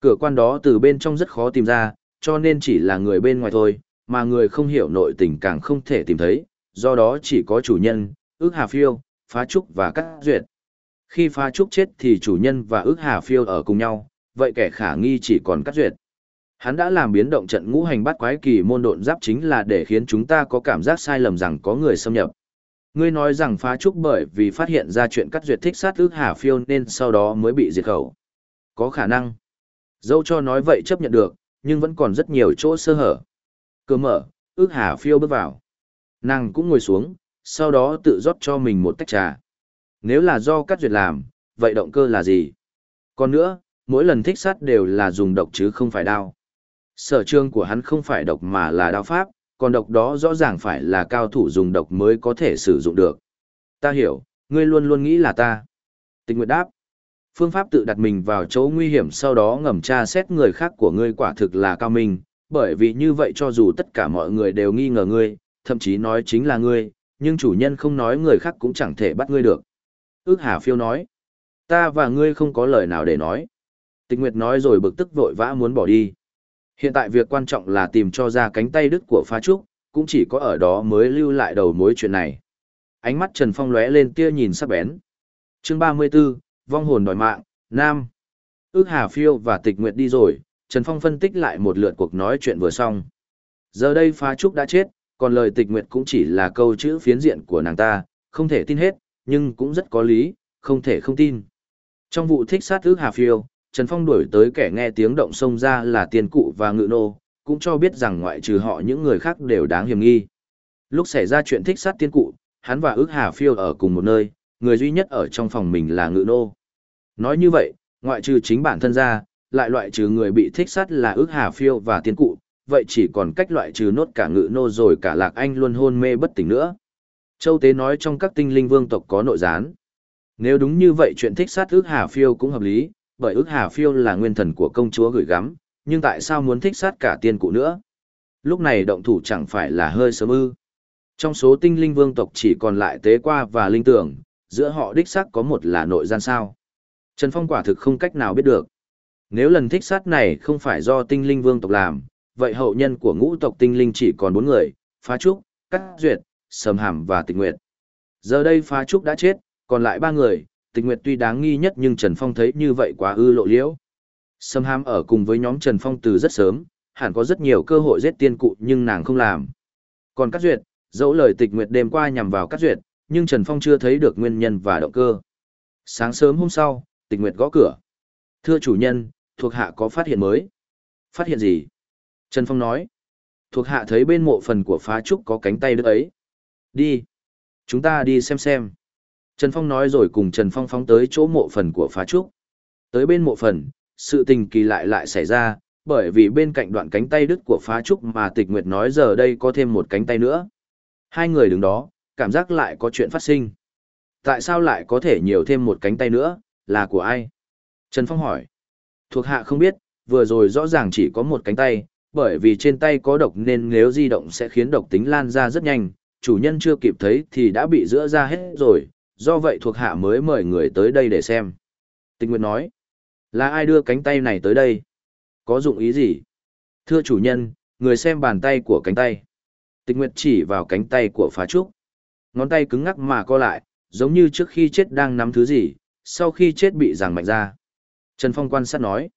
Cửa quan đó từ bên trong rất khó tìm ra, cho nên chỉ là người bên ngoài thôi, mà người không hiểu nội tình càng không thể tìm thấy, do đó chỉ có chủ nhân, ước hà phiêu, phá trúc và cắt duyệt. Khi phá trúc chết thì chủ nhân và ước hà phiêu ở cùng nhau, vậy kẻ khả nghi chỉ còn cắt duyệt. Hắn đã làm biến động trận ngũ hành bắt quái kỳ môn độn giáp chính là để khiến chúng ta có cảm giác sai lầm rằng có người xâm nhập. Ngươi nói rằng phá trúc bởi vì phát hiện ra chuyện cắt duyệt thích sát ước hà phiêu nên sau đó mới bị diệt khẩu. Có khả năng. Dẫu cho nói vậy chấp nhận được, nhưng vẫn còn rất nhiều chỗ sơ hở. Cửa mở, ước hà phiêu bước vào. Nàng cũng ngồi xuống, sau đó tự rót cho mình một tách trà. Nếu là do cắt duyệt làm, vậy động cơ là gì? Còn nữa, mỗi lần thích sát đều là dùng độc chứ không phải đao. Sở trường của hắn không phải độc mà là đao pháp, còn độc đó rõ ràng phải là cao thủ dùng độc mới có thể sử dụng được. Ta hiểu, ngươi luôn luôn nghĩ là ta. Tịch Nguyệt đáp. Phương pháp tự đặt mình vào chỗ nguy hiểm sau đó ngầm tra xét người khác của ngươi quả thực là cao minh, bởi vì như vậy cho dù tất cả mọi người đều nghi ngờ ngươi, thậm chí nói chính là ngươi, nhưng chủ nhân không nói người khác cũng chẳng thể bắt ngươi được. Ước Hà Phiêu nói, ta và ngươi không có lời nào để nói. Tịch Nguyệt nói rồi bực tức vội vã muốn bỏ đi. Hiện tại việc quan trọng là tìm cho ra cánh tay đứt của phá trúc, cũng chỉ có ở đó mới lưu lại đầu mối chuyện này. Ánh mắt Trần Phong lóe lên tia nhìn sắc bén. Chương 34, vong hồn đòi mạng, Nam. Ước Hà Phiêu và Tịch Nguyệt đi rồi, Trần Phong phân tích lại một lượt cuộc nói chuyện vừa xong. Giờ đây phá trúc đã chết, còn lời Tịch Nguyệt cũng chỉ là câu chữ phiến diện của nàng ta, không thể tin hết, nhưng cũng rất có lý, không thể không tin. Trong vụ thích sát ước Hà Phiêu, Trần Phong đuổi tới kẻ nghe tiếng động xông ra là tiền cụ và ngự nô, cũng cho biết rằng ngoại trừ họ những người khác đều đáng hiểm nghi. Lúc xảy ra chuyện thích sát tiên cụ, hắn và ước hà phiêu ở cùng một nơi, người duy nhất ở trong phòng mình là ngự nô. Nói như vậy, ngoại trừ chính bản thân ra, lại loại trừ người bị thích sát là ước hà phiêu và tiên cụ, vậy chỉ còn cách loại trừ nốt cả ngự nô rồi cả lạc anh luôn hôn mê bất tỉnh nữa. Châu Tế nói trong các tinh linh vương tộc có nội gián. Nếu đúng như vậy chuyện thích sát ước hà phiêu cũng hợp lý, bởi ước hà phiêu là nguyên thần của công chúa gửi gắm, nhưng tại sao muốn thích sát cả tiên cụ nữa? Lúc này động thủ chẳng phải là hơi sớm ư. Trong số tinh linh vương tộc chỉ còn lại tế qua và linh tưởng, giữa họ đích xác có một là nội gian sao. Trần Phong quả thực không cách nào biết được. Nếu lần thích sát này không phải do tinh linh vương tộc làm, vậy hậu nhân của ngũ tộc tinh linh chỉ còn bốn người, phá trúc, Cát duyệt, sầm hàm và tịch nguyệt. Giờ đây phá trúc đã chết, còn lại ba người, tịch nguyệt tuy đáng nghi nhất nhưng Trần Phong thấy như vậy quá ư lộ liễu. Sâm Hàm ở cùng với nhóm Trần Phong từ rất sớm, hẳn có rất nhiều cơ hội giết tiên cụ nhưng nàng không làm. Còn Cát Duyệt, dẫu lời tịch nguyệt đêm qua nhằm vào Cát Duyệt, nhưng Trần Phong chưa thấy được nguyên nhân và động cơ. Sáng sớm hôm sau, tịch nguyệt gõ cửa. Thưa chủ nhân, thuộc hạ có phát hiện mới. Phát hiện gì? Trần Phong nói. Thuộc hạ thấy bên mộ phần của phá trúc có cánh tay đứa ấy. Đi. Chúng ta đi xem xem. Trần Phong nói rồi cùng Trần Phong phóng tới chỗ mộ phần của phá trúc. Tới bên mộ phần, sự tình kỳ lại lại xảy ra, bởi vì bên cạnh đoạn cánh tay đứt của phá trúc mà tịch nguyệt nói giờ đây có thêm một cánh tay nữa. Hai người đứng đó, cảm giác lại có chuyện phát sinh. Tại sao lại có thể nhiều thêm một cánh tay nữa, là của ai? Trần Phong hỏi. Thuộc hạ không biết, vừa rồi rõ ràng chỉ có một cánh tay, bởi vì trên tay có độc nên nếu di động sẽ khiến độc tính lan ra rất nhanh, chủ nhân chưa kịp thấy thì đã bị giữa ra hết rồi, do vậy thuộc hạ mới mời người tới đây để xem. Tịch Nguyệt nói, là ai đưa cánh tay này tới đây? Có dụng ý gì? Thưa chủ nhân, người xem bàn tay của cánh tay. Tịch Nguyệt chỉ vào cánh tay của phá trúc. Ngón tay cứng ngắc mà co lại, giống như trước khi chết đang nắm thứ gì, sau khi chết bị giằng mạnh ra. Trần Phong quan sát nói,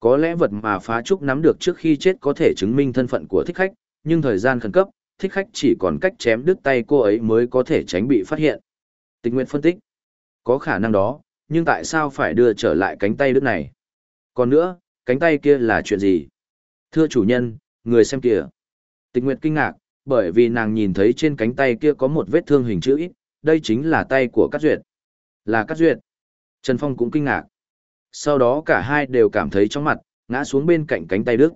có lẽ vật mà phá trúc nắm được trước khi chết có thể chứng minh thân phận của thích khách, nhưng thời gian khẩn cấp, thích khách chỉ còn cách chém đứt tay cô ấy mới có thể tránh bị phát hiện. Tịch Nguyệt phân tích, có khả năng đó, nhưng tại sao phải đưa trở lại cánh tay đứt này? Còn nữa, cánh tay kia là chuyện gì? Thưa chủ nhân, người xem kìa. Tịch Nguyệt kinh ngạc, bởi vì nàng nhìn thấy trên cánh tay kia có một vết thương hình chữ ít, đây chính là tay của Cát Duyệt. Là Cát Duyệt. Trần Phong cũng kinh ngạc. Sau đó cả hai đều cảm thấy chóng mặt, ngã xuống bên cạnh cánh tay Đức.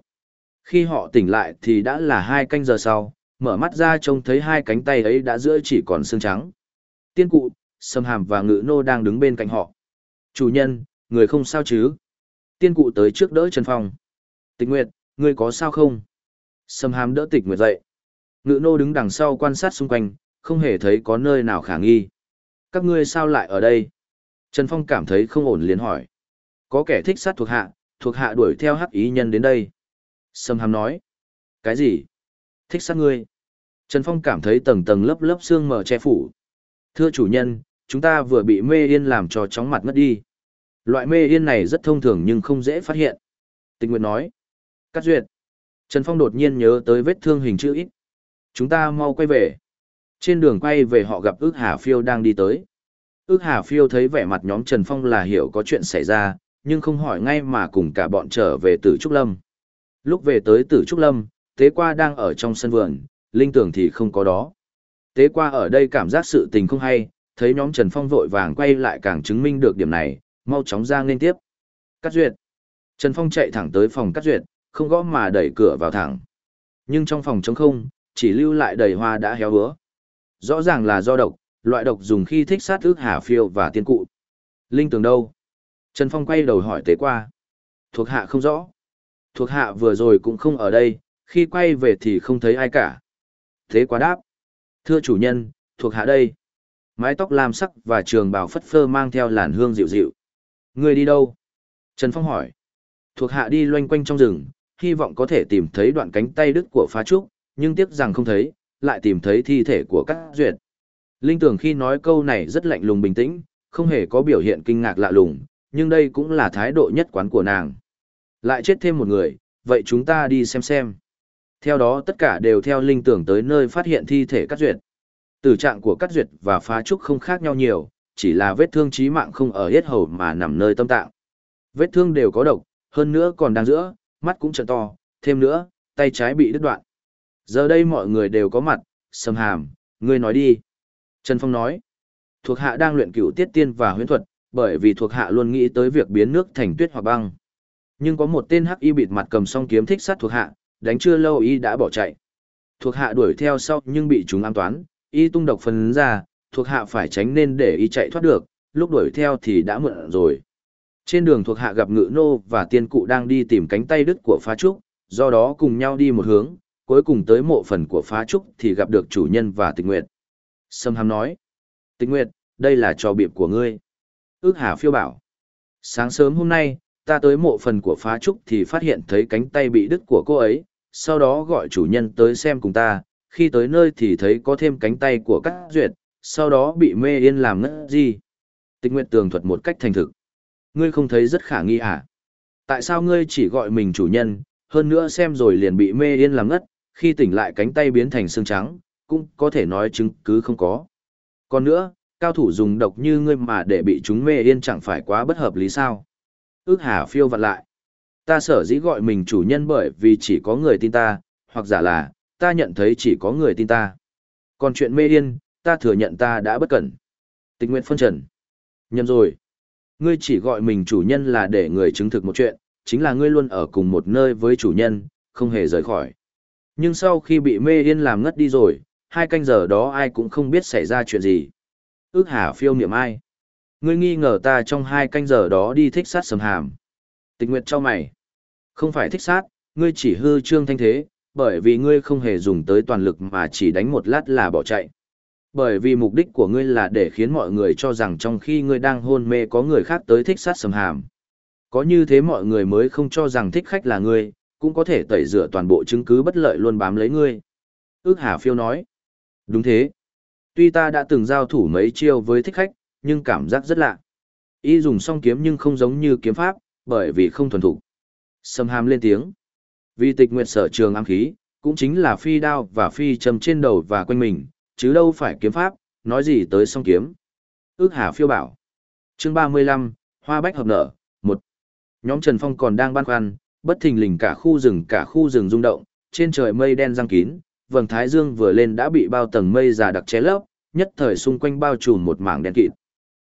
Khi họ tỉnh lại thì đã là hai canh giờ sau, mở mắt ra trông thấy hai cánh tay ấy đã giữa chỉ còn xương trắng. Tiên cụ, Sâm Hàm và Ngự Nô đang đứng bên cạnh họ. Chủ nhân, người không sao chứ? Tiên cụ tới trước đỡ Trần Phong. Tịch Nguyệt, người có sao không? Sâm Hàm đỡ Tịch Nguyệt dậy. Ngự Nô đứng đằng sau quan sát xung quanh, không hề thấy có nơi nào khả nghi. Các ngươi sao lại ở đây? Trần Phong cảm thấy không ổn liền hỏi. Có kẻ thích sát thuộc hạ, thuộc hạ đuổi theo hắc ý nhân đến đây. Sâm hàm nói. Cái gì? Thích sát ngươi. Trần Phong cảm thấy tầng tầng lớp lớp xương mờ che phủ. Thưa chủ nhân, chúng ta vừa bị mê yên làm cho chóng mặt ngất đi. Loại mê yên này rất thông thường nhưng không dễ phát hiện. Tịch Nguyệt nói. Cắt duyệt. Trần Phong đột nhiên nhớ tới vết thương hình chữ ít. Chúng ta mau quay về. Trên đường quay về họ gặp ước Hà Phiêu đang đi tới. Ước Hà Phiêu thấy vẻ mặt nhóm Trần Phong là hiểu có chuyện xảy ra, nhưng không hỏi ngay mà cùng cả bọn trở về Tử Trúc Lâm. Lúc về tới Tử Trúc Lâm, Tế Qua đang ở trong sân vườn, Linh Tưởng thì không có đó. Tế Qua ở đây cảm giác sự tình không hay, thấy nhóm Trần Phong vội vàng quay lại càng chứng minh được điểm này, mau chóng ra nên tiếp. Cắt duyệt. Trần Phong chạy thẳng tới phòng cắt duyệt, không gõ mà đẩy cửa vào thẳng. Nhưng trong phòng trống không, chỉ lưu lại đầy hoa đã héo hứa. Rõ ràng là do độc, loại độc dùng khi thích sát ước hà phiêu và tiên cụ. Linh tường đâu? Trần Phong quay đầu hỏi tế qua. Thuộc hạ không rõ. Thuộc hạ vừa rồi cũng không ở đây, khi quay về thì không thấy ai cả. Thế quá đáp. Thưa chủ nhân, thuộc hạ đây. Mái tóc lam sắc và trường bào phất phơ mang theo làn hương dịu dịu. Người đi đâu? Trần Phong hỏi. Thuộc hạ đi loanh quanh trong rừng, hy vọng có thể tìm thấy đoạn cánh tay đứt của phá trúc, nhưng tiếc rằng không thấy, lại tìm thấy thi thể của các duyệt. Linh tưởng khi nói câu này rất lạnh lùng bình tĩnh, không hề có biểu hiện kinh ngạc lạ lùng, nhưng đây cũng là thái độ nhất quán của nàng. Lại chết thêm một người, vậy chúng ta đi xem xem. Theo đó tất cả đều theo linh tưởng tới nơi phát hiện thi thể cắt duyệt. Tử trạng của cắt duyệt và phá trúc không khác nhau nhiều, chỉ là vết thương chí mạng không ở hết hầu mà nằm nơi tâm tạng. Vết thương đều có độc, hơn nữa còn đang giữa, mắt cũng trợn to, thêm nữa, tay trái bị đứt đoạn. Giờ đây mọi người đều có mặt, sầm hàm, ngươi nói đi. Trần Phong nói, thuộc hạ đang luyện cửu tiết tiên và huyễn thuật, bởi vì thuộc hạ luôn nghĩ tới việc biến nước thành tuyết hoặc băng. Nhưng có một tên hắc y bịt mặt cầm song kiếm thích sát thuộc hạ, đánh chưa lâu y đã bỏ chạy. Thuộc hạ đuổi theo sau nhưng bị chúng ám toán, y tung độc phân ra, thuộc hạ phải tránh nên để y chạy thoát được, lúc đuổi theo thì đã muộn rồi. Trên đường thuộc hạ gặp ngự nô và tiên cụ đang đi tìm cánh tay đứt của phá trúc, do đó cùng nhau đi một hướng, cuối cùng tới mộ phần của phá trúc thì gặp được chủ nhân và Tình nguyệt. Sâm hàm nói, tịch nguyệt, đây là trò biệp của ngươi. Ước hà phiêu bảo, sáng sớm hôm nay, ta tới mộ phần của phá trúc thì phát hiện thấy cánh tay bị đứt của cô ấy, sau đó gọi chủ nhân tới xem cùng ta, khi tới nơi thì thấy có thêm cánh tay của các duyệt, sau đó bị mê yên làm ngất gì. Tịch nguyệt tường thuật một cách thành thực. Ngươi không thấy rất khả nghi à? Tại sao ngươi chỉ gọi mình chủ nhân, hơn nữa xem rồi liền bị mê yên làm ngất, khi tỉnh lại cánh tay biến thành xương trắng, cũng có thể nói chứng cứ không có. Còn nữa, cao thủ dùng độc như ngươi mà để bị chúng mê yên chẳng phải quá bất hợp lý sao? Ước hà phiêu vặn lại. Ta sở dĩ gọi mình chủ nhân bởi vì chỉ có người tin ta, hoặc giả là, ta nhận thấy chỉ có người tin ta. Còn chuyện mê yên, ta thừa nhận ta đã bất cẩn. Tình nguyện phân trần. Nhầm rồi. Ngươi chỉ gọi mình chủ nhân là để người chứng thực một chuyện, chính là ngươi luôn ở cùng một nơi với chủ nhân, không hề rời khỏi. Nhưng sau khi bị mê yên làm ngất đi rồi, hai canh giờ đó ai cũng không biết xảy ra chuyện gì. Ước hà phiêu niệm ai? Ngươi nghi ngờ ta trong hai canh giờ đó đi thích sát sầm hàm. Tịch nguyệt cho mày. Không phải thích sát, ngươi chỉ hư trương thanh thế, bởi vì ngươi không hề dùng tới toàn lực mà chỉ đánh một lát là bỏ chạy. Bởi vì mục đích của ngươi là để khiến mọi người cho rằng trong khi ngươi đang hôn mê có người khác tới thích sát sầm hàm. Có như thế mọi người mới không cho rằng thích khách là ngươi, cũng có thể tẩy rửa toàn bộ chứng cứ bất lợi luôn bám lấy ngươi. Ước Hà Phiêu nói. Đúng thế. Tuy ta đã từng giao thủ mấy chiêu với thích khách, nhưng cảm giác rất lạ. Y dùng song kiếm nhưng không giống như kiếm pháp, bởi vì không thuần thục. Sầm hàm lên tiếng. Vì tịch nguyệt sở trường ám khí, cũng chính là phi đao và phi châm trên đầu và quanh mình, chứ đâu phải kiếm pháp, nói gì tới song kiếm. Ước hà phiêu bảo. chương 35, Hoa Bách hợp nở, một Nhóm Trần Phong còn đang băn khoăn, bất thình lình cả khu rừng cả khu rừng rung động, trên trời mây đen răng kín, vầng thái dương vừa lên đã bị bao tầng mây già đặc che lấp, nhất thời xung quanh bao trùm một mảng đen kịt.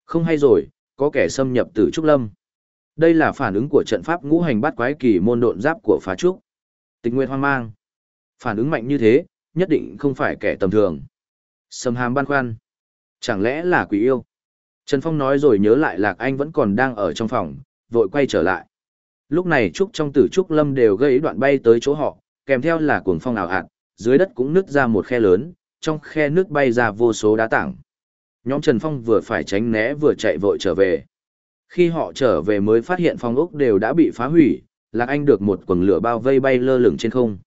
Không hay rồi, có kẻ xâm nhập từ trúc lâm. Đây là phản ứng của trận pháp ngũ hành bát quái kỳ môn độn giáp của phá trúc. Tình nguyện hoang mang. Phản ứng mạnh như thế, nhất định không phải kẻ tầm thường. Sầm hàm băn khoăn. Chẳng lẽ là quỷ yêu? Trần Phong nói rồi nhớ lại Lạc Anh vẫn còn đang ở trong phòng, vội quay trở lại. Lúc này Trúc trong tử Trúc Lâm đều gây đoạn bay tới chỗ họ, kèm theo là cuồng phong ảo hạt, dưới đất cũng nứt ra một khe lớn, trong khe nước bay ra vô số đá tảng. Nhóm Trần Phong vừa phải tránh né vừa chạy vội trở về. Khi họ trở về mới phát hiện phòng ốc đều đã bị phá hủy, Lạc Anh được một quần lửa bao vây bay lơ lửng trên không.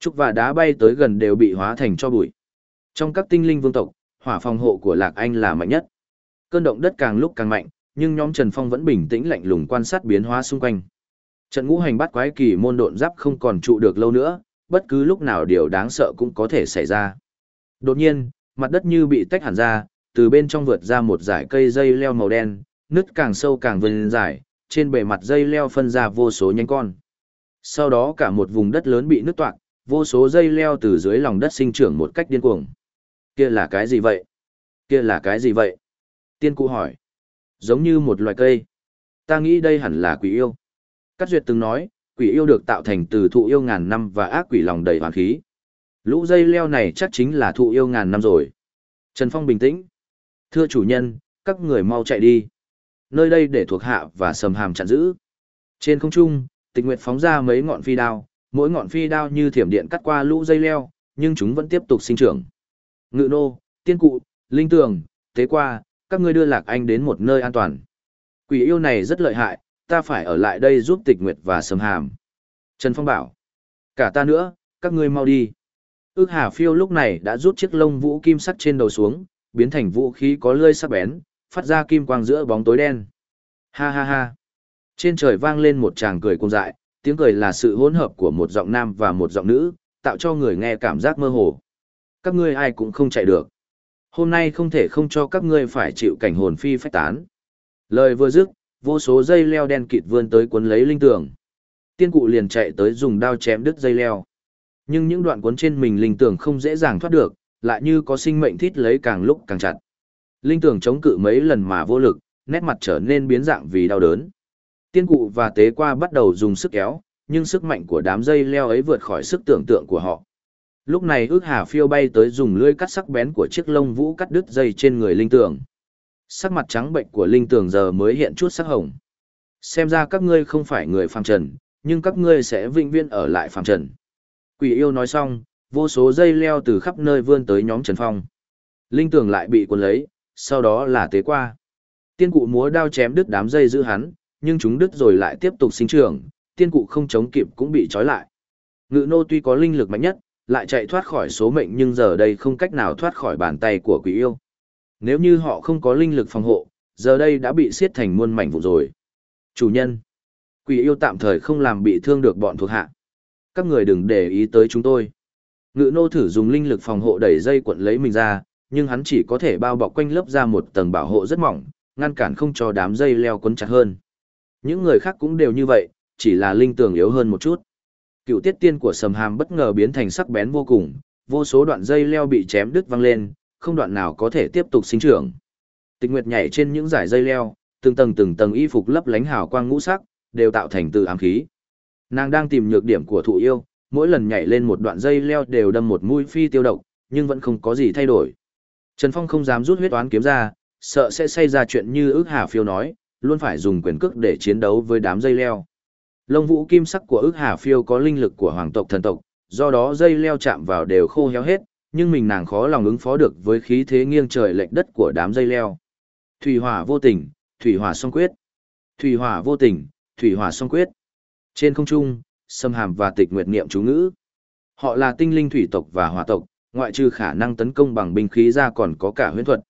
Trúc và đá bay tới gần đều bị hóa thành cho bụi. Trong các tinh linh vương tộc, hỏa phòng hộ của Lạc Anh là mạnh nhất. Cơn động đất càng lúc càng mạnh, nhưng nhóm Trần Phong vẫn bình tĩnh lạnh lùng quan sát biến hóa xung quanh. Trận ngũ hành bắt quái kỳ môn độn giáp không còn trụ được lâu nữa, bất cứ lúc nào điều đáng sợ cũng có thể xảy ra. Đột nhiên, mặt đất như bị tách hẳn ra, từ bên trong vượt ra một dải cây dây leo màu đen, nứt càng sâu càng vươn dài, trên bề mặt dây leo phân ra vô số nhánh con. Sau đó cả một vùng đất lớn bị nứt toạc, vô số dây leo từ dưới lòng đất sinh trưởng một cách điên cuồng. Kia là cái gì vậy? Kia là cái gì vậy? Tiên cụ hỏi. Giống như một loài cây. Ta nghĩ đây hẳn là quỷ yêu. Cát Duyệt từng nói, quỷ yêu được tạo thành từ thụ yêu ngàn năm và ác quỷ lòng đầy hoàn khí. Lũ dây leo này chắc chính là thụ yêu ngàn năm rồi. Trần Phong bình tĩnh. Thưa chủ nhân, các người mau chạy đi. Nơi đây để thuộc hạ và sầm hàm chặn giữ. Trên không trung, tịch nguyệt phóng ra mấy ngọn phi đao, mỗi ngọn phi đao như thiểm điện cắt qua lũ dây leo, nhưng chúng vẫn tiếp tục sinh trưởng. Ngự nô, tiên cụ, linh tường, tế qua, các ngươi đưa lạc anh đến một nơi an toàn. Quỷ yêu này rất lợi hại, ta phải ở lại đây giúp tịch nguyệt và sầm hàm. Trần Phong bảo, cả ta nữa, các ngươi mau đi. Ước hà phiêu lúc này đã rút chiếc lông vũ kim sắt trên đầu xuống, biến thành vũ khí có lưỡi sắc bén, phát ra kim quang giữa bóng tối đen. Ha ha ha. Trên trời vang lên một tràng cười cung dại, tiếng cười là sự hỗn hợp của một giọng nam và một giọng nữ, tạo cho người nghe cảm giác mơ hồ. Các ngươi ai cũng không chạy được. Hôm nay không thể không cho các ngươi phải chịu cảnh hồn phi phách tán. Lời vừa dứt, vô số dây leo đen kịt vươn tới cuốn lấy linh tường. Tiên cụ liền chạy tới dùng đao chém đứt dây leo. Nhưng những đoạn cuốn trên mình linh tường không dễ dàng thoát được, lại như có sinh mệnh thít lấy càng lúc càng chặt. Linh tường chống cự mấy lần mà vô lực, nét mặt trở nên biến dạng vì đau đớn. Tiên cụ và tế qua bắt đầu dùng sức kéo, nhưng sức mạnh của đám dây leo ấy vượt khỏi sức tưởng tượng của họ. Lúc này ước hà phiêu bay tới dùng lưỡi cắt sắc bén của chiếc lông vũ cắt đứt dây trên người linh tường. Sắc mặt trắng bệnh của linh tường giờ mới hiện chút sắc hồng. Xem ra các ngươi không phải người phàm trần, nhưng các ngươi sẽ vĩnh viễn ở lại phàm trần. Quỷ yêu nói xong, vô số dây leo từ khắp nơi vươn tới nhóm Trần Phong. Linh tường lại bị cuốn lấy, sau đó là tế qua. Tiên cụ múa đao chém đứt đám dây giữ hắn, nhưng chúng đứt rồi lại tiếp tục sinh trưởng, tiên cụ không chống kịp cũng bị trói lại. Ngự nô tuy có linh lực mạnh nhất, lại chạy thoát khỏi số mệnh nhưng giờ đây không cách nào thoát khỏi bàn tay của quỷ yêu. Nếu như họ không có linh lực phòng hộ, giờ đây đã bị xiết thành muôn mảnh vụ rồi. Chủ nhân, quỷ yêu tạm thời không làm bị thương được bọn thuộc hạ. Các người đừng để ý tới chúng tôi. Ngự nô thử dùng linh lực phòng hộ đẩy dây cuộn lấy mình ra, nhưng hắn chỉ có thể bao bọc quanh lớp ra một tầng bảo hộ rất mỏng, ngăn cản không cho đám dây leo quấn chặt hơn. Những người khác cũng đều như vậy, chỉ là linh tường yếu hơn một chút. Cựu tiết tiên của sầm hàm bất ngờ biến thành sắc bén vô cùng, vô số đoạn dây leo bị chém đứt văng lên, không đoạn nào có thể tiếp tục sinh trưởng. Tịch Nguyệt nhảy trên những dải dây leo, từng tầng từng tầng y phục lấp lánh hào quang ngũ sắc, đều tạo thành từ ám khí. Nàng đang tìm nhược điểm của thụ yêu, mỗi lần nhảy lên một đoạn dây leo đều đâm một mũi phi tiêu độc, nhưng vẫn không có gì thay đổi. Trần Phong không dám rút huyết toán kiếm ra, sợ sẽ xảy ra chuyện như ước hà phiêu nói, luôn phải dùng quyền cước để chiến đấu với đám dây leo. Lông vũ kim sắc của ước hà phiêu có linh lực của hoàng tộc thần tộc, do đó dây leo chạm vào đều khô héo hết, nhưng mình nàng khó lòng ứng phó được với khí thế nghiêng trời lệch đất của đám dây leo. Thủy hỏa vô tình, thủy hỏa song quyết. Thủy hỏa vô tình, thủy hỏa song quyết. Trên không trung, Sâm Hàm và Tịch Nguyệt niệm chú ngữ. Họ là tinh linh thủy tộc và hỏa tộc, ngoại trừ khả năng tấn công bằng binh khí ra còn có cả huyễn thuật.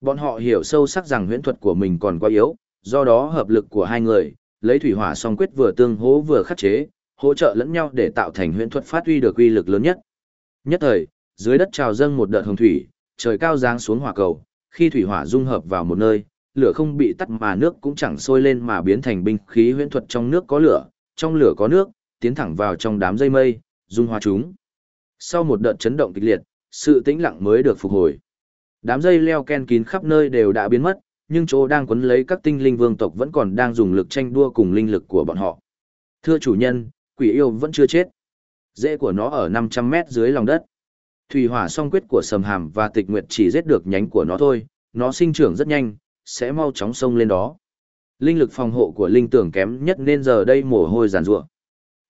Bọn họ hiểu sâu sắc rằng huyễn thuật của mình còn quá yếu, do đó hợp lực của hai người, lấy thủy hỏa song quyết vừa tương hỗ vừa khắc chế, hỗ trợ lẫn nhau để tạo thành huyễn thuật phát huy được uy lực lớn nhất. Nhất thời, dưới đất trào dâng một đợt hồng thủy, trời cao giáng xuống hỏa cầu, khi thủy hỏa dung hợp vào một nơi, lửa không bị tắt mà nước cũng chẳng sôi lên mà biến thành binh khí huyễn thuật trong nước có lửa, trong lửa có nước, tiến thẳng vào trong đám dây mây, dung hóa chúng. Sau một đợt chấn động kịch liệt, sự tĩnh lặng mới được phục hồi. Đám dây leo ken kín khắp nơi đều đã biến mất, nhưng chỗ đang quấn lấy các tinh linh vương tộc vẫn còn đang dùng lực tranh đua cùng linh lực của bọn họ. Thưa chủ nhân, quỷ yêu vẫn chưa chết. Rễ của nó ở 500 mét dưới lòng đất. Thủy hỏa song quyết của sầm hàm và tịch nguyệt chỉ giết được nhánh của nó thôi, nó sinh trưởng rất nhanh, sẽ mau chóng sông lên đó. Linh lực phòng hộ của linh tưởng kém nhất nên giờ đây mồ hôi giàn rủa.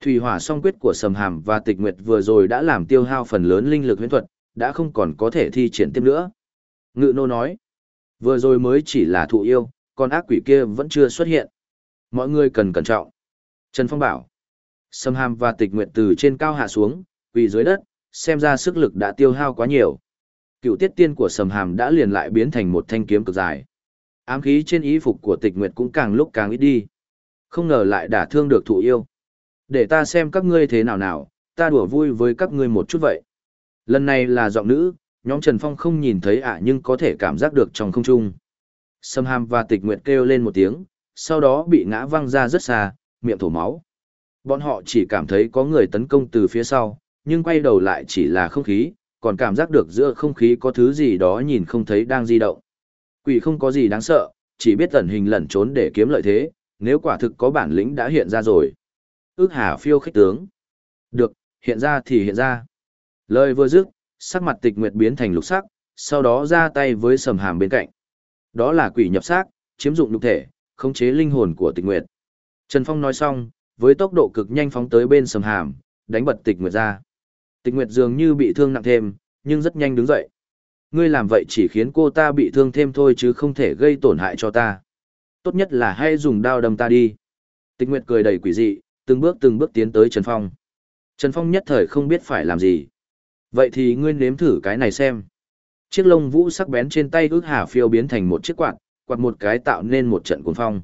Thủy hỏa song quyết của sầm hàm và tịch nguyệt vừa rồi đã làm tiêu hao phần lớn linh lực huyễn thuật, đã không còn có thể thi triển tiếp nữa. Ngự nô nói, vừa rồi mới chỉ là thụ yêu, con ác quỷ kia vẫn chưa xuất hiện. Mọi người cần cẩn trọng. Trần Phong bảo. Sâm hàm và tịch nguyện từ trên cao hạ xuống, quỳ dưới đất, xem ra sức lực đã tiêu hao quá nhiều. Cựu tiết tiên của sầm hàm đã liền lại biến thành một thanh kiếm cực dài. Ám khí trên y phục của tịch nguyệt cũng càng lúc càng ít đi. Không ngờ lại đả thương được thụ yêu. Để ta xem các ngươi thế nào nào, ta đùa vui với các ngươi một chút vậy. Lần này là giọng nữ, nhóm Trần Phong không nhìn thấy ạ nhưng có thể cảm giác được trong không trung. Sâm hàm và tịch nguyệt kêu lên một tiếng, sau đó bị ngã văng ra rất xa, miệng thổ máu. Bọn họ chỉ cảm thấy có người tấn công từ phía sau, nhưng quay đầu lại chỉ là không khí, còn cảm giác được giữa không khí có thứ gì đó nhìn không thấy đang di động. Quỷ không có gì đáng sợ, chỉ biết tẩn hình lẩn trốn để kiếm lợi thế, nếu quả thực có bản lĩnh đã hiện ra rồi. Ước hà phiêu khích tướng. Được, hiện ra thì hiện ra. Lời vừa dứt, sắc mặt tịch nguyệt biến thành lục sắc, sau đó ra tay với sầm hàm bên cạnh. Đó là quỷ nhập xác, chiếm dụng lục thể, khống chế linh hồn của tịch nguyệt. Trần Phong nói xong, với tốc độ cực nhanh phóng tới bên sầm hàm, đánh bật tịch nguyệt ra. Tịch nguyệt dường như bị thương nặng thêm, nhưng rất nhanh đứng dậy. Ngươi làm vậy chỉ khiến cô ta bị thương thêm thôi chứ không thể gây tổn hại cho ta. Tốt nhất là hãy dùng đao đâm ta đi. Tịch nguyệt cười đầy quỷ dị, từng bước từng bước tiến tới Trần Phong. Trần Phong nhất thời không biết phải làm gì. Vậy thì ngươi nếm thử cái này xem. Chiếc lông vũ sắc bén trên tay ước hà phiêu biến thành một chiếc quạt, quạt một cái tạo nên một trận cuồng phong.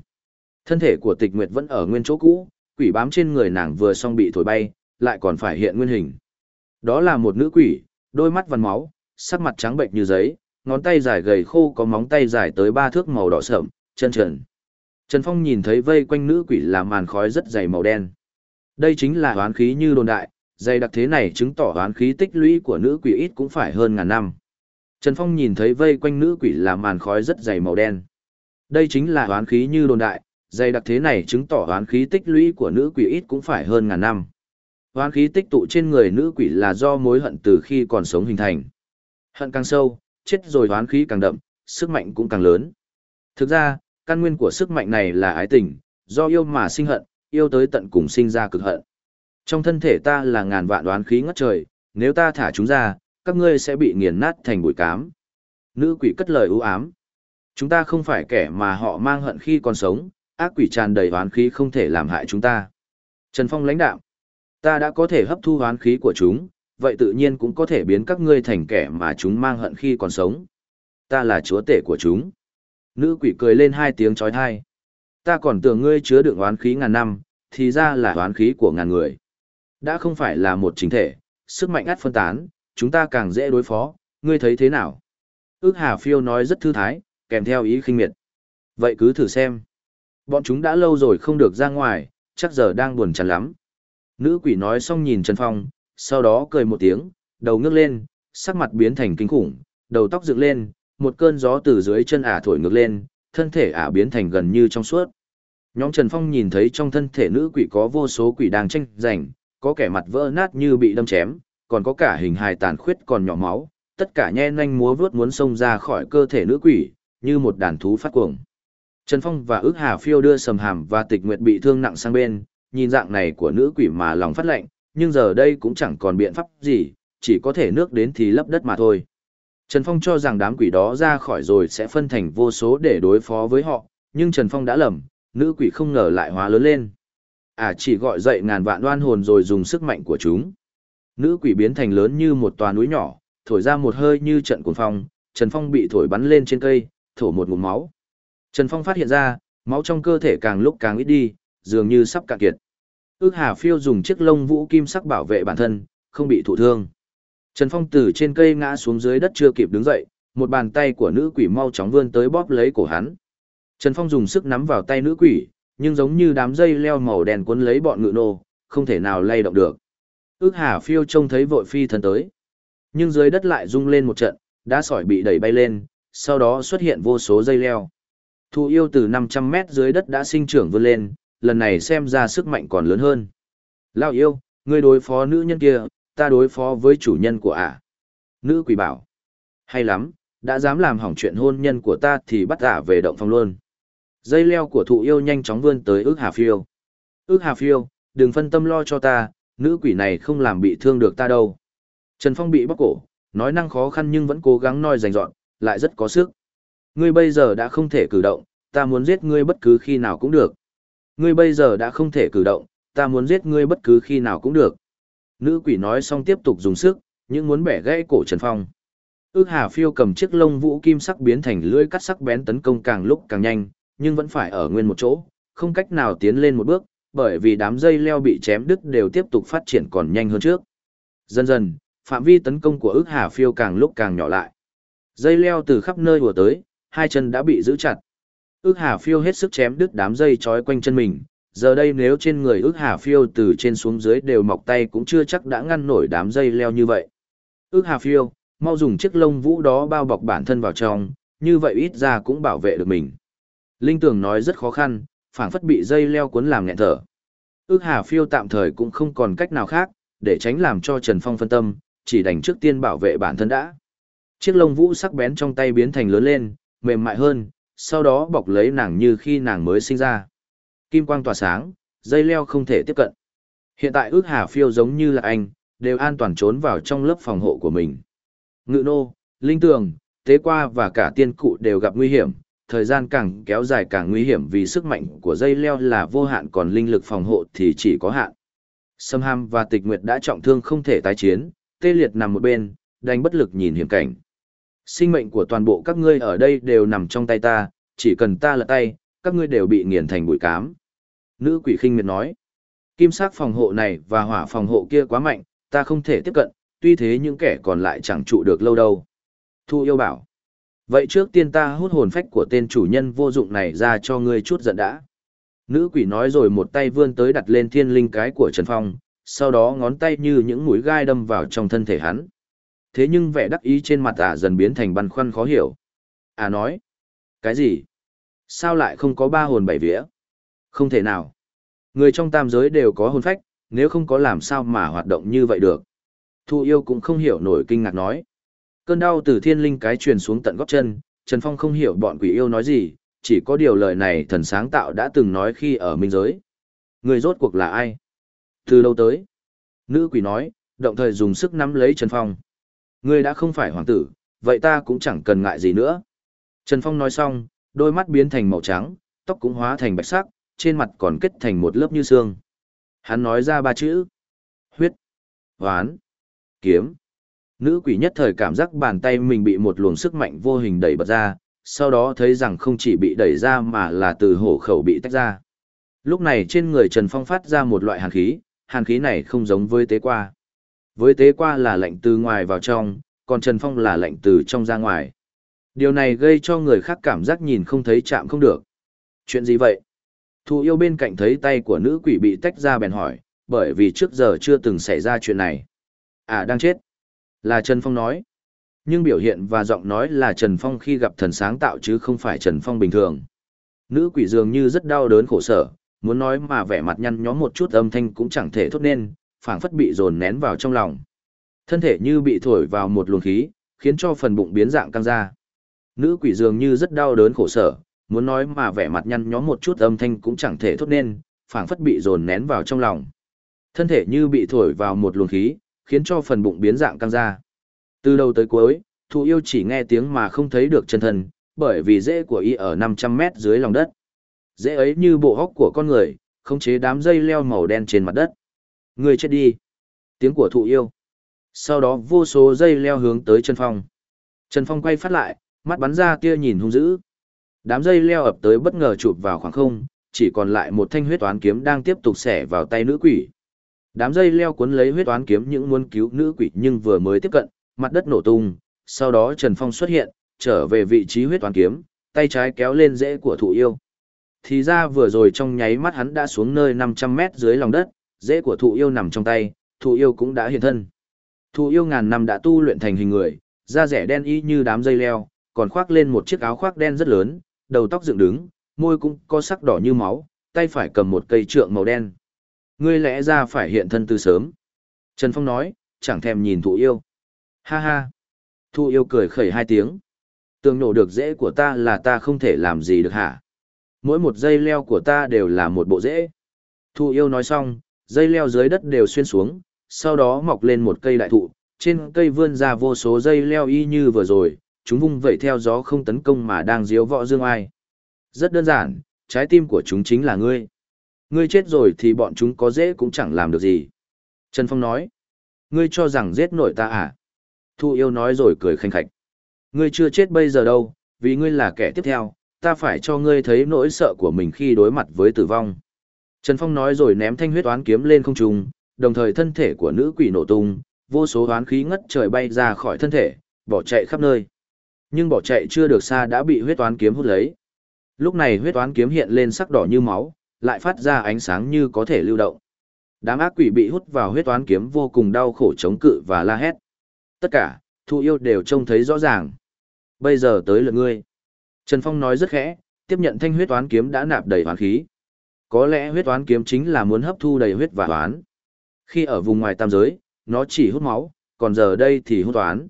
Thân thể của tịch nguyệt vẫn ở nguyên chỗ cũ, quỷ bám trên người nàng vừa xong bị thổi bay, lại còn phải hiện nguyên hình. Đó là một nữ quỷ, đôi mắt vằn máu, sắc mặt trắng bệnh như giấy, ngón tay dài gầy khô có móng tay dài tới ba thước màu đỏ sậm, chân trần. Trần Phong nhìn thấy vây quanh nữ quỷ là màn khói rất dày màu đen. Đây chính là oán khí như đồn đại, dày đặc thế này chứng tỏ oán khí tích lũy của nữ quỷ ít cũng phải hơn ngàn năm. Trần Phong nhìn thấy vây quanh nữ quỷ là màn khói rất dày màu đen. Đây chính là oán khí như đồn đại, dày đặc thế này chứng tỏ oán khí tích lũy của nữ quỷ ít cũng phải hơn ngàn năm. Hoán khí tích tụ trên người nữ quỷ là do mối hận từ khi còn sống hình thành. Hận càng sâu, chết rồi hoán khí càng đậm, sức mạnh cũng càng lớn. Thực ra, căn nguyên của sức mạnh này là ái tình, do yêu mà sinh hận, yêu tới tận cùng sinh ra cực hận. Trong thân thể ta là ngàn vạn đoán khí ngất trời, nếu ta thả chúng ra, các ngươi sẽ bị nghiền nát thành bụi cám. Nữ quỷ cất lời ưu ám. Chúng ta không phải kẻ mà họ mang hận khi còn sống, ác quỷ tràn đầy đoán khí không thể làm hại chúng ta. Trần Phong lãnh đạo. Ta đã có thể hấp thu hoán khí của chúng, vậy tự nhiên cũng có thể biến các ngươi thành kẻ mà chúng mang hận khi còn sống. Ta là chúa tể của chúng. Nữ quỷ cười lên hai tiếng trói thai. Ta còn tưởng ngươi chứa đựng oán khí ngàn năm, thì ra là oán khí của ngàn người. Đã không phải là một chính thể, sức mạnh át phân tán, chúng ta càng dễ đối phó, ngươi thấy thế nào? Ước Hà Phiêu nói rất thư thái, kèm theo ý khinh miệt. Vậy cứ thử xem. Bọn chúng đã lâu rồi không được ra ngoài, chắc giờ đang buồn chán lắm. Nữ quỷ nói xong nhìn Trần Phong, sau đó cười một tiếng, đầu ngước lên, sắc mặt biến thành kinh khủng, đầu tóc dựng lên, một cơn gió từ dưới chân ả thổi ngược lên, thân thể ả biến thành gần như trong suốt. Nhóm Trần Phong nhìn thấy trong thân thể nữ quỷ có vô số quỷ đang tranh giành, có kẻ mặt vỡ nát như bị đâm chém, còn có cả hình hài tàn khuyết còn nhỏ máu, tất cả nhe nhanh múa vướt muốn xông ra khỏi cơ thể nữ quỷ, như một đàn thú phát cuồng. Trần Phong và ước hà phiêu đưa sầm hàm và tịch nguyệt bị thương nặng sang bên, nhìn dạng này của nữ quỷ mà lòng phát lệnh, nhưng giờ đây cũng chẳng còn biện pháp gì, chỉ có thể nước đến thì lấp đất mà thôi. Trần Phong cho rằng đám quỷ đó ra khỏi rồi sẽ phân thành vô số để đối phó với họ, nhưng Trần Phong đã lầm, nữ quỷ không ngờ lại hóa lớn lên. À chỉ gọi dậy ngàn vạn đoan hồn rồi dùng sức mạnh của chúng. Nữ quỷ biến thành lớn như một tòa núi nhỏ, thổi ra một hơi như trận cuồng phong, Trần Phong bị thổi bắn lên trên cây, thổ một ngụm máu. Trần Phong phát hiện ra, máu trong cơ thể càng lúc càng ít đi, dường như sắp cạn kiệt. Ước Hà Phiêu dùng chiếc lông vũ kim sắc bảo vệ bản thân, không bị thụ thương. Trần Phong từ trên cây ngã xuống dưới đất chưa kịp đứng dậy, một bàn tay của nữ quỷ mau chóng vươn tới bóp lấy cổ hắn. Trần Phong dùng sức nắm vào tay nữ quỷ, nhưng giống như đám dây leo màu đen cuốn lấy bọn ngự nô, không thể nào lay động được. Ước Hà Phiêu trông thấy vội phi thân tới. Nhưng dưới đất lại rung lên một trận, đá sỏi bị đẩy bay lên, sau đó xuất hiện vô số dây leo. Thu yêu từ 500 mét dưới đất đã sinh trưởng vươn lên, lần này xem ra sức mạnh còn lớn hơn. Lao yêu, ngươi đối phó nữ nhân kia, ta đối phó với chủ nhân của ả. Nữ quỷ bảo. Hay lắm, đã dám làm hỏng chuyện hôn nhân của ta thì bắt ả về động phòng luôn. Dây leo của thụ yêu nhanh chóng vươn tới ước hà phiêu. Ước hà phiêu, đừng phân tâm lo cho ta, nữ quỷ này không làm bị thương được ta đâu. Trần Phong bị bóc cổ, nói năng khó khăn nhưng vẫn cố gắng nói rành dọn, lại rất có sức. Ngươi bây giờ đã không thể cử động, ta muốn giết ngươi bất cứ khi nào cũng được. Ngươi bây giờ đã không thể cử động, ta muốn giết ngươi bất cứ khi nào cũng được. Nữ quỷ nói xong tiếp tục dùng sức, nhưng muốn bẻ gãy cổ Trần Phong. Ước Hà Phiêu cầm chiếc lông vũ kim sắc biến thành lưỡi cắt sắc bén tấn công càng lúc càng nhanh, nhưng vẫn phải ở nguyên một chỗ, không cách nào tiến lên một bước, bởi vì đám dây leo bị chém đứt đều tiếp tục phát triển còn nhanh hơn trước. Dần dần, phạm vi tấn công của ước Hà Phiêu càng lúc càng nhỏ lại. Dây leo từ khắp nơi ùa tới, hai chân đã bị giữ chặt. Ước Hà Phiêu hết sức chém đứt đám dây trói quanh chân mình, giờ đây nếu trên người ước Hà Phiêu từ trên xuống dưới đều mọc tay cũng chưa chắc đã ngăn nổi đám dây leo như vậy. Ước Hà Phiêu, mau dùng chiếc lông vũ đó bao bọc bản thân vào trong, như vậy ít ra cũng bảo vệ được mình. Linh Tường nói rất khó khăn, phảng phất bị dây leo cuốn làm nghẹn thở. Ước Hà Phiêu tạm thời cũng không còn cách nào khác, để tránh làm cho Trần Phong phân tâm, chỉ đành trước tiên bảo vệ bản thân đã. Chiếc lông vũ sắc bén trong tay biến thành lớn lên, mềm mại hơn, sau đó bọc lấy nàng như khi nàng mới sinh ra. Kim quang tỏa sáng, dây leo không thể tiếp cận. Hiện tại ước hà phiêu giống như là anh, đều an toàn trốn vào trong lớp phòng hộ của mình. Ngự nô, linh tường, tế qua và cả tiên cụ đều gặp nguy hiểm, thời gian càng kéo dài càng nguy hiểm vì sức mạnh của dây leo là vô hạn còn linh lực phòng hộ thì chỉ có hạn. Sâm Ham và Tịch Nguyệt đã trọng thương không thể tái chiến, tê liệt nằm một bên, đành bất lực nhìn hiểm cảnh. Sinh mệnh của toàn bộ các ngươi ở đây đều nằm trong tay ta, chỉ cần ta lật tay, các ngươi đều bị nghiền thành bụi cám. Nữ quỷ khinh miệt nói, kim sắc phòng hộ này và hỏa phòng hộ kia quá mạnh, ta không thể tiếp cận, tuy thế những kẻ còn lại chẳng trụ được lâu đâu. Thu yêu bảo, vậy trước tiên ta hút hồn phách của tên chủ nhân vô dụng này ra cho ngươi chút giận đã. Nữ quỷ nói rồi một tay vươn tới đặt lên thiên linh cái của Trần Phong, sau đó ngón tay như những mũi gai đâm vào trong thân thể hắn. Thế nhưng vẻ đắc ý trên mặt ả dần biến thành băn khoăn khó hiểu. À nói, cái gì? Sao lại không có ba hồn bảy vía? Không thể nào. Người trong tam giới đều có hồn phách, nếu không có làm sao mà hoạt động như vậy được. Thu yêu cũng không hiểu nổi kinh ngạc nói. Cơn đau từ thiên linh cái truyền xuống tận góc chân, Trần Phong không hiểu bọn quỷ yêu nói gì, chỉ có điều lời này thần sáng tạo đã từng nói khi ở minh giới. Người rốt cuộc là ai? Từ lâu tới? Nữ quỷ nói, động thời dùng sức nắm lấy Trần Phong. Ngươi đã không phải hoàng tử, vậy ta cũng chẳng cần ngại gì nữa. Trần Phong nói xong, đôi mắt biến thành màu trắng, tóc cũng hóa thành bạch sắc, trên mặt còn kết thành một lớp như xương. Hắn nói ra ba chữ. Huyết. Hoán. Kiếm. Nữ quỷ nhất thời cảm giác bàn tay mình bị một luồng sức mạnh vô hình đẩy bật ra, sau đó thấy rằng không chỉ bị đẩy ra mà là từ hổ khẩu bị tách ra. Lúc này trên người Trần Phong phát ra một loại hàn khí, hàn khí này không giống với tế qua. Với tế qua là lạnh từ ngoài vào trong, còn Trần Phong là lạnh từ trong ra ngoài. Điều này gây cho người khác cảm giác nhìn không thấy chạm không được. Chuyện gì vậy? Thù yêu bên cạnh thấy tay của nữ quỷ bị tách ra bèn hỏi, bởi vì trước giờ chưa từng xảy ra chuyện này. À đang chết. Là Trần Phong nói. Nhưng biểu hiện và giọng nói là Trần Phong khi gặp thần sáng tạo chứ không phải Trần Phong bình thường. Nữ quỷ dường như rất đau đớn khổ sở, muốn nói mà vẻ mặt nhăn nhó một chút âm thanh cũng chẳng thể thốt nên, phảng phất bị dồn nén vào trong lòng. Thân thể như bị thổi vào một luồng khí, khiến cho phần bụng biến dạng căng ra. Nữ quỷ dường như rất đau đớn khổ sở, muốn nói mà vẻ mặt nhăn nhó một chút âm thanh cũng chẳng thể thốt nên, phảng phất bị dồn nén vào trong lòng. Thân thể như bị thổi vào một luồng khí, khiến cho phần bụng biến dạng căng ra. Từ đầu tới cuối, thụ yêu chỉ nghe tiếng mà không thấy được chân thân, bởi vì rễ của y ở 500 mét dưới lòng đất. Rễ ấy như bộ hóc của con người, khống chế đám dây leo màu đen trên mặt đất. Người chết đi. Tiếng của thụ yêu. Sau đó vô số dây leo hướng tới Trần Phong. Trần Phong quay phát lại, mắt bắn ra tia nhìn hung dữ. Đám dây leo ập tới bất ngờ chụp vào khoảng không, chỉ còn lại một thanh huyết toán kiếm đang tiếp tục xẻ vào tay nữ quỷ. Đám dây leo cuốn lấy huyết toán kiếm những muốn cứu nữ quỷ nhưng vừa mới tiếp cận, mặt đất nổ tung, sau đó Trần Phong xuất hiện, trở về vị trí huyết toán kiếm, tay trái kéo lên rễ của thụ yêu. Thì ra vừa rồi trong nháy mắt hắn đã xuống nơi 500 mét dưới lòng đất, rễ của thụ yêu nằm trong tay, thụ yêu cũng đã hiện thân. Thụ yêu ngàn năm đã tu luyện thành hình người, da rẻ đen y như đám dây leo, còn khoác lên một chiếc áo khoác đen rất lớn, đầu tóc dựng đứng, môi cũng có sắc đỏ như máu, tay phải cầm một cây trượng màu đen. Ngươi lẽ ra phải hiện thân từ sớm. Trần Phong nói, chẳng thèm nhìn thụ yêu. Ha ha. Thụ yêu cười khẩy hai tiếng. Tường nổ được dễ của ta là ta không thể làm gì được hả? Mỗi một dây leo của ta đều là một bộ rễ. Thụ yêu nói xong, dây leo dưới đất đều xuyên xuống, sau đó mọc lên một cây đại thụ, trên cây vươn ra vô số dây leo y như vừa rồi, chúng vung vẩy theo gió không tấn công mà đang diếu võ dương ai. Rất đơn giản, trái tim của chúng chính là ngươi. Ngươi chết rồi thì bọn chúng có dễ cũng chẳng làm được gì. Trần Phong nói, ngươi cho rằng giết nổi ta à? Thu yêu nói rồi cười khanh khạch. Ngươi chưa chết bây giờ đâu, vì ngươi là kẻ tiếp theo, ta phải cho ngươi thấy nỗi sợ của mình khi đối mặt với tử vong. Trần Phong nói rồi ném thanh huyết toán kiếm lên không trung, đồng thời thân thể của nữ quỷ nổ tung, vô số oán khí ngất trời bay ra khỏi thân thể, bỏ chạy khắp nơi. Nhưng bỏ chạy chưa được xa đã bị huyết toán kiếm hút lấy. Lúc này huyết toán kiếm hiện lên sắc đỏ như máu, lại phát ra ánh sáng như có thể lưu động. Đám ác quỷ bị hút vào huyết toán kiếm vô cùng đau khổ chống cự và la hét. Tất cả, thu yêu đều trông thấy rõ ràng. Bây giờ tới lượt ngươi. Trần Phong nói rất khẽ, tiếp nhận thanh huyết toán kiếm đã nạp đầy oán khí. Có lẽ huyết toán kiếm chính là muốn hấp thu đầy huyết và toán. Khi ở vùng ngoài tam giới, nó chỉ hút máu, còn giờ đây thì hút toán.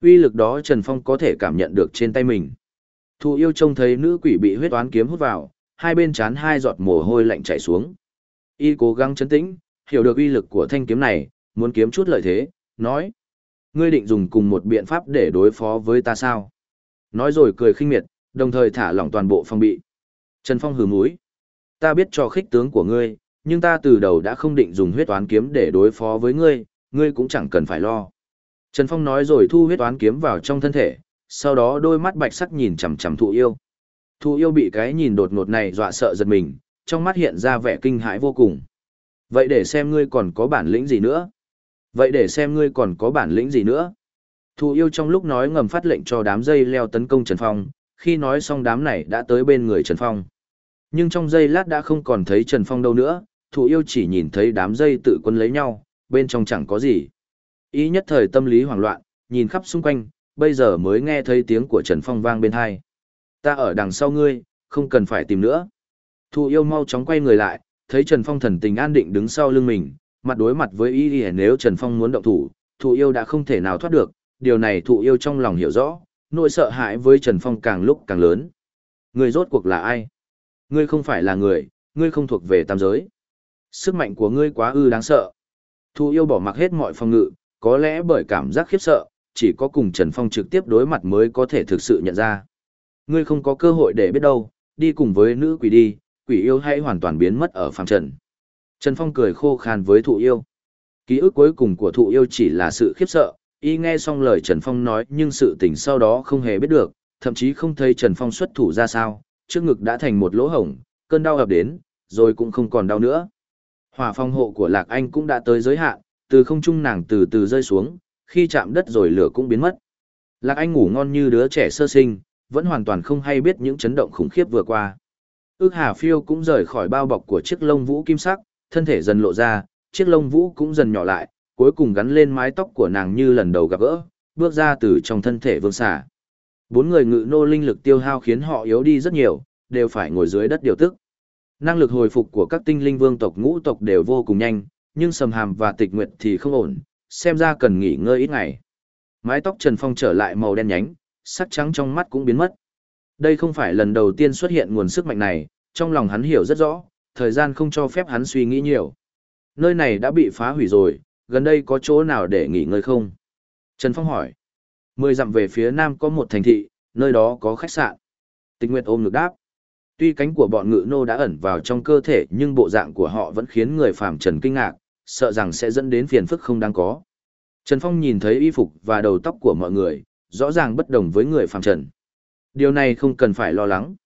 Uy lực đó Trần Phong có thể cảm nhận được trên tay mình. Thu yêu trông thấy nữ quỷ bị huyết toán kiếm hút vào, hai bên chán hai giọt mồ hôi lạnh chảy xuống. Y cố gắng chấn tĩnh, hiểu được uy lực của thanh kiếm này, muốn kiếm chút lợi thế, nói. Ngươi định dùng cùng một biện pháp để đối phó với ta sao? Nói rồi cười khinh miệt, đồng thời thả lỏng toàn bộ phong bị. Trần Phong hừ mũi. Ta biết cho khích tướng của ngươi, nhưng ta từ đầu đã không định dùng huyết toán kiếm để đối phó với ngươi, ngươi cũng chẳng cần phải lo. Trần Phong nói rồi thu huyết toán kiếm vào trong thân thể, sau đó đôi mắt bạch sắc nhìn chằm chằm thụ yêu. Thụ yêu bị cái nhìn đột ngột này dọa sợ giật mình, trong mắt hiện ra vẻ kinh hãi vô cùng. Vậy để xem ngươi còn có bản lĩnh gì nữa? Vậy để xem ngươi còn có bản lĩnh gì nữa? Thụ yêu trong lúc nói ngầm phát lệnh cho đám dây leo tấn công Trần Phong, khi nói xong đám này đã tới bên người Trần Phong. Nhưng trong giây lát đã không còn thấy Trần Phong đâu nữa, thủ yêu chỉ nhìn thấy đám dây tự quân lấy nhau, bên trong chẳng có gì. Ý nhất thời tâm lý hoảng loạn, nhìn khắp xung quanh, bây giờ mới nghe thấy tiếng của Trần Phong vang bên hai. Ta ở đằng sau ngươi, không cần phải tìm nữa. Thụ yêu mau chóng quay người lại, thấy Trần Phong thần tình an định đứng sau lưng mình, mặt đối mặt với ý nếu Trần Phong muốn động thủ, thụ yêu đã không thể nào thoát được, điều này thụ yêu trong lòng hiểu rõ, nỗi sợ hãi với Trần Phong càng lúc càng lớn. Người rốt cuộc là ai? Ngươi không phải là người, ngươi không thuộc về tam giới. Sức mạnh của ngươi quá ư đáng sợ. Thu yêu bỏ mặc hết mọi phòng ngự, có lẽ bởi cảm giác khiếp sợ, chỉ có cùng Trần Phong trực tiếp đối mặt mới có thể thực sự nhận ra. Ngươi không có cơ hội để biết đâu, đi cùng với nữ quỷ đi, quỷ yêu hãy hoàn toàn biến mất ở phàm trần. Trần Phong cười khô khan với thụ yêu. Ký ức cuối cùng của thụ yêu chỉ là sự khiếp sợ, y nghe xong lời Trần Phong nói nhưng sự tình sau đó không hề biết được, thậm chí không thấy Trần Phong xuất thủ ra sao, trước ngực đã thành một lỗ hổng, cơn đau ập đến, rồi cũng không còn đau nữa. Hỏa phong hộ của Lạc Anh cũng đã tới giới hạn, từ không trung nàng từ từ rơi xuống, khi chạm đất rồi lửa cũng biến mất. Lạc Anh ngủ ngon như đứa trẻ sơ sinh, vẫn hoàn toàn không hay biết những chấn động khủng khiếp vừa qua. Ước Hà Phiêu cũng rời khỏi bao bọc của chiếc lông vũ kim sắc, thân thể dần lộ ra, chiếc lông vũ cũng dần nhỏ lại, cuối cùng gắn lên mái tóc của nàng như lần đầu gặp gỡ, bước ra từ trong thân thể vương xà. Bốn người ngự nô linh lực tiêu hao khiến họ yếu đi rất nhiều, đều phải ngồi dưới đất điều tức. Năng lực hồi phục của các tinh linh vương tộc ngũ tộc đều vô cùng nhanh, nhưng sầm hàm và tịch nguyệt thì không ổn, xem ra cần nghỉ ngơi ít ngày. Mái tóc Trần Phong trở lại màu đen nhánh, sắc trắng trong mắt cũng biến mất. Đây không phải lần đầu tiên xuất hiện nguồn sức mạnh này, trong lòng hắn hiểu rất rõ, thời gian không cho phép hắn suy nghĩ nhiều. Nơi này đã bị phá hủy rồi, gần đây có chỗ nào để nghỉ ngơi không? Trần Phong hỏi. Mười dặm về phía nam có một thành thị, nơi đó có khách sạn. Tịch Nguyệt ôm ngực đáp. Tuy cánh của bọn ngự nô đã ẩn vào trong cơ thể nhưng bộ dạng của họ vẫn khiến người phàm trần kinh ngạc, sợ rằng sẽ dẫn đến phiền phức không đáng có. Trần Phong nhìn thấy y phục và đầu tóc của mọi người, rõ ràng bất đồng với người phàm trần. Điều này không cần phải lo lắng.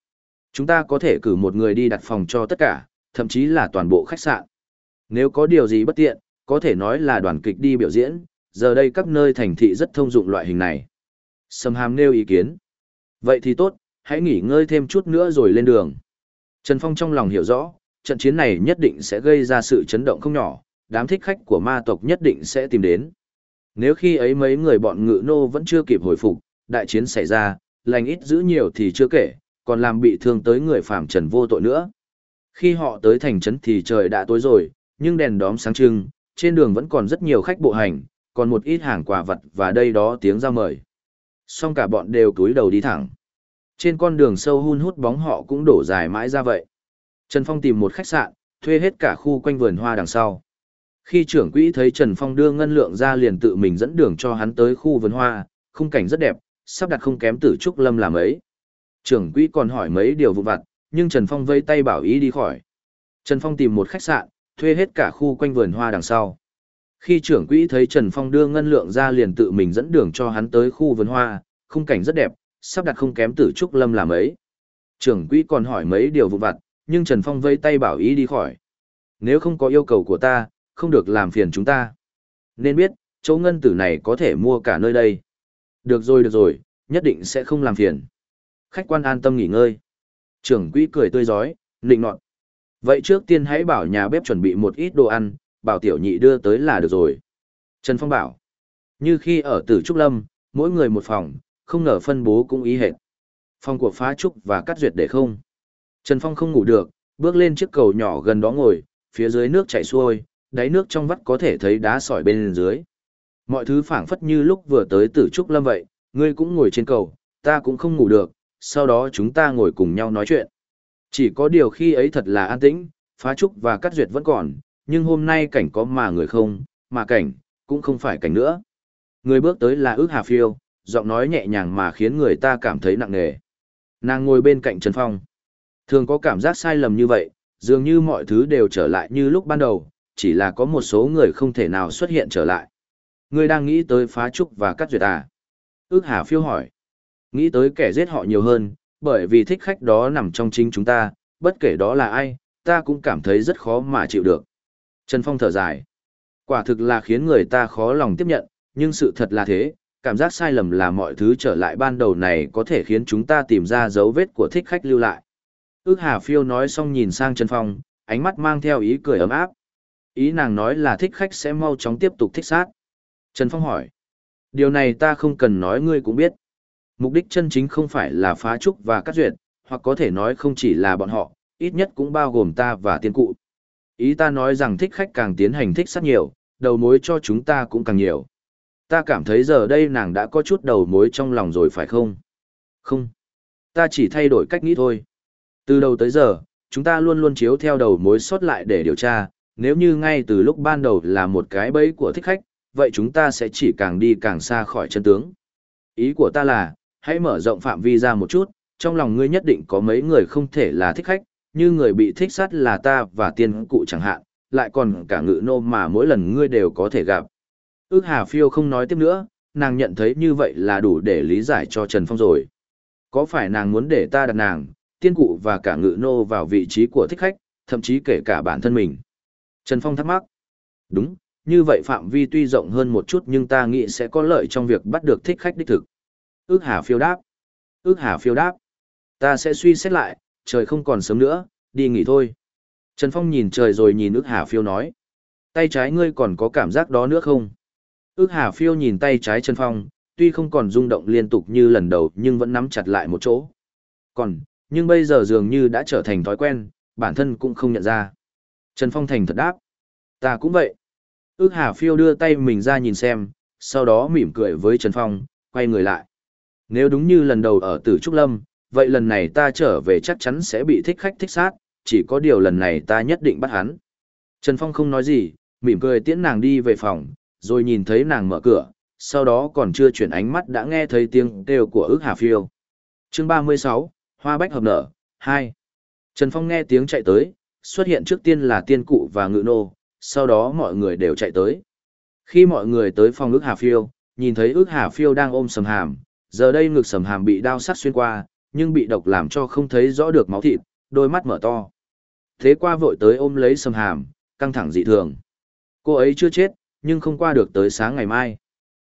Chúng ta có thể cử một người đi đặt phòng cho tất cả, thậm chí là toàn bộ khách sạn. Nếu có điều gì bất tiện, có thể nói là đoàn kịch đi biểu diễn, giờ đây các nơi thành thị rất thông dụng loại hình này. Sầm hàm nêu ý kiến. Vậy thì tốt, hãy nghỉ ngơi thêm chút nữa rồi lên đường. Trần Phong trong lòng hiểu rõ, trận chiến này nhất định sẽ gây ra sự chấn động không nhỏ, đám thích khách của ma tộc nhất định sẽ tìm đến. Nếu khi ấy mấy người bọn ngự nô vẫn chưa kịp hồi phục, đại chiến xảy ra, lành ít giữ nhiều thì chưa kể, còn làm bị thương tới người phàm trần vô tội nữa. Khi họ tới thành trấn thì trời đã tối rồi, nhưng đèn đóm sáng trưng, trên đường vẫn còn rất nhiều khách bộ hành, còn một ít hàng quà vật và đây đó tiếng ra mời. Xong cả bọn đều túi đầu đi thẳng. Trên con đường sâu hun hút bóng họ cũng đổ dài mãi ra vậy. Trần Phong tìm một khách sạn, thuê hết cả khu quanh vườn hoa đằng sau. Khi trưởng quỹ thấy Trần Phong đưa ngân lượng ra liền tự mình dẫn đường cho hắn tới khu vườn hoa, khung cảnh rất đẹp, sắp đặt không kém tử trúc lâm làm ấy. Trưởng quỹ còn hỏi mấy điều vụ vặt, nhưng Trần Phong vây tay bảo ý đi khỏi. Trần Phong tìm một khách sạn, thuê hết cả khu quanh vườn hoa đằng sau. Khi trưởng quỹ thấy Trần Phong đưa ngân lượng ra liền tự mình dẫn đường cho hắn tới khu vườn hoa, khung cảnh rất đẹp, sắp đặt không kém tử trúc lâm làm ấy. Trưởng quỹ còn hỏi mấy điều vụ vặt, nhưng Trần Phong vây tay bảo ý đi khỏi. Nếu không có yêu cầu của ta, không được làm phiền chúng ta. Nên biết, chỗ ngân tử này có thể mua cả nơi đây. Được rồi được rồi, nhất định sẽ không làm phiền. Khách quan an tâm nghỉ ngơi. Trưởng quỹ cười tươi giói, nịnh nọt. Vậy trước tiên hãy bảo nhà bếp chuẩn bị một ít đồ ăn, bảo tiểu nhị đưa tới là được rồi. Trần Phong bảo. Như khi ở tử Trúc Lâm, mỗi người một phòng, không ngờ phân bố cũng ý hệt. Phòng của phá trúc và cắt duyệt để không. Trần Phong không ngủ được, bước lên chiếc cầu nhỏ gần đó ngồi, phía dưới nước chảy xuôi, đáy nước trong vắt có thể thấy đá sỏi bên dưới. Mọi thứ phảng phất như lúc vừa tới tử trúc lâm vậy, ngươi cũng ngồi trên cầu, ta cũng không ngủ được, sau đó chúng ta ngồi cùng nhau nói chuyện. Chỉ có điều khi ấy thật là an tĩnh, phá trúc và cắt duyệt vẫn còn, nhưng hôm nay cảnh có mà người không, mà cảnh, cũng không phải cảnh nữa. Người bước tới là ước hà phiêu, giọng nói nhẹ nhàng mà khiến người ta cảm thấy nặng nề. Nàng ngồi bên cạnh Trần Phong. Thường có cảm giác sai lầm như vậy, dường như mọi thứ đều trở lại như lúc ban đầu, chỉ là có một số người không thể nào xuất hiện trở lại. Ngươi đang nghĩ tới phá trúc và cắt duyệt à? Ước hà phiêu hỏi. Nghĩ tới kẻ giết họ nhiều hơn, bởi vì thích khách đó nằm trong chính chúng ta, bất kể đó là ai, ta cũng cảm thấy rất khó mà chịu được. Trần Phong thở dài. Quả thực là khiến người ta khó lòng tiếp nhận, nhưng sự thật là thế, cảm giác sai lầm là mọi thứ trở lại ban đầu này có thể khiến chúng ta tìm ra dấu vết của thích khách lưu lại. Ước Hà Phiêu nói xong nhìn sang Trần Phong, ánh mắt mang theo ý cười ấm áp. Ý nàng nói là thích khách sẽ mau chóng tiếp tục thích sát. Trần Phong hỏi. Điều này ta không cần nói ngươi cũng biết. Mục đích chân chính không phải là phá trúc và cắt duyệt, hoặc có thể nói không chỉ là bọn họ, ít nhất cũng bao gồm ta và tiên cụ. Ý ta nói rằng thích khách càng tiến hành thích sát nhiều, đầu mối cho chúng ta cũng càng nhiều. Ta cảm thấy giờ đây nàng đã có chút đầu mối trong lòng rồi phải không? Không. Ta chỉ thay đổi cách nghĩ thôi. Từ đầu tới giờ, chúng ta luôn luôn chiếu theo đầu mối sót lại để điều tra, nếu như ngay từ lúc ban đầu là một cái bẫy của thích khách, vậy chúng ta sẽ chỉ càng đi càng xa khỏi chân tướng. Ý của ta là, hãy mở rộng phạm vi ra một chút, trong lòng ngươi nhất định có mấy người không thể là thích khách, như người bị thích sát là ta và tiên cụ chẳng hạn, lại còn cả ngự nô mà mỗi lần ngươi đều có thể gặp. Ước Hà Phiêu không nói tiếp nữa, nàng nhận thấy như vậy là đủ để lý giải cho Trần Phong rồi. Có phải nàng muốn để ta đặt nàng, tiên cụ và cả ngự nô vào vị trí của thích khách, thậm chí kể cả bản thân mình? Trần Phong thắc mắc. Đúng, như vậy phạm vi tuy rộng hơn một chút nhưng ta nghĩ sẽ có lợi trong việc bắt được thích khách đích thực. Ước Hà Phiêu đáp. Ước Hà Phiêu đáp. Ta sẽ suy xét lại, trời không còn sớm nữa, đi nghỉ thôi. Trần Phong nhìn trời rồi nhìn ước Hà Phiêu nói. Tay trái ngươi còn có cảm giác đó nữa không? Ước Hà Phiêu nhìn tay trái Trần Phong, tuy không còn rung động liên tục như lần đầu nhưng vẫn nắm chặt lại một chỗ. Còn, nhưng bây giờ dường như đã trở thành thói quen, bản thân cũng không nhận ra. Trần Phong thành thật đáp. Ta cũng vậy. Ước Hà Phiêu đưa tay mình ra nhìn xem, sau đó mỉm cười với Trần Phong, quay người lại. Nếu đúng như lần đầu ở Tử Trúc Lâm, vậy lần này ta trở về chắc chắn sẽ bị thích khách thích sát, chỉ có điều lần này ta nhất định bắt hắn. Trần Phong không nói gì, mỉm cười tiễn nàng đi về phòng, rồi nhìn thấy nàng mở cửa, sau đó còn chưa chuyển ánh mắt đã nghe thấy tiếng kêu của ước hà phiêu. chương 36, Hoa Bách Hợp Nở, 2. Trần Phong nghe tiếng chạy tới, xuất hiện trước tiên là tiên cụ và ngự nô, sau đó mọi người đều chạy tới. Khi mọi người tới phòng ước hà phiêu, nhìn thấy ước hà phiêu đang ôm sầm hàm, giờ đây ngực sầm hàm bị đao sắt xuyên qua, nhưng bị độc làm cho không thấy rõ được máu thịt, đôi mắt mở to. Thế qua vội tới ôm lấy sầm hàm, căng thẳng dị thường. Cô ấy chưa chết, nhưng không qua được tới sáng ngày mai.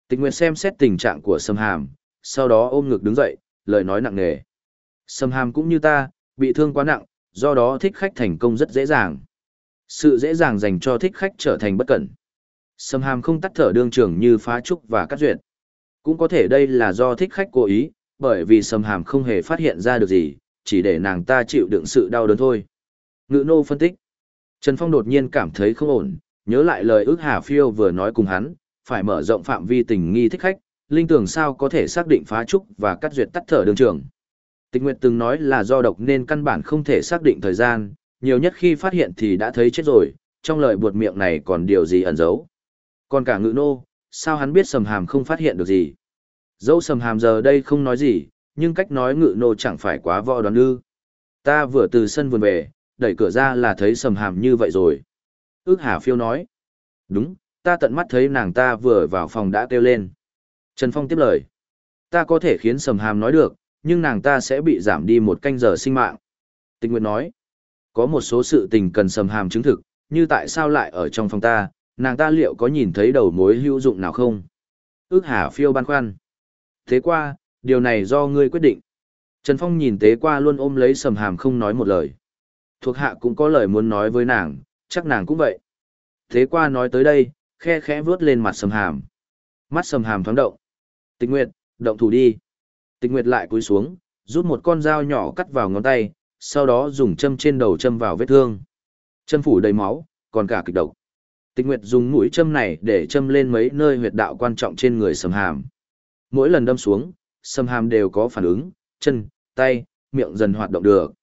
Tịch Nguyệt xem xét tình trạng của Sâm Hàm, sau đó ôm ngực đứng dậy, lời nói nặng nề. Sâm Hàm cũng như ta, bị thương quá nặng, do đó thích khách thành công rất dễ dàng. Sự dễ dàng dành cho thích khách trở thành bất cẩn. Sâm Hàm không tắt thở đương trường như phá trúc và cắt duyệt. Cũng có thể đây là do thích khách cố ý, bởi vì sầm Hàm không hề phát hiện ra được gì, chỉ để nàng ta chịu đựng sự đau đớn thôi. Ngự nô phân tích. Trần Phong đột nhiên cảm thấy không ổn, nhớ lại lời ước Hà Phiêu vừa nói cùng hắn, phải mở rộng phạm vi tình nghi thích khách, linh tưởng sao có thể xác định phá trúc và cắt duyệt tắt thở đường trường. Tịch Nguyệt từng nói là do độc nên căn bản không thể xác định thời gian, nhiều nhất khi phát hiện thì đã thấy chết rồi, trong lời buột miệng này còn điều gì ẩn giấu. Còn cả ngự nô, sao hắn biết sầm hàm không phát hiện được gì. Dẫu sầm hàm giờ đây không nói gì, nhưng cách nói ngự nô chẳng phải quá võ đoán ư. Ta vừa từ sân vườn về, đẩy cửa ra là thấy sầm hàm như vậy rồi. Ước hà phiêu nói. Đúng, ta tận mắt thấy nàng ta vừa vào phòng đã kêu lên. Trần Phong tiếp lời. Ta có thể khiến sầm hàm nói được, nhưng nàng ta sẽ bị giảm đi một canh giờ sinh mạng. tình Nguyệt nói. Có một số sự tình cần sầm hàm chứng thực, như tại sao lại ở trong phòng ta, nàng ta liệu có nhìn thấy đầu mối hữu dụng nào không? Ước hà phiêu băn khoăn. Thế qua, điều này do ngươi quyết định. Trần Phong nhìn tế qua luôn ôm lấy sầm hàm không nói một lời. Thuộc hạ cũng có lời muốn nói với nàng, chắc nàng cũng vậy. Thế qua nói tới đây, khe khẽ vướt lên mặt sầm hàm. Mắt sầm hàm thoáng động. Tịch Nguyệt, động thủ đi. Tịch Nguyệt lại cúi xuống, rút một con dao nhỏ cắt vào ngón tay, sau đó dùng châm trên đầu châm vào vết thương. Châm phủ đầy máu, còn cả kịch độc. Tịch Nguyệt dùng mũi châm này để châm lên mấy nơi huyệt đạo quan trọng trên người sầm hàm. Mỗi lần đâm xuống, sâm hàm đều có phản ứng, chân, tay, miệng dần hoạt động được.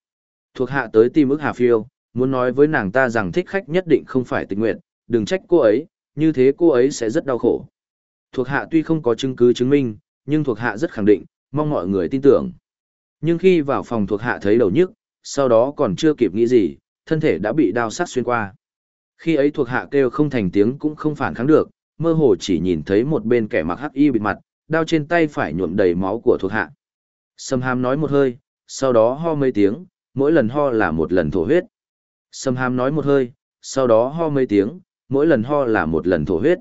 Thuộc hạ tới tìm ức Hà Phiêu, muốn nói với nàng ta rằng thích khách nhất định không phải tình nguyện, đừng trách cô ấy, như thế cô ấy sẽ rất đau khổ. Thuộc hạ tuy không có chứng cứ chứng minh, nhưng thuộc hạ rất khẳng định, mong mọi người tin tưởng. Nhưng khi vào phòng thuộc hạ thấy đầu nhức, sau đó còn chưa kịp nghĩ gì, thân thể đã bị đao sát xuyên qua. Khi ấy thuộc hạ kêu không thành tiếng cũng không phản kháng được, mơ hồ chỉ nhìn thấy một bên kẻ mặc hắc y bịt mặt, đao trên tay phải nhuộm đầy máu của thuộc hạ. Sâm hàm nói một hơi, sau đó ho mấy tiếng, mỗi lần ho là một lần thổ huyết. Sâm hàm nói một hơi, sau đó ho mấy tiếng, mỗi lần ho là một lần thổ huyết.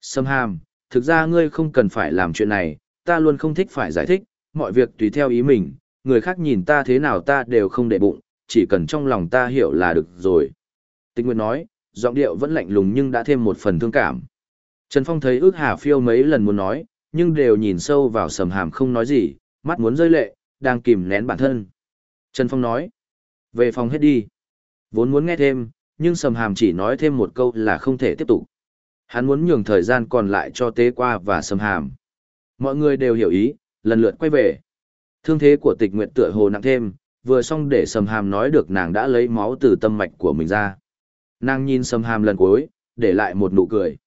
Sâm hàm, thực ra ngươi không cần phải làm chuyện này, ta luôn không thích phải giải thích, mọi việc tùy theo ý mình, người khác nhìn ta thế nào ta đều không để bụng, chỉ cần trong lòng ta hiểu là được rồi. Tịch Nguyệt nói, giọng điệu vẫn lạnh lùng nhưng đã thêm một phần thương cảm. Trần Phong thấy ước hà phiêu mấy lần muốn nói, nhưng đều nhìn sâu vào sầm hàm không nói gì, mắt muốn rơi lệ, đang kìm nén bản thân. Trần Phong nói, về phòng hết đi. Vốn muốn nghe thêm, nhưng sầm hàm chỉ nói thêm một câu là không thể tiếp tục. Hắn muốn nhường thời gian còn lại cho tế qua và sầm hàm. Mọi người đều hiểu ý, lần lượt quay về. Thương thế của tịch nguyện tựa hồ nặng thêm, vừa xong để sầm hàm nói được nàng đã lấy máu từ tâm mạch của mình ra. Nàng nhìn sầm hàm lần cuối, để lại một nụ cười.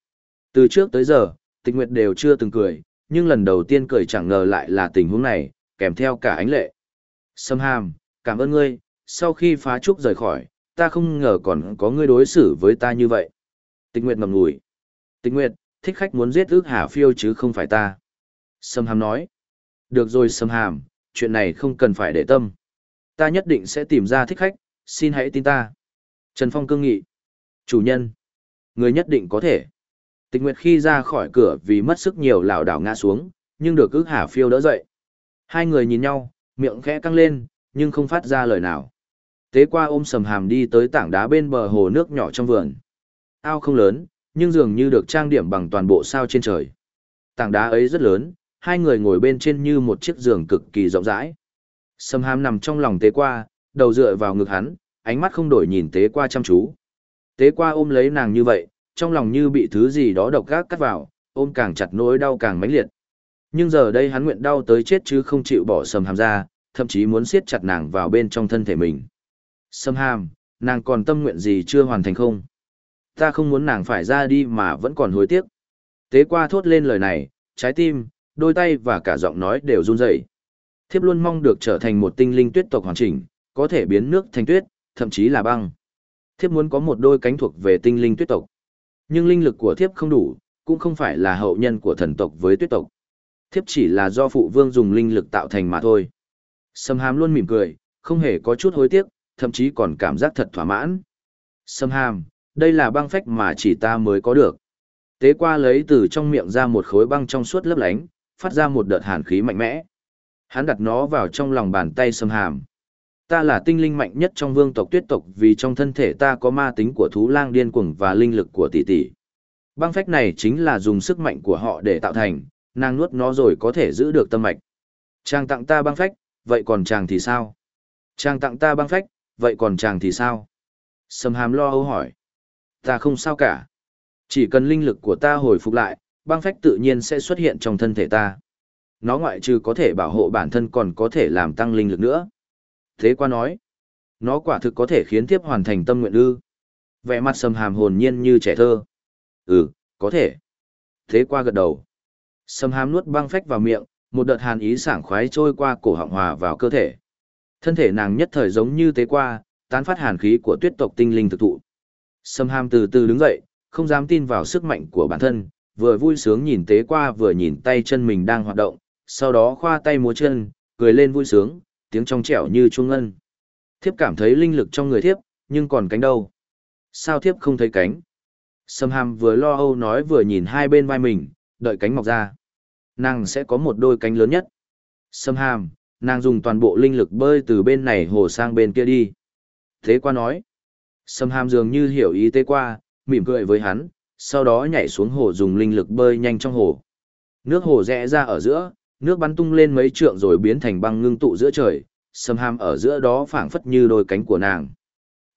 Từ trước tới giờ, tịch nguyệt đều chưa từng cười, nhưng lần đầu tiên cười chẳng ngờ lại là tình huống này, kèm theo cả ánh lệ. Sâm hàm, cảm ơn ngươi, sau khi phá trúc rời khỏi, ta không ngờ còn có ngươi đối xử với ta như vậy. Tịch Nguyệt ngầm ngùi. Tịch Nguyệt, thích khách muốn giết ước Hà Phiêu chứ không phải ta. Sâm hàm nói. Được rồi Sâm hàm, chuyện này không cần phải để tâm. Ta nhất định sẽ tìm ra thích khách, xin hãy tin ta. Trần Phong cương nghị. Chủ nhân. Người nhất định có thể. Tịch Nguyệt khi ra khỏi cửa vì mất sức nhiều lảo đảo ngã xuống, nhưng được ước Hà Phiêu đỡ dậy. Hai người nhìn nhau, miệng khẽ căng lên, nhưng không phát ra lời nào. Tế qua ôm sầm hàm đi tới tảng đá bên bờ hồ nước nhỏ trong vườn. Ao không lớn, nhưng dường như được trang điểm bằng toàn bộ sao trên trời. Tảng đá ấy rất lớn, hai người ngồi bên trên như một chiếc giường cực kỳ rộng rãi. Sầm hàm nằm trong lòng tế qua, đầu dựa vào ngực hắn, ánh mắt không đổi nhìn tế qua chăm chú. Tế qua ôm lấy nàng như vậy, trong lòng như bị thứ gì đó độc gác cắt vào, ôm càng chặt nỗi đau càng mãnh liệt. Nhưng giờ đây hắn nguyện đau tới chết chứ không chịu bỏ sầm hàm ra, thậm chí muốn siết chặt nàng vào bên trong thân thể mình. Sầm hàm, nàng còn tâm nguyện gì chưa hoàn thành không? Ta không muốn nàng phải ra đi mà vẫn còn hối tiếc. Tế qua thốt lên lời này, trái tim, đôi tay và cả giọng nói đều run rẩy. Thiếp luôn mong được trở thành một tinh linh tuyết tộc hoàn chỉnh, có thể biến nước thành tuyết, thậm chí là băng. Thiếp muốn có một đôi cánh thuộc về tinh linh tuyết tộc. Nhưng linh lực của thiếp không đủ, cũng không phải là hậu nhân của thần tộc với tuyết tộc. Thiếp chỉ là do phụ vương dùng linh lực tạo thành mà thôi. Sâm hàm luôn mỉm cười, không hề có chút hối tiếc, thậm chí còn cảm giác thật thỏa mãn. Sâm hàm, đây là băng phách mà chỉ ta mới có được. Tế qua lấy từ trong miệng ra một khối băng trong suốt lấp lánh, phát ra một đợt hàn khí mạnh mẽ. Hắn đặt nó vào trong lòng bàn tay sâm hàm. Ta là tinh linh mạnh nhất trong vương tộc tuyết tộc vì trong thân thể ta có ma tính của thú lang điên cuồng và linh lực của tỷ tỷ. Băng phách này chính là dùng sức mạnh của họ để tạo thành, nàng nuốt nó rồi có thể giữ được tâm mạch. Chàng tặng ta băng phách, vậy còn chàng thì sao? Chàng tặng ta băng phách, vậy còn chàng thì sao? Sầm hàm lo âu hỏi. Ta không sao cả. Chỉ cần linh lực của ta hồi phục lại, băng phách tự nhiên sẽ xuất hiện trong thân thể ta. Nó ngoại trừ có thể bảo hộ bản thân còn có thể làm tăng linh lực nữa. Thế qua nói, nó quả thực có thể khiến thiếp hoàn thành tâm nguyện ư. Vẻ mặt sầm hàm hồn nhiên như trẻ thơ. Ừ, có thể. Thế qua gật đầu. Sầm hàm nuốt băng phách vào miệng, một đợt hàn ý sảng khoái trôi qua cổ họng hòa vào cơ thể. Thân thể nàng nhất thời giống như tế qua, tán phát hàn khí của tuyết tộc tinh linh thực thụ. Sâm hàm từ từ đứng dậy, không dám tin vào sức mạnh của bản thân, vừa vui sướng nhìn tế qua vừa nhìn tay chân mình đang hoạt động, sau đó khoa tay múa chân, cười lên vui sướng, tiếng trong trẻo như chuông ngân. Thiếp cảm thấy linh lực trong người thiếp, nhưng còn cánh đâu? Sao thiếp không thấy cánh? Sâm Ham vừa lo âu nói vừa nhìn hai bên vai mình, đợi cánh mọc ra. Nàng sẽ có một đôi cánh lớn nhất. Sâm Ham, nàng dùng toàn bộ linh lực bơi từ bên này hồ sang bên kia đi. Thế qua nói. Sâm Ham dường như hiểu ý tế qua, mỉm cười với hắn, sau đó nhảy xuống hồ dùng linh lực bơi nhanh trong hồ. Nước hồ rẽ ra ở giữa, nước bắn tung lên mấy trượng rồi biến thành băng ngưng tụ giữa trời, Sâm Ham ở giữa đó phảng phất như đôi cánh của nàng.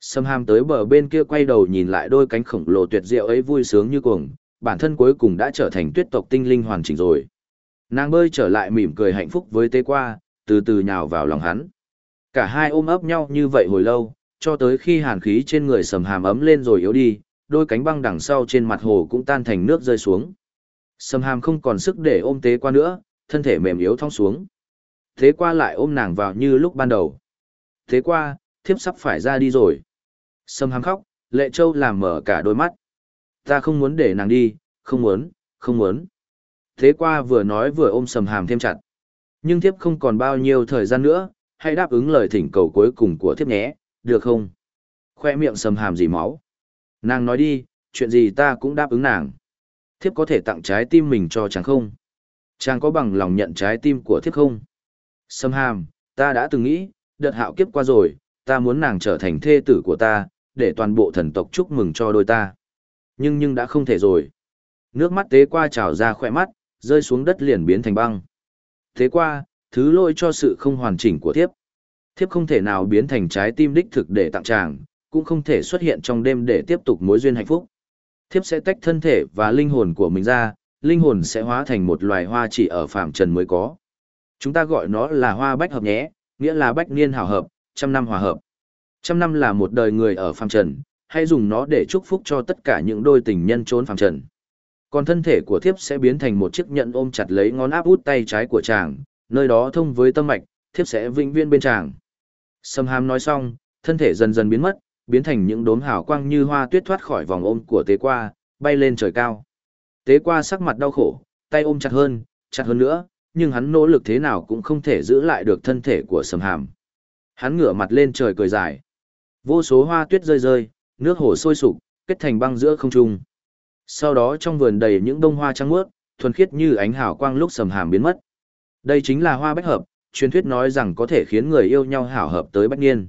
Sâm Ham tới bờ bên kia quay đầu nhìn lại đôi cánh khổng lồ tuyệt diệu ấy vui sướng như cuồng, bản thân cuối cùng đã trở thành tuyết tộc tinh linh hoàn chỉnh rồi. Nàng bơi trở lại mỉm cười hạnh phúc với tế qua, từ từ nhào vào lòng hắn. Cả hai ôm ấp nhau như vậy hồi lâu, cho tới khi hàn khí trên người sầm hàm ấm lên rồi yếu đi, đôi cánh băng đằng sau trên mặt hồ cũng tan thành nước rơi xuống. Sầm hàm không còn sức để ôm tế qua nữa, thân thể mềm yếu thong xuống. Thế qua lại ôm nàng vào như lúc ban đầu. Thế qua, thiếp sắp phải ra đi rồi. Sầm hàm khóc, lệ châu làm mở cả đôi mắt. Ta không muốn để nàng đi, không muốn, không muốn. Thế qua vừa nói vừa ôm sầm hàm thêm chặt. Nhưng thiếp không còn bao nhiêu thời gian nữa, hãy đáp ứng lời thỉnh cầu cuối cùng của thiếp nhé, được không? Khoe miệng sầm hàm dì máu. Nàng nói đi, chuyện gì ta cũng đáp ứng nàng. Thiếp có thể tặng trái tim mình cho chàng không? Chàng có bằng lòng nhận trái tim của thiếp không? Sâm hàm, ta đã từng nghĩ, đợt hạo kiếp qua rồi, ta muốn nàng trở thành thê tử của ta, để toàn bộ thần tộc chúc mừng cho đôi ta. Nhưng nhưng đã không thể rồi. Nước mắt tế qua trào ra khỏe mắt, rơi xuống đất liền biến thành băng. Thế qua, thứ lỗi cho sự không hoàn chỉnh của thiếp. Thiếp không thể nào biến thành trái tim đích thực để tặng chàng, cũng không thể xuất hiện trong đêm để tiếp tục mối duyên hạnh phúc. Thiếp sẽ tách thân thể và linh hồn của mình ra, linh hồn sẽ hóa thành một loài hoa chỉ ở phàm trần mới có. Chúng ta gọi nó là hoa bách hợp nhé, nghĩa là bách niên hảo hợp, trăm năm hòa hợp. Trăm năm là một đời người ở phàm trần, hãy dùng nó để chúc phúc cho tất cả những đôi tình nhân trốn phàm trần. Còn thân thể của thiếp sẽ biến thành một chiếc nhẫn ôm chặt lấy ngón áp út tay trái của chàng, nơi đó thông với tâm mạch, thiếp sẽ vĩnh viễn bên chàng. Sâm hàm nói xong, thân thể dần dần biến mất, biến thành những đốm hào quang như hoa tuyết thoát khỏi vòng ôm của tế qua, bay lên trời cao. Tế qua sắc mặt đau khổ, tay ôm chặt hơn, chặt hơn nữa, nhưng hắn nỗ lực thế nào cũng không thể giữ lại được thân thể của sầm hàm. Hắn ngửa mặt lên trời cười dài. Vô số hoa tuyết rơi rơi, nước hồ sôi sục, kết thành băng giữa không trung. Sau đó trong vườn đầy những bông hoa trắng muốt, thuần khiết như ánh hào quang lúc sầm hàm biến mất. Đây chính là hoa bách hợp, truyền thuyết nói rằng có thể khiến người yêu nhau hảo hợp tới bách niên.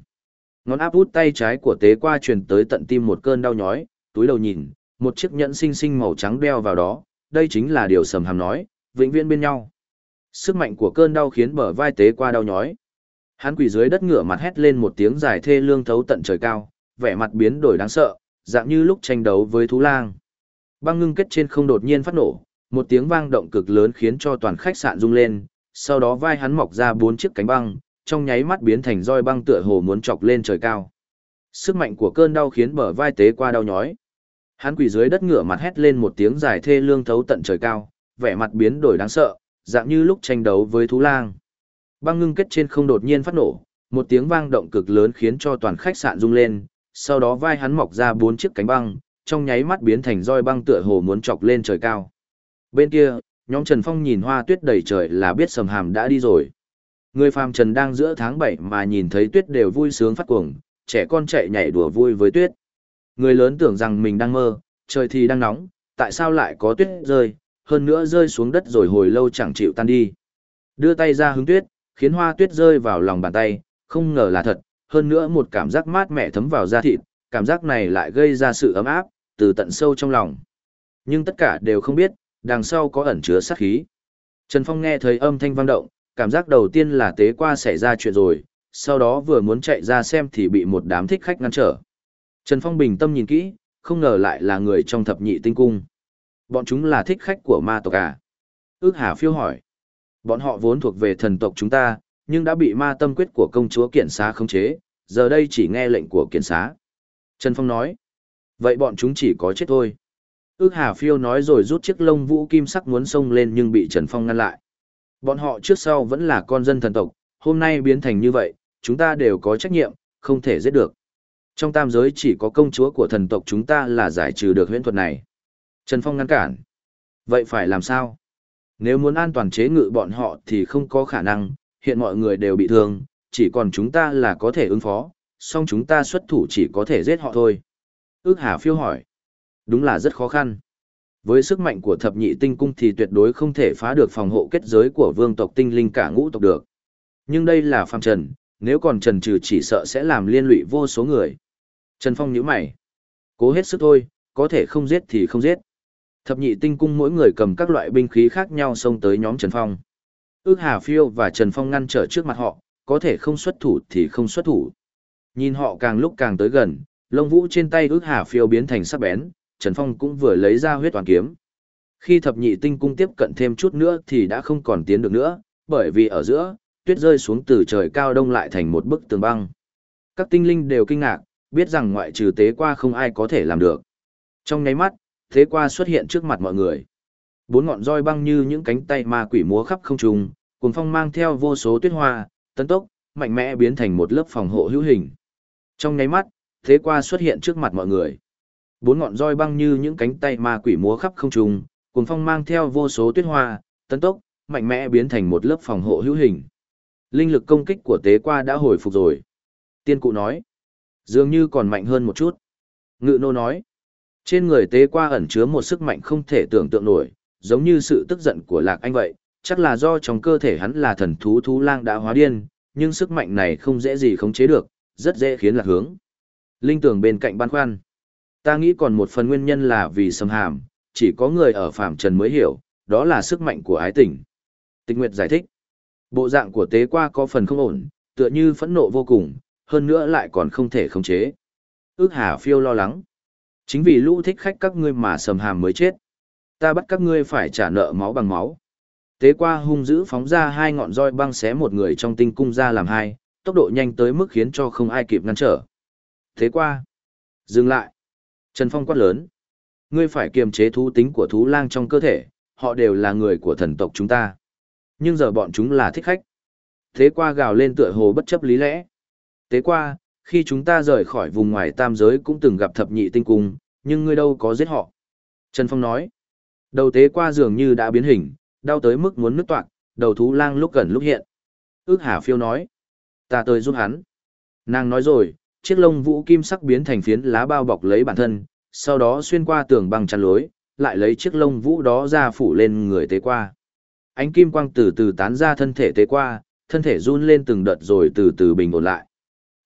Ngón áp út tay trái của tế qua truyền tới tận tim một cơn đau nhói, túi đầu nhìn, một chiếc nhẫn xinh xinh màu trắng đeo vào đó, đây chính là điều sầm hàm nói, vĩnh viễn bên nhau. Sức mạnh của cơn đau khiến bờ vai tế qua đau nhói. Hắn quỳ dưới đất ngửa mặt hét lên một tiếng dài thê lương thấu tận trời cao, vẻ mặt biến đổi đáng sợ, dạng như lúc tranh đấu với thú lang. Băng ngưng kết trên không đột nhiên phát nổ, một tiếng vang động cực lớn khiến cho toàn khách sạn rung lên, sau đó vai hắn mọc ra bốn chiếc cánh băng, trong nháy mắt biến thành roi băng tựa hồ muốn chọc lên trời cao. Sức mạnh của cơn đau khiến bờ vai tế qua đau nhói. Hắn quỳ dưới đất ngửa mặt hét lên một tiếng dài thê lương thấu tận trời cao, vẻ mặt biến đổi đáng sợ, dạng như lúc tranh đấu với thú lang. Băng ngưng kết trên không đột nhiên phát nổ, một tiếng vang động cực lớn khiến cho toàn khách sạn rung lên, sau đó vai hắn mọc ra bốn chiếc cánh băng, trong nháy mắt biến thành roi băng tựa hồ muốn chọc lên trời cao. Bên kia, nhóm Trần Phong nhìn hoa tuyết đầy trời là biết sầm hàm đã đi rồi. Người phàm trần đang giữa tháng 7 mà nhìn thấy tuyết đều vui sướng phát cuồng, trẻ con chạy nhảy đùa vui với tuyết. Người lớn tưởng rằng mình đang mơ, trời thì đang nóng, tại sao lại có tuyết rơi, hơn nữa rơi xuống đất rồi hồi lâu chẳng chịu tan đi. Đưa tay ra hứng tuyết, khiến hoa tuyết rơi vào lòng bàn tay, không ngờ là thật, hơn nữa một cảm giác mát mẻ thấm vào da thịt, cảm giác này lại gây ra sự ấm áp, từ tận sâu trong lòng. Nhưng tất cả đều không biết, đằng sau có ẩn chứa sát khí. Trần Phong nghe thấy âm thanh vang động, cảm giác đầu tiên là tế qua xảy ra chuyện rồi, sau đó vừa muốn chạy ra xem thì bị một đám thích khách ngăn trở. Trần Phong bình tâm nhìn kỹ, không ngờ lại là người trong thập nhị tinh cung. Bọn chúng là thích khách của ma tộc à? Ước Hà phiêu hỏi. Bọn họ vốn thuộc về thần tộc chúng ta, nhưng đã bị ma tâm quyết của công chúa kiện xá khống chế, giờ đây chỉ nghe lệnh của kiện xá. Trần Phong nói. Vậy bọn chúng chỉ có chết thôi. Ước Hà phiêu nói rồi rút chiếc lông vũ kim sắc muốn xông lên nhưng bị Trần Phong ngăn lại. Bọn họ trước sau vẫn là con dân thần tộc, hôm nay biến thành như vậy, chúng ta đều có trách nhiệm, không thể giết được. Trong tam giới chỉ có công chúa của thần tộc chúng ta là giải trừ được huyễn thuật này. Trần Phong ngăn cản. Vậy phải làm sao? Nếu muốn an toàn chế ngự bọn họ thì không có khả năng, hiện mọi người đều bị thương, chỉ còn chúng ta là có thể ứng phó, song chúng ta xuất thủ chỉ có thể giết họ thôi. Ước Hà phiêu hỏi. Đúng là rất khó khăn. Với sức mạnh của thập nhị tinh cung thì tuyệt đối không thể phá được phòng hộ kết giới của vương tộc tinh linh cả ngũ tộc được. Nhưng đây là phàm trần, nếu còn trần trừ chỉ sợ sẽ làm liên lụy vô số người. Trần Phong nhíu mày. Cố hết sức thôi, có thể không giết thì không giết. Thập nhị tinh cung mỗi người cầm các loại binh khí khác nhau xông tới nhóm Trần Phong. Ước Hà Phiêu và Trần Phong ngăn trở trước mặt họ, có thể không xuất thủ thì không xuất thủ. Nhìn họ càng lúc càng tới gần, lông vũ trên tay ước Hà Phiêu biến thành sắc bén, Trần Phong cũng vừa lấy ra huyết toàn kiếm. Khi thập nhị tinh cung tiếp cận thêm chút nữa thì đã không còn tiến được nữa, bởi vì ở giữa, tuyết rơi xuống từ trời cao đông lại thành một bức tường băng. Các tinh linh đều kinh ngạc, biết rằng ngoại trừ tế qua không ai có thể làm được. Trong nháy mắt, tế qua xuất hiện trước mặt mọi người. Bốn ngọn roi băng như những cánh tay ma quỷ múa khắp không trung, cuồng phong mang theo vô số tuyết hoa, tấn tốc, mạnh mẽ biến thành một lớp phòng hộ hữu hình. Trong nháy mắt, thế qua xuất hiện trước mặt mọi người. Bốn ngọn roi băng như những cánh tay ma quỷ múa khắp không trung, cuồng phong mang theo vô số tuyết hoa, tấn tốc, mạnh mẽ biến thành một lớp phòng hộ hữu hình. Linh lực công kích của tế qua đã hồi phục rồi. Tiên cụ nói, dường như còn mạnh hơn một chút. Ngự nô nói, trên người tế qua ẩn chứa một sức mạnh không thể tưởng tượng nổi, giống như sự tức giận của lạc anh vậy, chắc là do trong cơ thể hắn là thần thú thú lang đã hóa điên, nhưng sức mạnh này không dễ gì khống chế được, rất dễ khiến lạc hướng. Linh tưởng bên cạnh băn khoăn, Ta nghĩ còn một phần nguyên nhân là vì sầm hàm, chỉ có người ở phạm trần mới hiểu, đó là sức mạnh của ái tình. Tịch Nguyệt giải thích. Bộ dạng của tế qua có phần không ổn, tựa như phẫn nộ vô cùng, hơn nữa lại còn không thể khống chế. Ước hà phiêu lo lắng. Chính vì lũ thích khách các ngươi mà sầm hàm mới chết. Ta bắt các ngươi phải trả nợ máu bằng máu. Tế qua hung dữ phóng ra hai ngọn roi băng xé một người trong tinh cung ra làm hai, tốc độ nhanh tới mức khiến cho không ai kịp ngăn trở. Thế qua. Dừng lại. Trần Phong quát lớn. Ngươi phải kiềm chế thú tính của thú lang trong cơ thể, họ đều là người của thần tộc chúng ta. Nhưng giờ bọn chúng là thích khách. Thế qua gào lên tựa hồ bất chấp lý lẽ. Tế qua, khi chúng ta rời khỏi vùng ngoài tam giới cũng từng gặp thập nhị tinh cung, nhưng ngươi đâu có giết họ. Trần Phong nói. Đầu tế qua dường như đã biến hình, đau tới mức muốn nứt toạc, đầu thú lang lúc gần lúc hiện. Ước Hà Phiêu nói. Ta tới giúp hắn. Nàng nói rồi, chiếc lông vũ kim sắc biến thành phiến lá bao bọc lấy bản thân, sau đó xuyên qua tường bằng chăn lối, lại lấy chiếc lông vũ đó ra phủ lên người tế qua. Ánh kim quang từ từ tán ra thân thể tế qua, thân thể run lên từng đợt rồi từ từ bình ổn lại.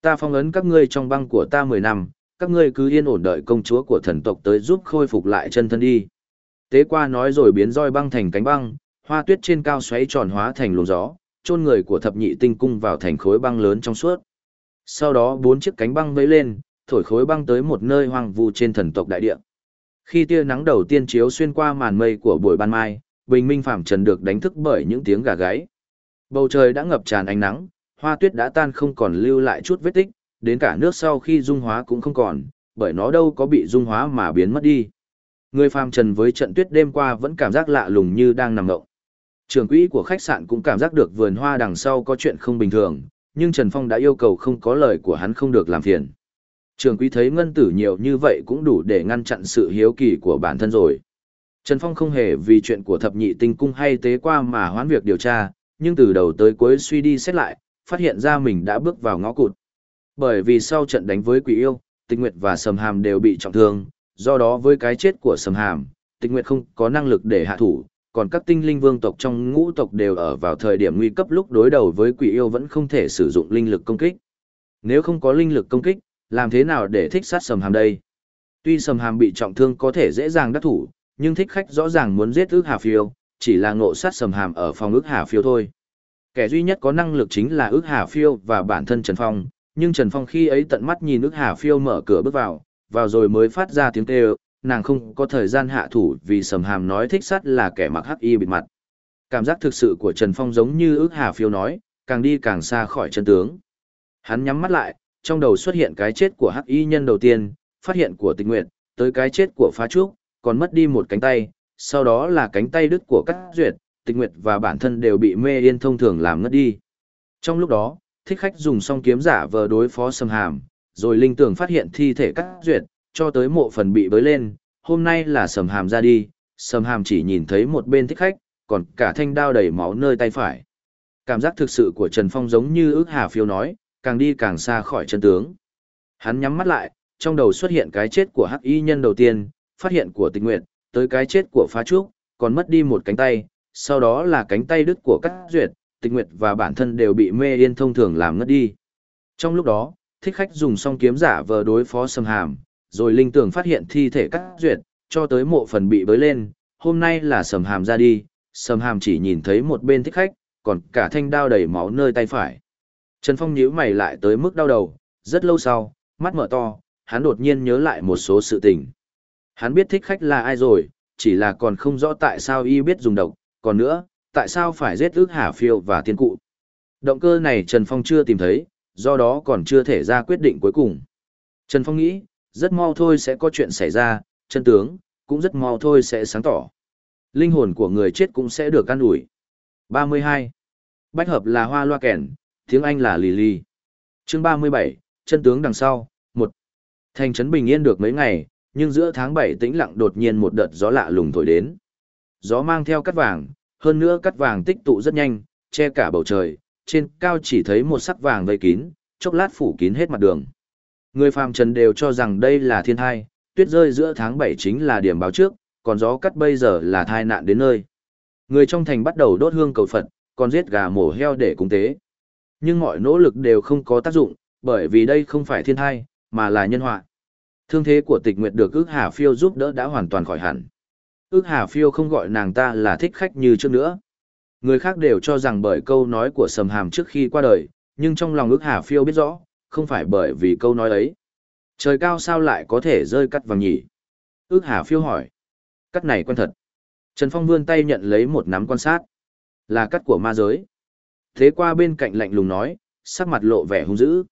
Ta phong ấn các ngươi trong băng của ta 10 năm, các ngươi cứ yên ổn đợi công chúa của thần tộc tới giúp khôi phục lại chân thân đi. Tế qua nói rồi biến roi băng thành cánh băng, hoa tuyết trên cao xoáy tròn hóa thành luồng gió, chôn người của thập nhị tinh cung vào thành khối băng lớn trong suốt. Sau đó bốn chiếc cánh băng vẫy lên, thổi khối băng tới một nơi hoang vu trên thần tộc đại địa. Khi tia nắng đầu tiên chiếu xuyên qua màn mây của buổi ban mai, bình minh phạm trần được đánh thức bởi những tiếng gà gáy. Bầu trời đã ngập tràn ánh nắng, hoa tuyết đã tan không còn lưu lại chút vết tích, đến cả nước sau khi dung hóa cũng không còn, bởi nó đâu có bị dung hóa mà biến mất đi. Người phàm trần với trận tuyết đêm qua vẫn cảm giác lạ lùng như đang nằm ngộng. Trường quỹ của khách sạn cũng cảm giác được vườn hoa đằng sau có chuyện không bình thường, nhưng Trần Phong đã yêu cầu không có lời của hắn không được làm phiền. Trường quỹ thấy ngân tử nhiều như vậy cũng đủ để ngăn chặn sự hiếu kỳ của bản thân rồi. Trần Phong không hề vì chuyện của thập nhị tinh cung hay tế qua mà hoãn việc điều tra, nhưng từ đầu tới cuối suy đi xét lại, phát hiện ra mình đã bước vào ngõ cụt. Bởi vì sau trận đánh với quỷ yêu, tịch nguyệt và sầm hàm đều bị trọng thương, do đó với cái chết của sầm hàm, tịch nguyệt không có năng lực để hạ thủ, còn các tinh linh vương tộc trong ngũ tộc đều ở vào thời điểm nguy cấp lúc đối đầu với quỷ yêu vẫn không thể sử dụng linh lực công kích. Nếu không có linh lực công kích, làm thế nào để thích sát sầm hàm đây? Tuy sầm hàm bị trọng thương có thể dễ dàng đắc thủ, nhưng thích khách rõ ràng muốn giết ước hà phiêu, chỉ là ngộ sát sầm hàm ở phòng ước hà phiêu thôi. Kẻ duy nhất có năng lực chính là ước hà phiêu và bản thân Trần Phong, nhưng Trần Phong khi ấy tận mắt nhìn ước hà phiêu mở cửa bước vào, vào rồi mới phát ra tiếng kêu, nàng không có thời gian hạ thủ vì sầm hàm nói thích sát là kẻ mặc hắc y bịt mặt. Cảm giác thực sự của Trần Phong giống như ước hà phiêu nói, càng đi càng xa khỏi chân tướng. Hắn nhắm mắt lại, trong đầu xuất hiện cái chết của hắc y nhân đầu tiên, phát hiện của tình nguyện, tới cái chết của phá trúc, còn mất đi một cánh tay, sau đó là cánh tay đứt của các duyệt, tịch nguyệt và bản thân đều bị mê yên thông thường làm ngất đi. Trong lúc đó, thích khách dùng song kiếm giả vờ đối phó Sầm Hàm, rồi linh tưởng phát hiện thi thể cắt duyệt, cho tới mộ phần bị bới lên, hôm nay là Sầm Hàm ra đi, Sầm Hàm chỉ nhìn thấy một bên thích khách, còn cả thanh đao đầy máu nơi tay phải. Cảm giác thực sự của Trần Phong giống như ước hà phiêu nói, càng đi càng xa khỏi chân tướng. Hắn nhắm mắt lại, trong đầu xuất hiện cái chết của hắc y nhân đầu tiên, phát hiện của tình nguyện, tới cái chết của phá trúc, còn mất đi một cánh tay, sau đó là cánh tay đứt của các duyệt, tịch nguyệt và bản thân đều bị mê yên thông thường làm ngất đi. Trong lúc đó, thích khách dùng song kiếm giả vờ đối phó sầm hàm, rồi linh tưởng phát hiện thi thể các duyệt, cho tới mộ phần bị bới lên, hôm nay là sầm hàm ra đi, sầm hàm chỉ nhìn thấy một bên thích khách, còn cả thanh đao đầy máu nơi tay phải. Trần Phong nhíu mày lại tới mức đau đầu, rất lâu sau, mắt mở to, hắn đột nhiên nhớ lại một số sự tình. Hắn biết thích khách là ai rồi, chỉ là còn không rõ tại sao y biết dùng độc, còn nữa, tại sao phải giết ước hà phiêu và tiên cụ. Động cơ này Trần Phong chưa tìm thấy, do đó còn chưa thể ra quyết định cuối cùng. Trần Phong nghĩ, rất mau thôi sẽ có chuyện xảy ra, chân tướng, cũng rất mau thôi sẽ sáng tỏ. Linh hồn của người chết cũng sẽ được căn ủi. 32. Bách hợp là hoa loa kèn, tiếng Anh là lì lì. Chương 37, chân tướng đằng sau, 1. Thành trấn bình yên được mấy ngày, nhưng giữa tháng 7 tĩnh lặng đột nhiên một đợt gió lạ lùng thổi đến. Gió mang theo cắt vàng, hơn nữa cắt vàng tích tụ rất nhanh, che cả bầu trời, trên cao chỉ thấy một sắc vàng vây kín, chốc lát phủ kín hết mặt đường. Người phàm trần đều cho rằng đây là thiên thai, tuyết rơi giữa tháng 7 chính là điểm báo trước, còn gió cắt bây giờ là thai nạn đến nơi. Người trong thành bắt đầu đốt hương cầu Phật, còn giết gà mổ heo để cúng tế. Nhưng mọi nỗ lực đều không có tác dụng, bởi vì đây không phải thiên thai, mà là nhân họa. Thương thế của tịch nguyệt được ước hà phiêu giúp đỡ đã hoàn toàn khỏi hẳn. Ước hà phiêu không gọi nàng ta là thích khách như trước nữa. Người khác đều cho rằng bởi câu nói của sầm hàm trước khi qua đời, nhưng trong lòng ước hà phiêu biết rõ, không phải bởi vì câu nói ấy. Trời cao sao lại có thể rơi cắt vàng nhỉ? Ước hà phiêu hỏi. Cắt này quen thật. Trần Phong vươn tay nhận lấy một nắm quan sát. Là cắt của ma giới. Thế qua bên cạnh lạnh lùng nói, sắc mặt lộ vẻ hung dữ.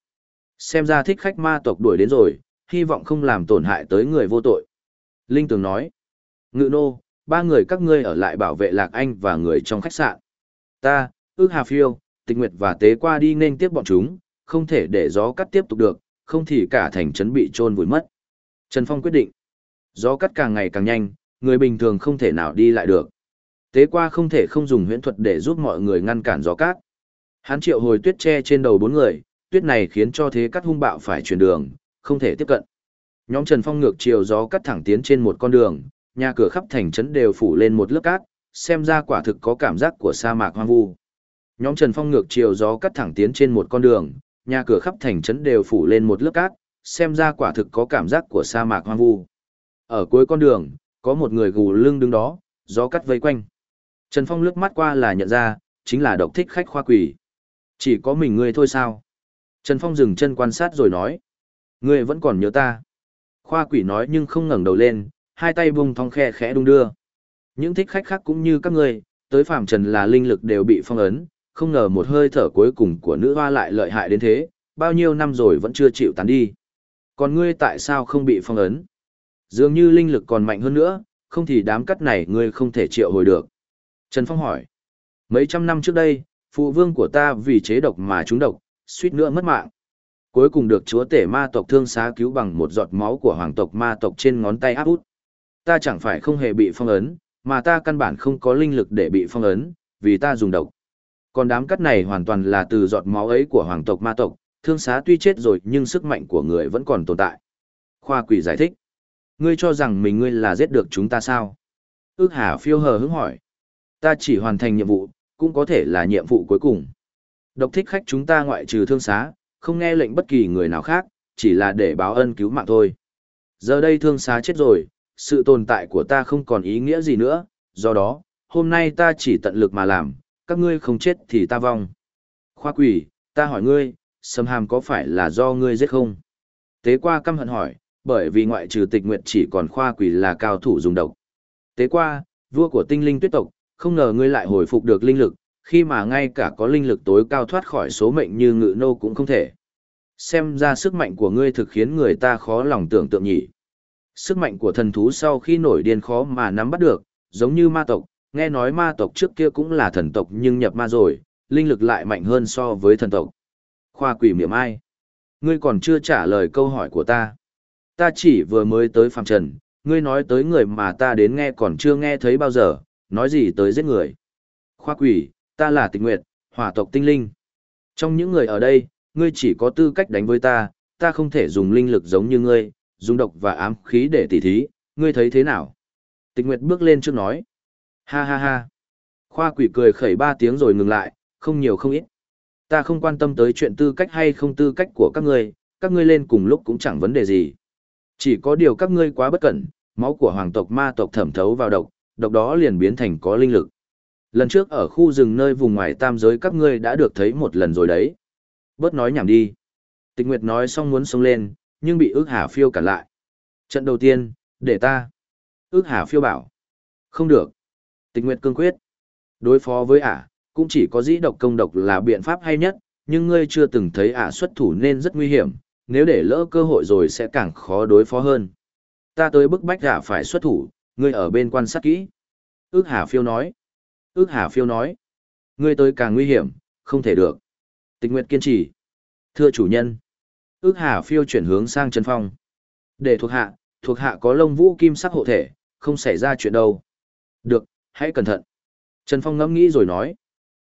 Xem ra thích khách ma tộc đuổi đến rồi, hy vọng không làm tổn hại tới người vô tội. Linh Tường nói, Ngự nô, ba người các ngươi ở lại bảo vệ Lạc Anh và người trong khách sạn. Ta, ước hà phiêu, tịch nguyệt và tế qua đi nên tiếp bọn chúng, không thể để gió cắt tiếp tục được, không thì cả thành trấn bị trôn vùi mất. Trần Phong quyết định, gió cắt càng ngày càng nhanh, người bình thường không thể nào đi lại được. Tế qua không thể không dùng huyễn thuật để giúp mọi người ngăn cản gió cát. Hắn triệu hồi tuyết che trên đầu bốn người, tuyết này khiến cho thế cắt hung bạo phải chuyển đường, không thể tiếp cận. Nhóm Trần Phong ngược chiều gió cắt thẳng tiến trên một con đường, nhà cửa khắp thành trấn đều phủ lên một lớp cát, xem ra quả thực có cảm giác của sa mạc hoang vu. Nhóm Trần Phong ngược chiều gió cắt thẳng tiến trên một con đường, nhà cửa khắp thành trấn đều phủ lên một lớp cát, xem ra quả thực có cảm giác của sa mạc hoang vu. Ở cuối con đường, có một người gù lưng đứng đó, gió cắt vây quanh. Trần Phong lướt mắt qua là nhận ra, chính là độc thích khách khoa quỷ. Chỉ có mình ngươi thôi sao? Trần Phong dừng chân quan sát rồi nói. Ngươi vẫn còn nhớ ta. Khoa quỷ nói nhưng không ngẩng đầu lên, hai tay bung thong khe khẽ đung đưa. Những thích khách khác cũng như các ngươi, tới phàm trần là linh lực đều bị phong ấn, không ngờ một hơi thở cuối cùng của nữ hoa lại lợi hại đến thế, bao nhiêu năm rồi vẫn chưa chịu tán đi. Còn ngươi tại sao không bị phong ấn? Dường như linh lực còn mạnh hơn nữa, không thì đám cắt này ngươi không thể triệu hồi được. Trần Phong hỏi. Mấy trăm năm trước đây, phụ vương của ta vì chế độc mà trúng độc, suýt nữa mất mạng. Cuối cùng được chúa tể ma tộc thương xá cứu bằng một giọt máu của hoàng tộc ma tộc trên ngón tay áp út. Ta chẳng phải không hề bị phong ấn, mà ta căn bản không có linh lực để bị phong ấn, vì ta dùng độc. Còn đám cắt này hoàn toàn là từ giọt máu ấy của hoàng tộc ma tộc, thương xá tuy chết rồi nhưng sức mạnh của người vẫn còn tồn tại. Khoa quỷ giải thích. Ngươi cho rằng mình ngươi là giết được chúng ta sao? Ước hà phiêu hờ hứng hỏi. Ta chỉ hoàn thành nhiệm vụ, cũng có thể là nhiệm vụ cuối cùng. Độc thích khách chúng ta ngoại trừ thương xá, không nghe lệnh bất kỳ người nào khác, chỉ là để báo ân cứu mạng thôi. Giờ đây thương xá chết rồi, sự tồn tại của ta không còn ý nghĩa gì nữa, do đó, hôm nay ta chỉ tận lực mà làm, các ngươi không chết thì ta vong. Khoa quỷ, ta hỏi ngươi, sầm hàm có phải là do ngươi giết không? Tế qua căm hận hỏi, bởi vì ngoại trừ tịch nguyện chỉ còn khoa quỷ là cao thủ dùng độc. Tế qua, vua của tinh linh tuyết tộc, không ngờ ngươi lại hồi phục được linh lực, khi mà ngay cả có linh lực tối cao thoát khỏi số mệnh như ngự nô cũng không thể. Xem ra sức mạnh của ngươi thực khiến người ta khó lòng tưởng tượng nhỉ. Sức mạnh của thần thú sau khi nổi điên khó mà nắm bắt được, giống như ma tộc, nghe nói ma tộc trước kia cũng là thần tộc nhưng nhập ma rồi, linh lực lại mạnh hơn so với thần tộc. Khoa quỷ miệng ai. Ngươi còn chưa trả lời câu hỏi của ta. Ta chỉ vừa mới tới phàm trần, ngươi nói tới người mà ta đến nghe còn chưa nghe thấy bao giờ, nói gì tới giết người. Khoa quỷ, ta là tịch nguyệt, hỏa tộc tinh linh. Trong những người ở đây, ngươi chỉ có tư cách đánh với ta, ta không thể dùng linh lực giống như ngươi, dùng độc và ám khí để tỉ thí, ngươi thấy thế nào? Tịch Nguyệt bước lên trước nói. Ha ha ha. Khoa quỷ cười khẩy ba tiếng rồi ngừng lại, không nhiều không ít. Ta không quan tâm tới chuyện tư cách hay không tư cách của các ngươi, các ngươi lên cùng lúc cũng chẳng vấn đề gì. Chỉ có điều các ngươi quá bất cẩn, máu của hoàng tộc ma tộc thẩm thấu vào độc, độc đó liền biến thành có linh lực. Lần trước ở khu rừng nơi vùng ngoài tam giới các ngươi đã được thấy một lần rồi đấy. Bớt nói nhảm đi. Tịch Nguyệt nói xong muốn xông lên, nhưng bị ước hà phiêu cản lại. Trận đầu tiên, để ta. Ước hà phiêu bảo. Không được. Tịch Nguyệt cương quyết. Đối phó với ả, cũng chỉ có dĩ độc công độc là biện pháp hay nhất, nhưng ngươi chưa từng thấy ả xuất thủ nên rất nguy hiểm, nếu để lỡ cơ hội rồi sẽ càng khó đối phó hơn. Ta tới bức bách ả phải xuất thủ, ngươi ở bên quan sát kỹ. Ước hà phiêu nói. Ước hà phiêu nói. Ngươi tới càng nguy hiểm, không thể được. Tịch Nguyệt kiên trì. Thưa chủ nhân. Ước hà phiêu chuyển hướng sang Trần Phong. Để thuộc hạ, thuộc hạ có lông vũ kim sắc hộ thể, không xảy ra chuyện đâu. Được, hãy cẩn thận. Trần Phong ngẫm nghĩ rồi nói.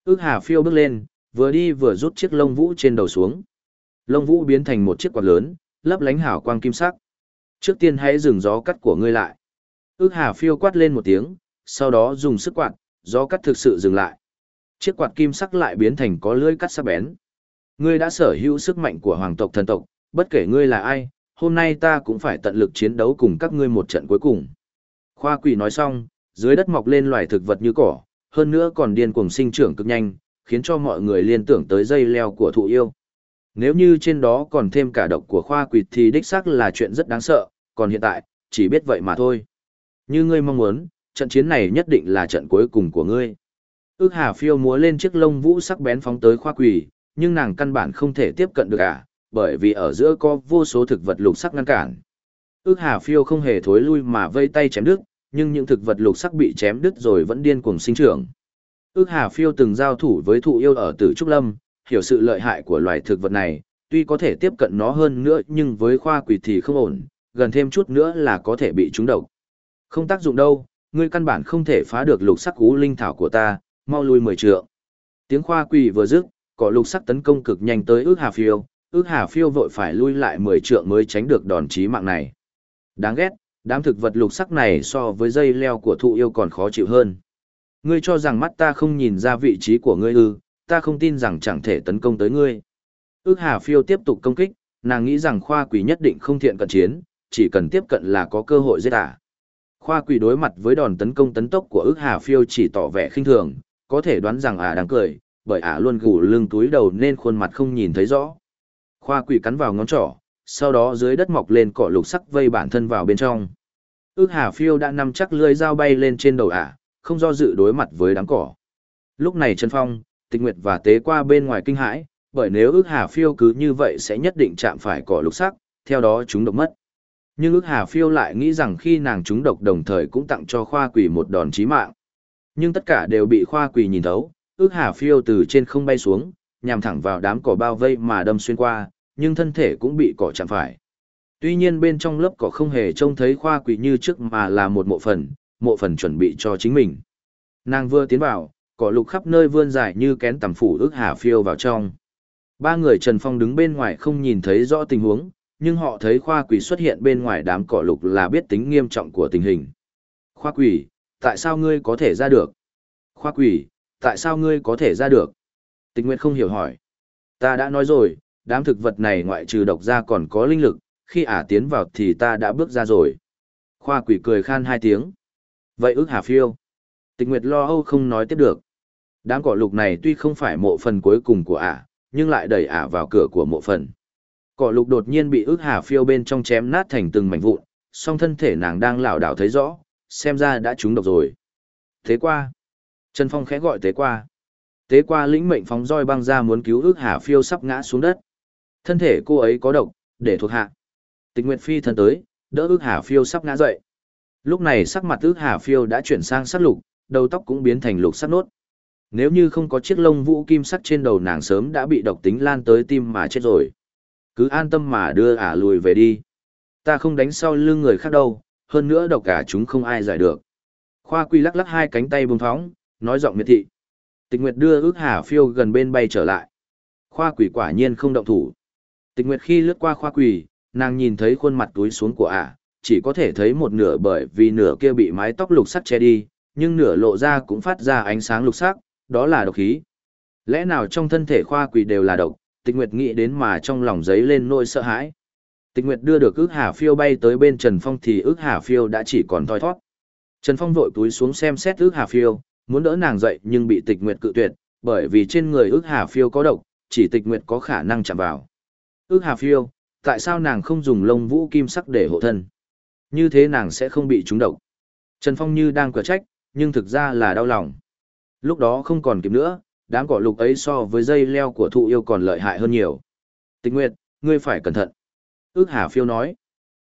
Ước hà phiêu bước lên, vừa đi vừa rút chiếc lông vũ trên đầu xuống. Lông vũ biến thành một chiếc quạt lớn, lấp lánh hào quang kim sắc. Trước tiên hãy dừng gió cắt của ngươi lại. Ước hà phiêu quát lên một tiếng, sau đó dùng sức quạt, gió cắt thực sự dừng lại. Chiếc quạt kim sắc lại biến thành có lưỡi cắt sắc bén. Ngươi đã sở hữu sức mạnh của hoàng tộc thần tộc, bất kể ngươi là ai, hôm nay ta cũng phải tận lực chiến đấu cùng các ngươi một trận cuối cùng. Khoa quỷ nói xong, dưới đất mọc lên loài thực vật như cỏ, hơn nữa còn điên cuồng sinh trưởng cực nhanh, khiến cho mọi người liên tưởng tới dây leo của thụ yêu. Nếu như trên đó còn thêm cả độc của khoa quỷ thì đích xác là chuyện rất đáng sợ, còn hiện tại, chỉ biết vậy mà thôi. Như ngươi mong muốn, trận chiến này nhất định là trận cuối cùng của ngươi. Ước hà phiêu múa lên chiếc lông vũ sắc bén phóng tới khoa quỷ, nhưng nàng căn bản không thể tiếp cận được à, bởi vì ở giữa có vô số thực vật lục sắc ngăn cản. Ước hà phiêu không hề thối lui mà vây tay chém đứt, nhưng những thực vật lục sắc bị chém đứt rồi vẫn điên cuồng sinh trưởng. Ước hà phiêu từng giao thủ với thụ yêu ở tử Trúc Lâm, hiểu sự lợi hại của loài thực vật này, tuy có thể tiếp cận nó hơn nữa nhưng với khoa quỷ thì không ổn, gần thêm chút nữa là có thể bị trúng độc. Không tác dụng đâu, ngươi căn bản không thể phá được lục sắc cú linh thảo của ta, mau lui mười trượng. Tiếng khoa quỷ vừa dứt, cỏ lục sắc tấn công cực nhanh tới ước hà phiêu, ước hà phiêu vội phải lui lại mười trượng mới tránh được đòn chí mạng này. Đáng ghét, đám thực vật lục sắc này so với dây leo của thụ yêu còn khó chịu hơn. Ngươi cho rằng mắt ta không nhìn ra vị trí của ngươi ư, ta không tin rằng chẳng thể tấn công tới ngươi. Ước hà phiêu tiếp tục công kích, nàng nghĩ rằng khoa quỷ nhất định không thiện cận chiến, chỉ cần tiếp cận là có cơ hội giết ả. Khoa quỷ đối mặt với đòn tấn công tấn tốc của ước hà phiêu chỉ tỏ vẻ khinh thường, có thể đoán rằng ả đang cười, bởi ả luôn gù lưng túi đầu nên khuôn mặt không nhìn thấy rõ. Khoa quỷ cắn vào ngón trỏ, sau đó dưới đất mọc lên cỏ lục sắc vây bản thân vào bên trong. Ước hà phiêu đã nằm chắc lưới dao bay lên trên đầu ả, không do dự đối mặt với đám cỏ. Lúc này Trần Phong, Tịch Nguyệt và Tế qua bên ngoài kinh hãi, bởi nếu ước hà phiêu cứ như vậy sẽ nhất định chạm phải cỏ lục sắc, theo đó chúng độc mất. Nhưng ước hà phiêu lại nghĩ rằng khi nàng chúng độc đồng thời cũng tặng cho khoa quỷ một đòn chí mạng. Nhưng tất cả đều bị khoa quỷ nhìn thấu, ước hà phiêu từ trên không bay xuống, nhằm thẳng vào đám cỏ bao vây mà đâm xuyên qua, nhưng thân thể cũng bị cỏ chạm phải. Tuy nhiên bên trong lớp cỏ không hề trông thấy khoa quỷ như trước mà là một mộ phần, mộ phần chuẩn bị cho chính mình. Nàng vừa tiến vào, cỏ lục khắp nơi vươn dài như kén tầm phủ ước hà phiêu vào trong. Ba người Trần Phong đứng bên ngoài không nhìn thấy rõ tình huống, nhưng họ thấy khoa quỷ xuất hiện bên ngoài đám cỏ lục là biết tính nghiêm trọng của tình hình. Khoa quỷ, tại sao ngươi có thể ra được? Khoa quỷ, tại sao ngươi có thể ra được? Tịch Nguyệt không hiểu hỏi. Ta đã nói rồi, đám thực vật này ngoại trừ độc ra còn có linh lực, khi ả tiến vào thì ta đã bước ra rồi. Khoa quỷ cười khan hai tiếng. Vậy ước hà phiêu. Tịch Nguyệt lo âu không nói tiếp được. Đám cỏ lục này tuy không phải mộ phần cuối cùng của ả, nhưng lại đẩy ả vào cửa của mộ phần. Cỏ lục đột nhiên bị ước hà phiêu bên trong chém nát thành từng mảnh vụn, song thân thể nàng đang lảo đảo thấy rõ, xem ra đã trúng độc rồi. Thế qua. Trần Phong khẽ gọi tế qua. Tế qua lĩnh mệnh phóng roi băng ra muốn cứu ước hà phiêu sắp ngã xuống đất. Thân thể cô ấy có độc, để thuộc hạ. Tịch Nguyệt Phi thân tới, đỡ ước hà phiêu sắp ngã dậy. Lúc này sắc mặt ước hà phiêu đã chuyển sang sắc lục, đầu tóc cũng biến thành lục sắc nốt. Nếu như không có chiếc lông vũ kim sắc trên đầu nàng sớm đã bị độc tính lan tới tim mà chết rồi. Cứ an tâm mà đưa ả lùi về đi. Ta không đánh sau lưng người khác đâu, hơn nữa độc cả chúng không ai giải được. Khoa quy lắc lắc hai cánh tay bùng phóng, nói giọng miệt thị. Tịch Nguyệt đưa ước hà phiêu gần bên bay trở lại. Khoa quỷ quả nhiên không động thủ. Tịch Nguyệt khi lướt qua khoa quỷ, nàng nhìn thấy khuôn mặt túi xuống của ả, chỉ có thể thấy một nửa bởi vì nửa kia bị mái tóc lục sắc che đi, nhưng nửa lộ ra cũng phát ra ánh sáng lục sắc, đó là độc khí. Lẽ nào trong thân thể khoa quỷ đều là độc, Tịch Nguyệt nghĩ đến mà trong lòng giấy lên nỗi sợ hãi. Tịch Nguyệt đưa được ước hà phiêu bay tới bên Trần Phong thì ước hà phiêu đã chỉ còn thoi thoát. Trần Phong vội túi xuống xem xét ước hà phiêu, muốn đỡ nàng dậy nhưng bị tịch nguyệt cự tuyệt, bởi vì trên người ước hà phiêu có độc, chỉ tịch nguyệt có khả năng chạm vào. Ước hà phiêu, tại sao nàng không dùng lông vũ kim sắc để hộ thân? Như thế nàng sẽ không bị trúng độc. Trần Phong như đang cửa trách, nhưng thực ra là đau lòng. Lúc đó không còn kịp nữa, đám cỏ lục ấy so với dây leo của thụ yêu còn lợi hại hơn nhiều. Tịch nguyệt, ngươi phải cẩn thận. Ước hà phiêu nói.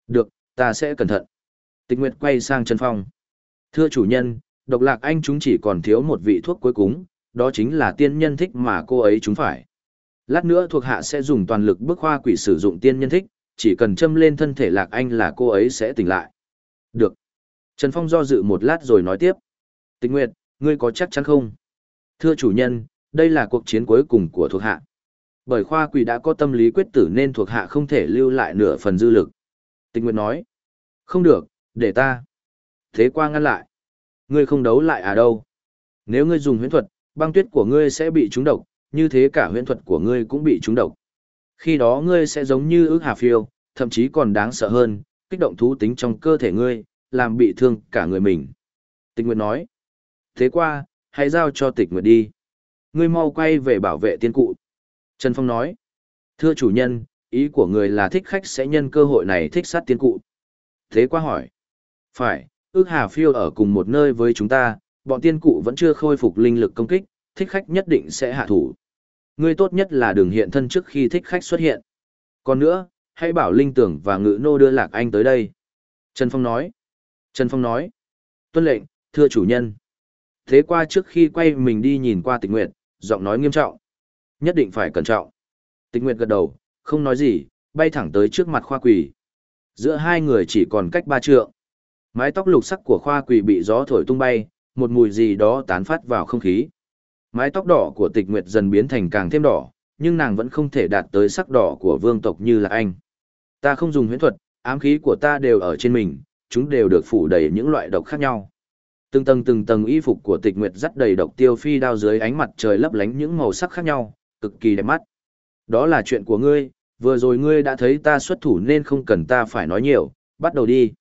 Được, ta sẽ cẩn thận. Tịch nguyệt quay sang Trần Phong. Thưa chủ nhân, độc lạc anh chúng chỉ còn thiếu một vị thuốc cuối cùng, đó chính là tiên nhân thích mà cô ấy chúng phải. Lát nữa thuộc hạ sẽ dùng toàn lực bức hoa quỷ sử dụng tiên nhân thích, chỉ cần châm lên thân thể lạc anh là cô ấy sẽ tỉnh lại. Được. Trần Phong do dự một lát rồi nói tiếp. Tịch Nguyệt, ngươi có chắc chắn không? Thưa chủ nhân, đây là cuộc chiến cuối cùng của thuộc hạ. Bởi khoa quỷ đã có tâm lý quyết tử nên thuộc hạ không thể lưu lại nửa phần dư lực. Tịch Nguyệt nói. Không được, để ta. Thế qua ngăn lại. Ngươi không đấu lại à đâu. Nếu ngươi dùng huyễn thuật, băng tuyết của ngươi sẽ bị trúng độc, như thế cả huyễn thuật của ngươi cũng bị trúng độc. Khi đó ngươi sẽ giống như ước hà phiêu, thậm chí còn đáng sợ hơn, kích động thú tính trong cơ thể ngươi, làm bị thương cả người mình. Tịch Nguyệt nói. Thế qua, hãy giao cho tịch Nguyệt đi. Ngươi mau quay về bảo vệ tiên cụ. Trần Phong nói. Thưa chủ nhân, ý của người là thích khách sẽ nhân cơ hội này thích sát tiên cụ. Thế qua hỏi. Phải, ước hà phiêu ở cùng một nơi với chúng ta, bọn tiên cụ vẫn chưa khôi phục linh lực công kích, thích khách nhất định sẽ hạ thủ. Ngươi tốt nhất là đừng hiện thân trước khi thích khách xuất hiện. Còn nữa, hãy bảo Linh Tưởng và Ngự Nô đưa Lạc Anh tới đây. Trần Phong nói. Trần Phong nói. Tuân lệnh, thưa chủ nhân. Thế qua trước khi quay mình đi nhìn qua tịch nguyệt, giọng nói nghiêm trọng. Nhất định phải cẩn trọng. Tịch nguyệt gật đầu, không nói gì, bay thẳng tới trước mặt khoa quỷ. Giữa hai người chỉ còn cách ba trượng. Mái tóc lục sắc của khoa Quỳ bị gió thổi tung bay, một mùi gì đó tán phát vào không khí. Mái tóc đỏ của tịch nguyệt dần biến thành càng thêm đỏ, nhưng nàng vẫn không thể đạt tới sắc đỏ của vương tộc như là anh. Ta không dùng huyễn thuật, ám khí của ta đều ở trên mình, chúng đều được phủ đầy những loại độc khác nhau. Từng tầng từng tầng y phục của tịch nguyệt dắt đầy độc tiêu phi đao dưới ánh mặt trời lấp lánh những màu sắc khác nhau, cực kỳ đẹp mắt. Đó là chuyện của ngươi, vừa rồi ngươi đã thấy ta xuất thủ nên không cần ta phải nói nhiều, bắt đầu đi.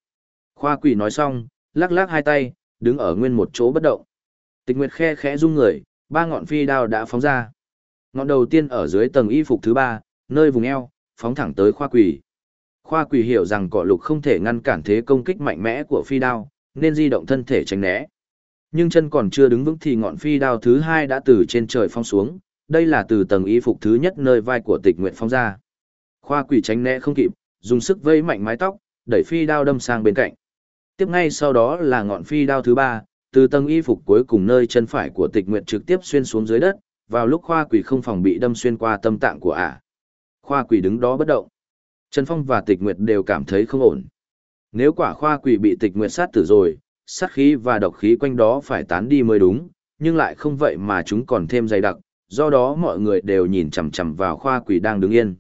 Khoa quỷ nói xong, lắc lắc hai tay, đứng ở nguyên một chỗ bất động. Tịch Nguyệt khe khẽ rung người, ba ngọn phi đao đã phóng ra. Ngọn đầu tiên ở dưới tầng y phục thứ ba, nơi vùng eo, phóng thẳng tới khoa quỷ. Khoa quỷ hiểu rằng cọ lục không thể ngăn cản thế công kích mạnh mẽ của phi đao, nên di động thân thể tránh né. Nhưng chân còn chưa đứng vững thì ngọn phi đao thứ hai đã từ trên trời phong xuống, đây là từ tầng y phục thứ nhất nơi vai của tịch nguyệt phong ra. Khoa quỷ tránh né không kịp, dùng sức vây mạnh mái tóc, đẩy phi đao đâm sang bên cạnh. Tiếp ngay sau đó là ngọn phi đao thứ ba, từ tầng y phục cuối cùng nơi chân phải của tịch nguyệt trực tiếp xuyên xuống dưới đất, vào lúc khoa quỷ không phòng bị đâm xuyên qua tâm tạng của ả. Khoa quỷ đứng đó bất động. Trần Phong và tịch nguyệt đều cảm thấy không ổn. Nếu quả khoa quỷ bị tịch nguyệt sát tử rồi, sát khí và độc khí quanh đó phải tán đi mới đúng, nhưng lại không vậy mà chúng còn thêm dày đặc, do đó mọi người đều nhìn chằm chằm vào khoa quỷ đang đứng yên.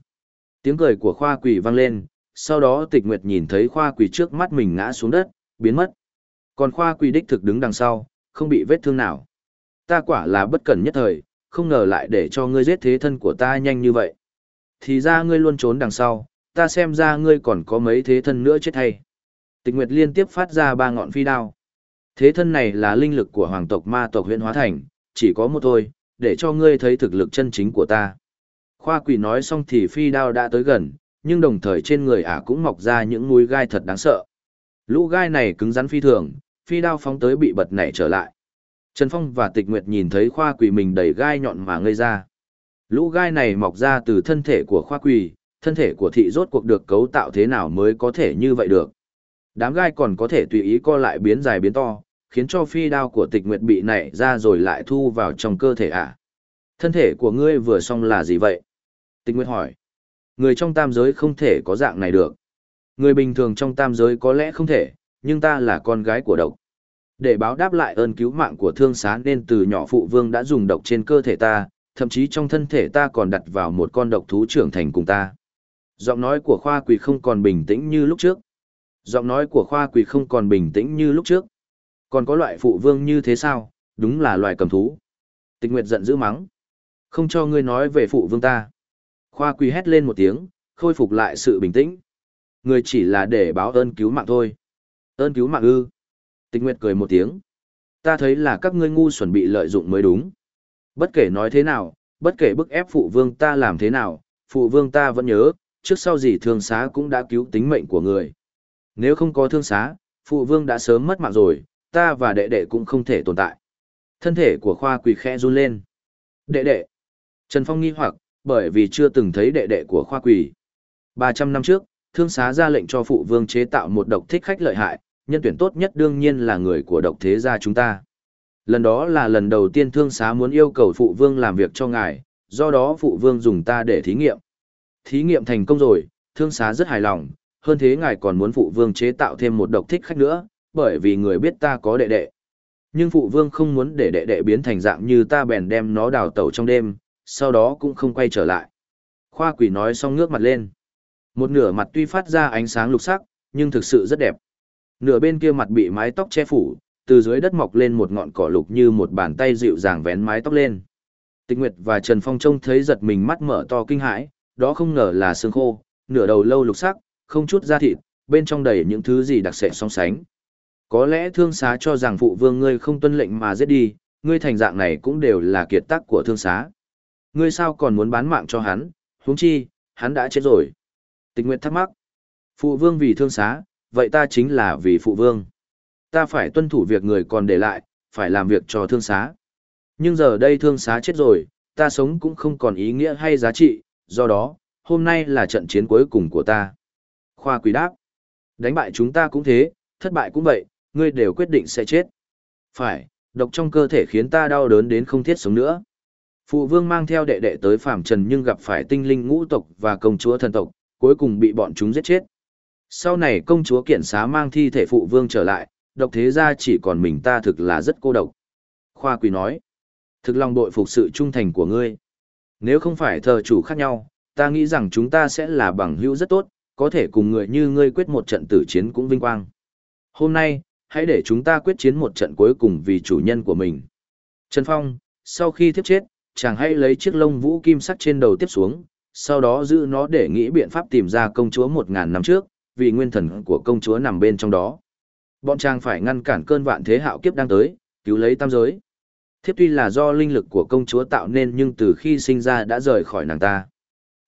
Tiếng cười của khoa quỷ vang lên, sau đó tịch nguyệt nhìn thấy khoa quỷ trước mắt mình ngã xuống đất, biến mất. Còn khoa quỷ đích thực đứng đằng sau, không bị vết thương nào. Ta quả là bất cẩn nhất thời, không ngờ lại để cho ngươi giết thế thân của ta nhanh như vậy. Thì ra ngươi luôn trốn đằng sau, ta xem ra ngươi còn có mấy thế thân nữa chết hay. Tịch Nguyệt liên tiếp phát ra ba ngọn phi đao. Thế thân này là linh lực của hoàng tộc ma tộc huyện Hóa Thành, chỉ có một thôi, để cho ngươi thấy thực lực chân chính của ta. Khoa quỷ nói xong thì phi đao đã tới gần, nhưng đồng thời trên người ả cũng mọc ra những mũi gai thật đáng sợ. Lũ gai này cứng rắn phi thường, phi đao phóng tới bị bật nảy trở lại. Trần Phong và Tịch Nguyệt nhìn thấy khoa Quỳ mình đầy gai nhọn mà ngây ra. Lũ gai này mọc ra từ thân thể của khoa Quỳ, thân thể của thị rốt cuộc được cấu tạo thế nào mới có thể như vậy được. Đám gai còn có thể tùy ý co lại biến dài biến to, khiến cho phi đao của tịch nguyệt bị nảy ra rồi lại thu vào trong cơ thể à. Thân thể của ngươi vừa xong là gì vậy? Tịch nguyệt hỏi. Người trong tam giới không thể có dạng này được. Người bình thường trong tam giới có lẽ không thể, nhưng ta là con gái của độc. Để báo đáp lại ơn cứu mạng của thương xá nên từ nhỏ phụ vương đã dùng độc trên cơ thể ta, thậm chí trong thân thể ta còn đặt vào một con độc thú trưởng thành cùng ta. Giọng nói của khoa quỳ không còn bình tĩnh như lúc trước. Giọng nói của khoa quỳ không còn bình tĩnh như lúc trước. Còn có loại phụ vương như thế sao, đúng là loài cầm thú. Tịch Nguyệt giận dữ mắng. Không cho ngươi nói về phụ vương ta. Khoa quỳ hét lên một tiếng, khôi phục lại sự bình tĩnh người chỉ là để báo ơn cứu mạng thôi. Ơn cứu mạng ư. Tịch Nguyệt cười một tiếng. Ta thấy là các ngươi ngu xuẩn bị lợi dụng mới đúng. Bất kể nói thế nào, bất kể bức ép phụ vương ta làm thế nào, phụ vương ta vẫn nhớ, trước sau gì thương xá cũng đã cứu tính mệnh của người. Nếu không có thương xá, phụ vương đã sớm mất mạng rồi, ta và đệ đệ cũng không thể tồn tại. Thân thể của khoa quỳ khẽ run lên. Đệ đệ. Trần Phong nghi hoặc, bởi vì chưa từng thấy đệ đệ của khoa quỳ. 300 năm trước, thương xá ra lệnh cho phụ vương chế tạo một độc thích khách lợi hại, nhân tuyển tốt nhất đương nhiên là người của độc thế gia chúng ta. Lần đó là lần đầu tiên thương xá muốn yêu cầu phụ vương làm việc cho ngài, do đó phụ vương dùng ta để thí nghiệm. Thí nghiệm thành công rồi, thương xá rất hài lòng, hơn thế ngài còn muốn phụ vương chế tạo thêm một độc thích khách nữa, bởi vì người biết ta có đệ đệ. Nhưng phụ vương không muốn để đệ đệ biến thành dạng như ta bèn đem nó đào tẩu trong đêm, sau đó cũng không quay trở lại. Khoa quỷ nói xong ngước mặt lên. Một nửa mặt tuy phát ra ánh sáng lục sắc, nhưng thực sự rất đẹp. Nửa bên kia mặt bị mái tóc che phủ, từ dưới đất mọc lên một ngọn cỏ lục như một bàn tay dịu dàng vén mái tóc lên. Tịch Nguyệt và Trần Phong trông thấy giật mình mắt mở to kinh hãi, đó không ngờ là xương khô, nửa đầu lâu lục sắc, không chút da thịt, bên trong đầy những thứ gì đặc sệt song sánh. Có lẽ thương xá cho rằng phụ vương ngươi không tuân lệnh mà giết đi, ngươi thành dạng này cũng đều là kiệt tác của thương xá. Ngươi sao còn muốn bán mạng cho hắn, huống chi, hắn đã chết rồi. Tịch Nguyệt thắc mắc. Phụ vương vì thương xá, vậy ta chính là vì phụ vương. Ta phải tuân thủ việc người còn để lại, phải làm việc cho thương xá. Nhưng giờ đây thương xá chết rồi, ta sống cũng không còn ý nghĩa hay giá trị, do đó, hôm nay là trận chiến cuối cùng của ta. Khoa quỷ đáp. Đánh bại chúng ta cũng thế, thất bại cũng vậy, ngươi đều quyết định sẽ chết. Phải, độc trong cơ thể khiến ta đau đớn đến không thiết sống nữa. Phụ vương mang theo đệ đệ tới phàm trần nhưng gặp phải tinh linh ngũ tộc và công chúa thần tộc, cuối cùng bị bọn chúng giết chết. Sau này công chúa kiện xá mang thi thể phụ vương trở lại, độc thế ra chỉ còn mình ta thực là rất cô độc. Khoa quỳ nói, thực lòng đội phục sự trung thành của ngươi. Nếu không phải thờ chủ khác nhau, ta nghĩ rằng chúng ta sẽ là bằng hữu rất tốt, có thể cùng người như ngươi quyết một trận tử chiến cũng vinh quang. Hôm nay, hãy để chúng ta quyết chiến một trận cuối cùng vì chủ nhân của mình. Trần Phong, sau khi tiếp chết, chàng hãy lấy chiếc lông vũ kim sắc trên đầu tiếp xuống, sau đó giữ nó để nghĩ biện pháp tìm ra công chúa một ngàn năm trước, vì nguyên thần của công chúa nằm bên trong đó. Bọn chàng phải ngăn cản cơn vạn thế hạo kiếp đang tới, cứu lấy tam giới. Thiếp tuy là do linh lực của công chúa tạo nên nhưng từ khi sinh ra đã rời khỏi nàng ta.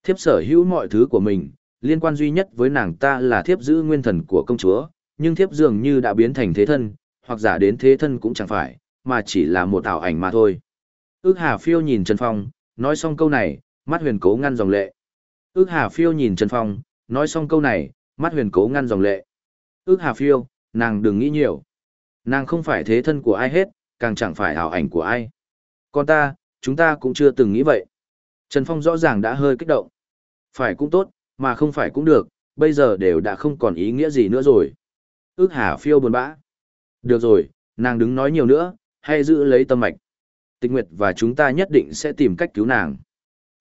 Thiếp sở hữu mọi thứ của mình, liên quan duy nhất với nàng ta là thiếp giữ nguyên thần của công chúa, nhưng thiếp dường như đã biến thành thế thân, hoặc giả đến thế thân cũng chẳng phải, mà chỉ là một ảo ảnh mà thôi. Ước Hà Phiêu nhìn Trần Phong, nói xong câu này, mắt huyền cố ngăn dòng lệ. Ước Hà Phiêu nhìn Trần Phong, nói xong câu này, mắt huyền cố ngăn dòng lệ. Ước Hà Phiêu, nàng đừng nghĩ nhiều. Nàng không phải thế thân của ai hết, càng chẳng phải ảo ảnh của ai. Còn ta, chúng ta cũng chưa từng nghĩ vậy. Trần Phong rõ ràng đã hơi kích động. Phải cũng tốt, mà không phải cũng được, bây giờ đều đã không còn ý nghĩa gì nữa rồi. Ước hà phiêu buồn bã. Được rồi, nàng đứng nói nhiều nữa, hay giữ lấy tâm mạch. Tịch Nguyệt và chúng ta nhất định sẽ tìm cách cứu nàng.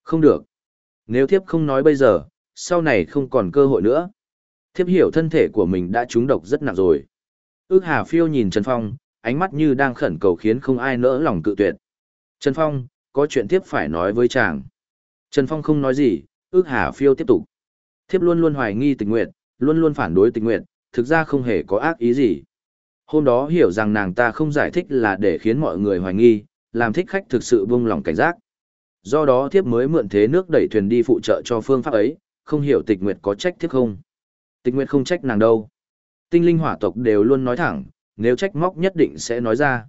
Không được. Nếu thiếp không nói bây giờ, sau này không còn cơ hội nữa. Thiếp hiểu thân thể của mình đã trúng độc rất nặng rồi. Ước hà phiêu nhìn Trần Phong, ánh mắt như đang khẩn cầu khiến không ai nỡ lòng cự tuyệt. Trần Phong, có chuyện thiếp phải nói với chàng. Trần Phong không nói gì, ước hà phiêu tiếp tục. Thiếp luôn luôn hoài nghi tình nguyện, luôn luôn phản đối tình nguyện, thực ra không hề có ác ý gì. Hôm đó hiểu rằng nàng ta không giải thích là để khiến mọi người hoài nghi, làm thích khách thực sự buông lòng cảnh giác. Do đó thiếp mới mượn thế nước đẩy thuyền đi phụ trợ cho phương pháp ấy, không hiểu tịch nguyệt có trách thiếp không. Tịch nguyệt không trách nàng đâu. Tinh linh hỏa tộc đều luôn nói thẳng, nếu trách móc nhất định sẽ nói ra.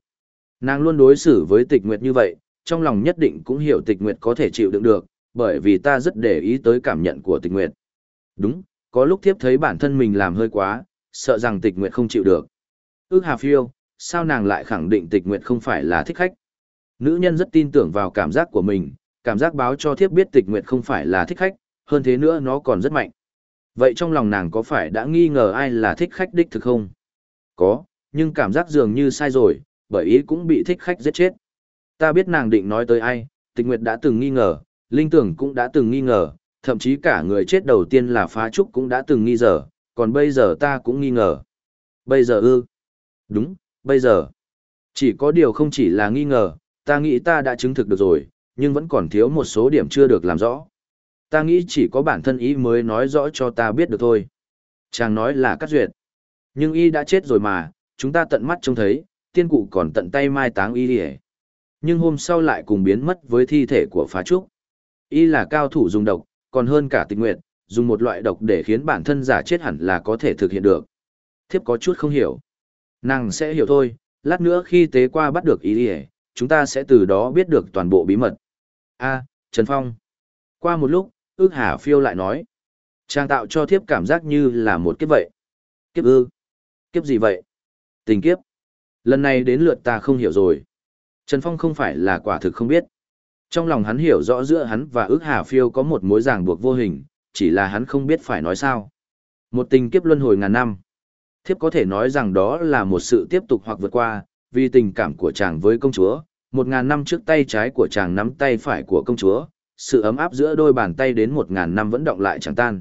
Nàng luôn đối xử với tịch nguyệt như vậy, trong lòng nhất định cũng hiểu tịch nguyệt có thể chịu đựng được, bởi vì ta rất để ý tới cảm nhận của tịch nguyệt. Đúng, có lúc thiếp thấy bản thân mình làm hơi quá, sợ rằng tịch nguyệt không chịu được. Ước hà phiêu, sao nàng lại khẳng định tịch nguyệt không phải là thích khách. Nữ nhân rất tin tưởng vào cảm giác của mình, cảm giác báo cho thiếp biết tịch nguyệt không phải là thích khách, hơn thế nữa nó còn rất mạnh. Vậy trong lòng nàng có phải đã nghi ngờ ai là thích khách đích thực không? Có, nhưng cảm giác dường như sai rồi, bởi ý cũng bị thích khách giết chết. Ta biết nàng định nói tới ai, tịch nguyệt đã từng nghi ngờ, linh tưởng cũng đã từng nghi ngờ, thậm chí cả người chết đầu tiên là phá trúc cũng đã từng nghi ngờ, còn bây giờ ta cũng nghi ngờ. Bây giờ ư? Đúng, bây giờ. Chỉ có điều không chỉ là nghi ngờ, ta nghĩ ta đã chứng thực được rồi, nhưng vẫn còn thiếu một số điểm chưa được làm rõ. Ta nghĩ chỉ có bản thân ý mới nói rõ cho ta biết được thôi. Chàng nói là cắt duyệt. Nhưng y đã chết rồi mà, chúng ta tận mắt trông thấy, tiên cụ còn tận tay mai táng y đi Nhưng hôm sau lại cùng biến mất với thi thể của phá trúc. Y là cao thủ dùng độc, còn hơn cả tình nguyện, dùng một loại độc để khiến bản thân giả chết hẳn là có thể thực hiện được. Thiếp có chút không hiểu. Nàng sẽ hiểu thôi, lát nữa khi tế qua bắt được Y, đi chúng ta sẽ từ đó biết được toàn bộ bí mật a Trần Phong. Qua một lúc, ước hà phiêu lại nói. Trang tạo cho thiếp cảm giác như là một kiếp vậy. Kiếp ư? Kiếp gì vậy? Tình kiếp. Lần này đến lượt ta không hiểu rồi. Trần Phong không phải là quả thực không biết. Trong lòng hắn hiểu rõ giữa hắn và ước hà phiêu có một mối ràng buộc vô hình, chỉ là hắn không biết phải nói sao. Một tình kiếp luân hồi ngàn năm. Thiếp có thể nói rằng đó là một sự tiếp tục hoặc vượt qua, vì tình cảm của chàng với công chúa, một ngàn năm trước tay trái của chàng nắm tay phải của công chúa, sự ấm áp giữa đôi bàn tay đến một ngàn năm vẫn động lại chẳng tan.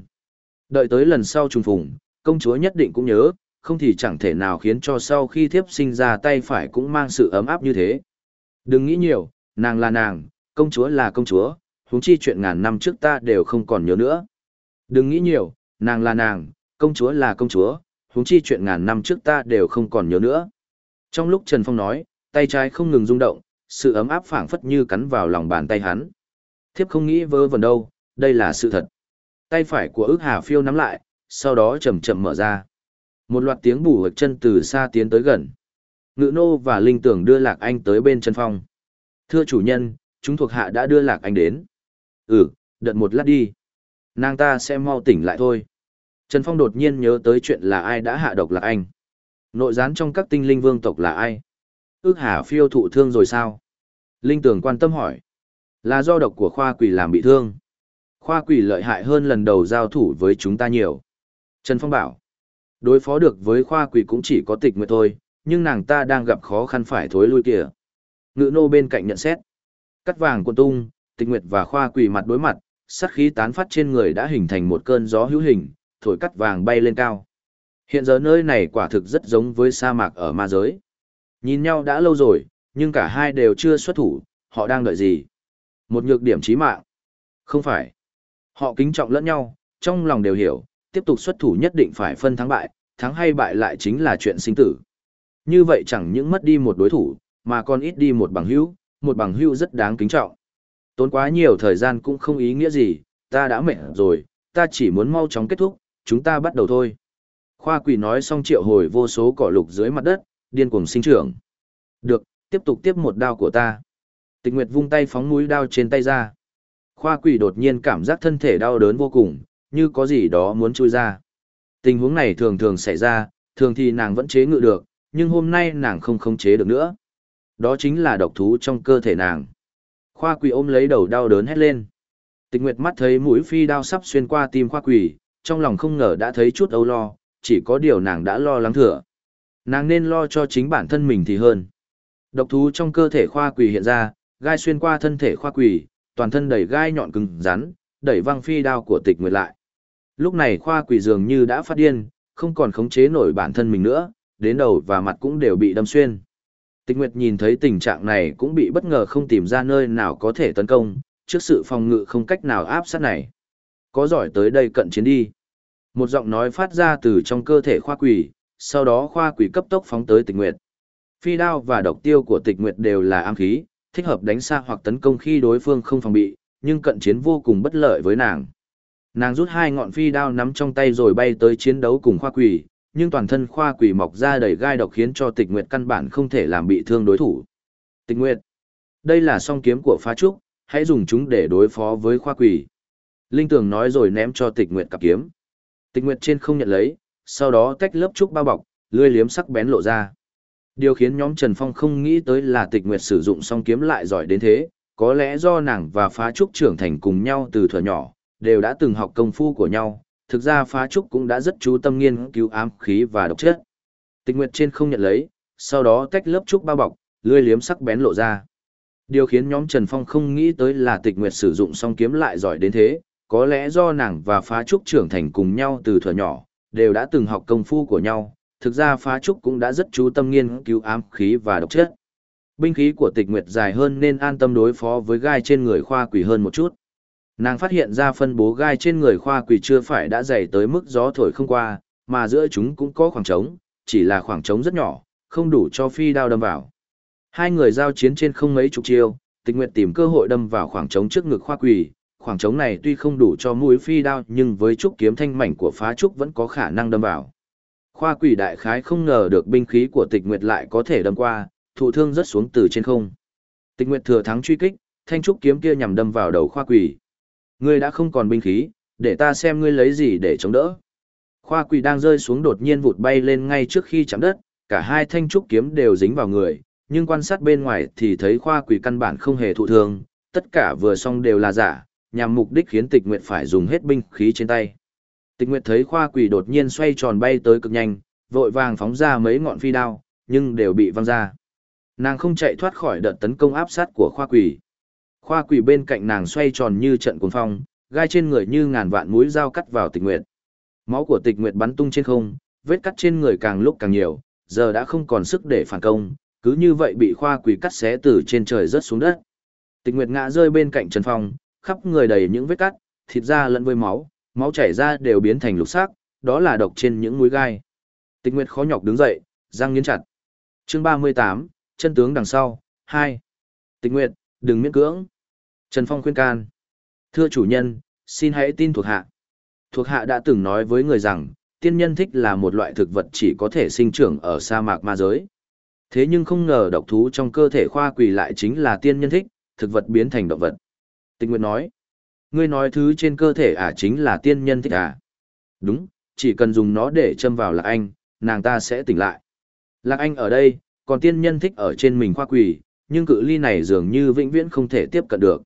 Đợi tới lần sau trùng phùng, công chúa nhất định cũng nhớ, không thì chẳng thể nào khiến cho sau khi thiếp sinh ra tay phải cũng mang sự ấm áp như thế. Đừng nghĩ nhiều, nàng là nàng, công chúa là công chúa, huống chi chuyện ngàn năm trước ta đều không còn nhớ nữa. Đừng nghĩ nhiều, nàng là nàng, công chúa là công chúa, huống chi chuyện ngàn năm trước ta đều không còn nhớ nữa. Trong lúc Trần Phong nói, tay trái không ngừng rung động, sự ấm áp phảng phất như cắn vào lòng bàn tay hắn. Thiếp không nghĩ vơ vẩn đâu, đây là sự thật. Tay phải của ước hà phiêu nắm lại, sau đó chậm chậm mở ra. Một loạt tiếng bù hực chân từ xa tiến tới gần. Ngự nô và linh tưởng đưa lạc anh tới bên chân Phong. Thưa chủ nhân, chúng thuộc hạ đã đưa lạc anh đến. Ừ, đợi một lát đi. Nàng ta sẽ mau tỉnh lại thôi. Trần Phong đột nhiên nhớ tới chuyện là ai đã hạ độc lạc anh. Nội gián trong các tinh linh vương tộc là ai? Ước hà phiêu thụ thương rồi sao? Linh tưởng quan tâm hỏi. Là do độc của khoa quỷ làm bị thương. Khoa quỷ lợi hại hơn lần đầu giao thủ với chúng ta nhiều. Trần Phong bảo. Đối phó được với khoa quỷ cũng chỉ có tịch nguyệt thôi, nhưng nàng ta đang gặp khó khăn phải thối lui kìa. Ngự nô bên cạnh nhận xét. Cắt vàng cuộn tung, tịch nguyệt và khoa quỷ mặt đối mặt, sát khí tán phát trên người đã hình thành một cơn gió hữu hình, thổi cắt vàng bay lên cao. Hiện giờ nơi này quả thực rất giống với sa mạc ở ma giới. Nhìn nhau đã lâu rồi, nhưng cả hai đều chưa xuất thủ, họ đang đợi gì? Một nhược điểm chí mạng. Không phải. Họ kính trọng lẫn nhau, trong lòng đều hiểu, tiếp tục xuất thủ nhất định phải phân thắng bại, thắng hay bại lại chính là chuyện sinh tử. Như vậy chẳng những mất đi một đối thủ, mà còn ít đi một bằng hữu, một bằng hữu rất đáng kính trọng. Tốn quá nhiều thời gian cũng không ý nghĩa gì, ta đã mệt rồi, ta chỉ muốn mau chóng kết thúc, chúng ta bắt đầu thôi. Khoa quỷ nói xong triệu hồi vô số cỏ lục dưới mặt đất, điên cuồng sinh trưởng. Được, tiếp tục tiếp một đao của ta. Tịch Nguyệt vung tay phóng mũi đao trên tay ra. Khoa quỷ đột nhiên cảm giác thân thể đau đớn vô cùng, như có gì đó muốn chui ra. Tình huống này thường thường xảy ra, thường thì nàng vẫn chế ngự được, nhưng hôm nay nàng không khống chế được nữa. Đó chính là độc thú trong cơ thể nàng. Khoa quỷ ôm lấy đầu đau đớn hét lên. Tịch Nguyệt mắt thấy mũi phi đao sắp xuyên qua tim khoa quỷ, trong lòng không ngờ đã thấy chút âu lo, chỉ có điều nàng đã lo lắng thừa. Nàng nên lo cho chính bản thân mình thì hơn. Độc thú trong cơ thể khoa quỷ hiện ra, gai xuyên qua thân thể khoa quỷ, toàn thân đầy gai nhọn cứng rắn, đẩy văng phi đao của tịch nguyệt lại. Lúc này khoa quỷ dường như đã phát điên, không còn khống chế nổi bản thân mình nữa, đến đầu và mặt cũng đều bị đâm xuyên. Tịch nguyệt nhìn thấy tình trạng này cũng bị bất ngờ không tìm ra nơi nào có thể tấn công, trước sự phòng ngự không cách nào áp sát này. Có giỏi tới đây cận chiến đi. Một giọng nói phát ra từ trong cơ thể khoa quỷ, sau đó khoa quỷ cấp tốc phóng tới tịch nguyệt. Phi đao và độc tiêu của tịch nguyệt đều là ám khí, thích hợp đánh xa hoặc tấn công khi đối phương không phòng bị, nhưng cận chiến vô cùng bất lợi với nàng. Nàng rút hai ngọn phi đao nắm trong tay rồi bay tới chiến đấu cùng khoa quỷ, nhưng toàn thân khoa quỷ mọc ra đầy gai độc khiến cho tịch nguyệt căn bản không thể làm bị thương đối thủ. Tịch nguyệt, đây là song kiếm của phá trúc, hãy dùng chúng để đối phó với khoa quỷ. Linh tường nói rồi ném cho tịch nguyệt cặp kiếm. Tịch nguyệt trên không nhận lấy, sau đó tách lớp trúc bao bọc, lươi liếm sắc bén lộ ra. Điều khiến nhóm Trần Phong không nghĩ tới là tịch nguyệt sử dụng song kiếm lại giỏi đến thế, có lẽ do nàng và phá trúc trưởng thành cùng nhau từ thuở nhỏ, đều đã từng học công phu của nhau, thực ra phá trúc cũng đã rất chú tâm nghiên cứu ám khí và độc chất. Tịch nguyệt trên không nhận lấy, sau đó tách lớp trúc bao bọc, lươi liếm sắc bén lộ ra. Điều khiến nhóm Trần Phong không nghĩ tới là tịch nguyệt sử dụng song kiếm lại giỏi đến thế, có lẽ do nàng và phá trúc trưởng thành cùng nhau từ thuở nhỏ, đều đã từng học công phu của nhau, thực ra phá trúc cũng đã rất chú tâm nghiên cứu ám khí và độc chất. Binh khí của tịch nguyệt dài hơn nên an tâm đối phó với gai trên người khoa quỷ hơn một chút. Nàng phát hiện ra phân bố gai trên người khoa quỷ chưa phải đã dày tới mức gió thổi không qua, mà giữa chúng cũng có khoảng trống, chỉ là khoảng trống rất nhỏ, không đủ cho phi đao đâm vào. Hai người giao chiến trên không mấy chục chiêu, tịch nguyệt tìm cơ hội đâm vào khoảng trống trước ngực khoa quỷ, khoảng trống này tuy không đủ cho mũi phi đao nhưng với trúc kiếm thanh mảnh của phá trúc vẫn có khả năng đâm vào. Khoa quỷ đại khái không ngờ được binh khí của tịch nguyệt lại có thể đâm qua, thụ thương rất xuống từ trên không. Tịch nguyệt thừa thắng truy kích, thanh trúc kiếm kia nhằm đâm vào đầu khoa quỷ. Ngươi đã không còn binh khí, để ta xem ngươi lấy gì để chống đỡ. Khoa quỷ đang rơi xuống đột nhiên vụt bay lên ngay trước khi chạm đất, cả hai thanh trúc kiếm đều dính vào người, nhưng quan sát bên ngoài thì thấy khoa quỷ căn bản không hề thụ thương, tất cả vừa xong đều là giả, nhằm mục đích khiến tịch nguyệt phải dùng hết binh khí trên tay. Tịch nguyệt thấy khoa quỷ đột nhiên xoay tròn bay tới cực nhanh, vội vàng phóng ra mấy ngọn phi đao, nhưng đều bị văng ra. Nàng không chạy thoát khỏi đợt tấn công áp sát của khoa quỷ. Khoa quỷ bên cạnh nàng xoay tròn như trận cuồng phong, gai trên người như ngàn vạn mũi dao cắt vào tịch nguyệt. Máu của tịch nguyệt bắn tung trên không, vết cắt trên người càng lúc càng nhiều, giờ đã không còn sức để phản công, cứ như vậy bị khoa quỷ cắt xé từ trên trời rớt xuống đất. Tịch nguyệt ngã rơi bên cạnh Trần Phong, khắp người đầy những vết cắt, thịt da lẫn với máu, máu chảy ra đều biến thành lục sắc, đó là độc trên những mũi gai. Tịch Nguyệt khó nhọc đứng dậy, răng nghiến chặt. Chương 38, chân tướng đằng sau, 2. Tịch Nguyệt, đừng miễn cưỡng. Trần Phong khuyên can. Thưa chủ nhân, xin hãy tin thuộc hạ. Thuộc hạ đã từng nói với người rằng, tiên nhân thích là một loại thực vật chỉ có thể sinh trưởng ở sa mạc ma giới. Thế nhưng không ngờ độc thú trong cơ thể khoa quỷ lại chính là tiên nhân thích, thực vật biến thành động vật. Tịch Nguyệt nói, ngươi nói thứ trên cơ thể à chính là tiên nhân thích à? Đúng, chỉ cần dùng nó để châm vào lạc anh, nàng ta sẽ tỉnh lại. Lạc anh ở đây, còn tiên nhân thích ở trên mình khoa quỷ, nhưng cự ly này dường như vĩnh viễn không thể tiếp cận được.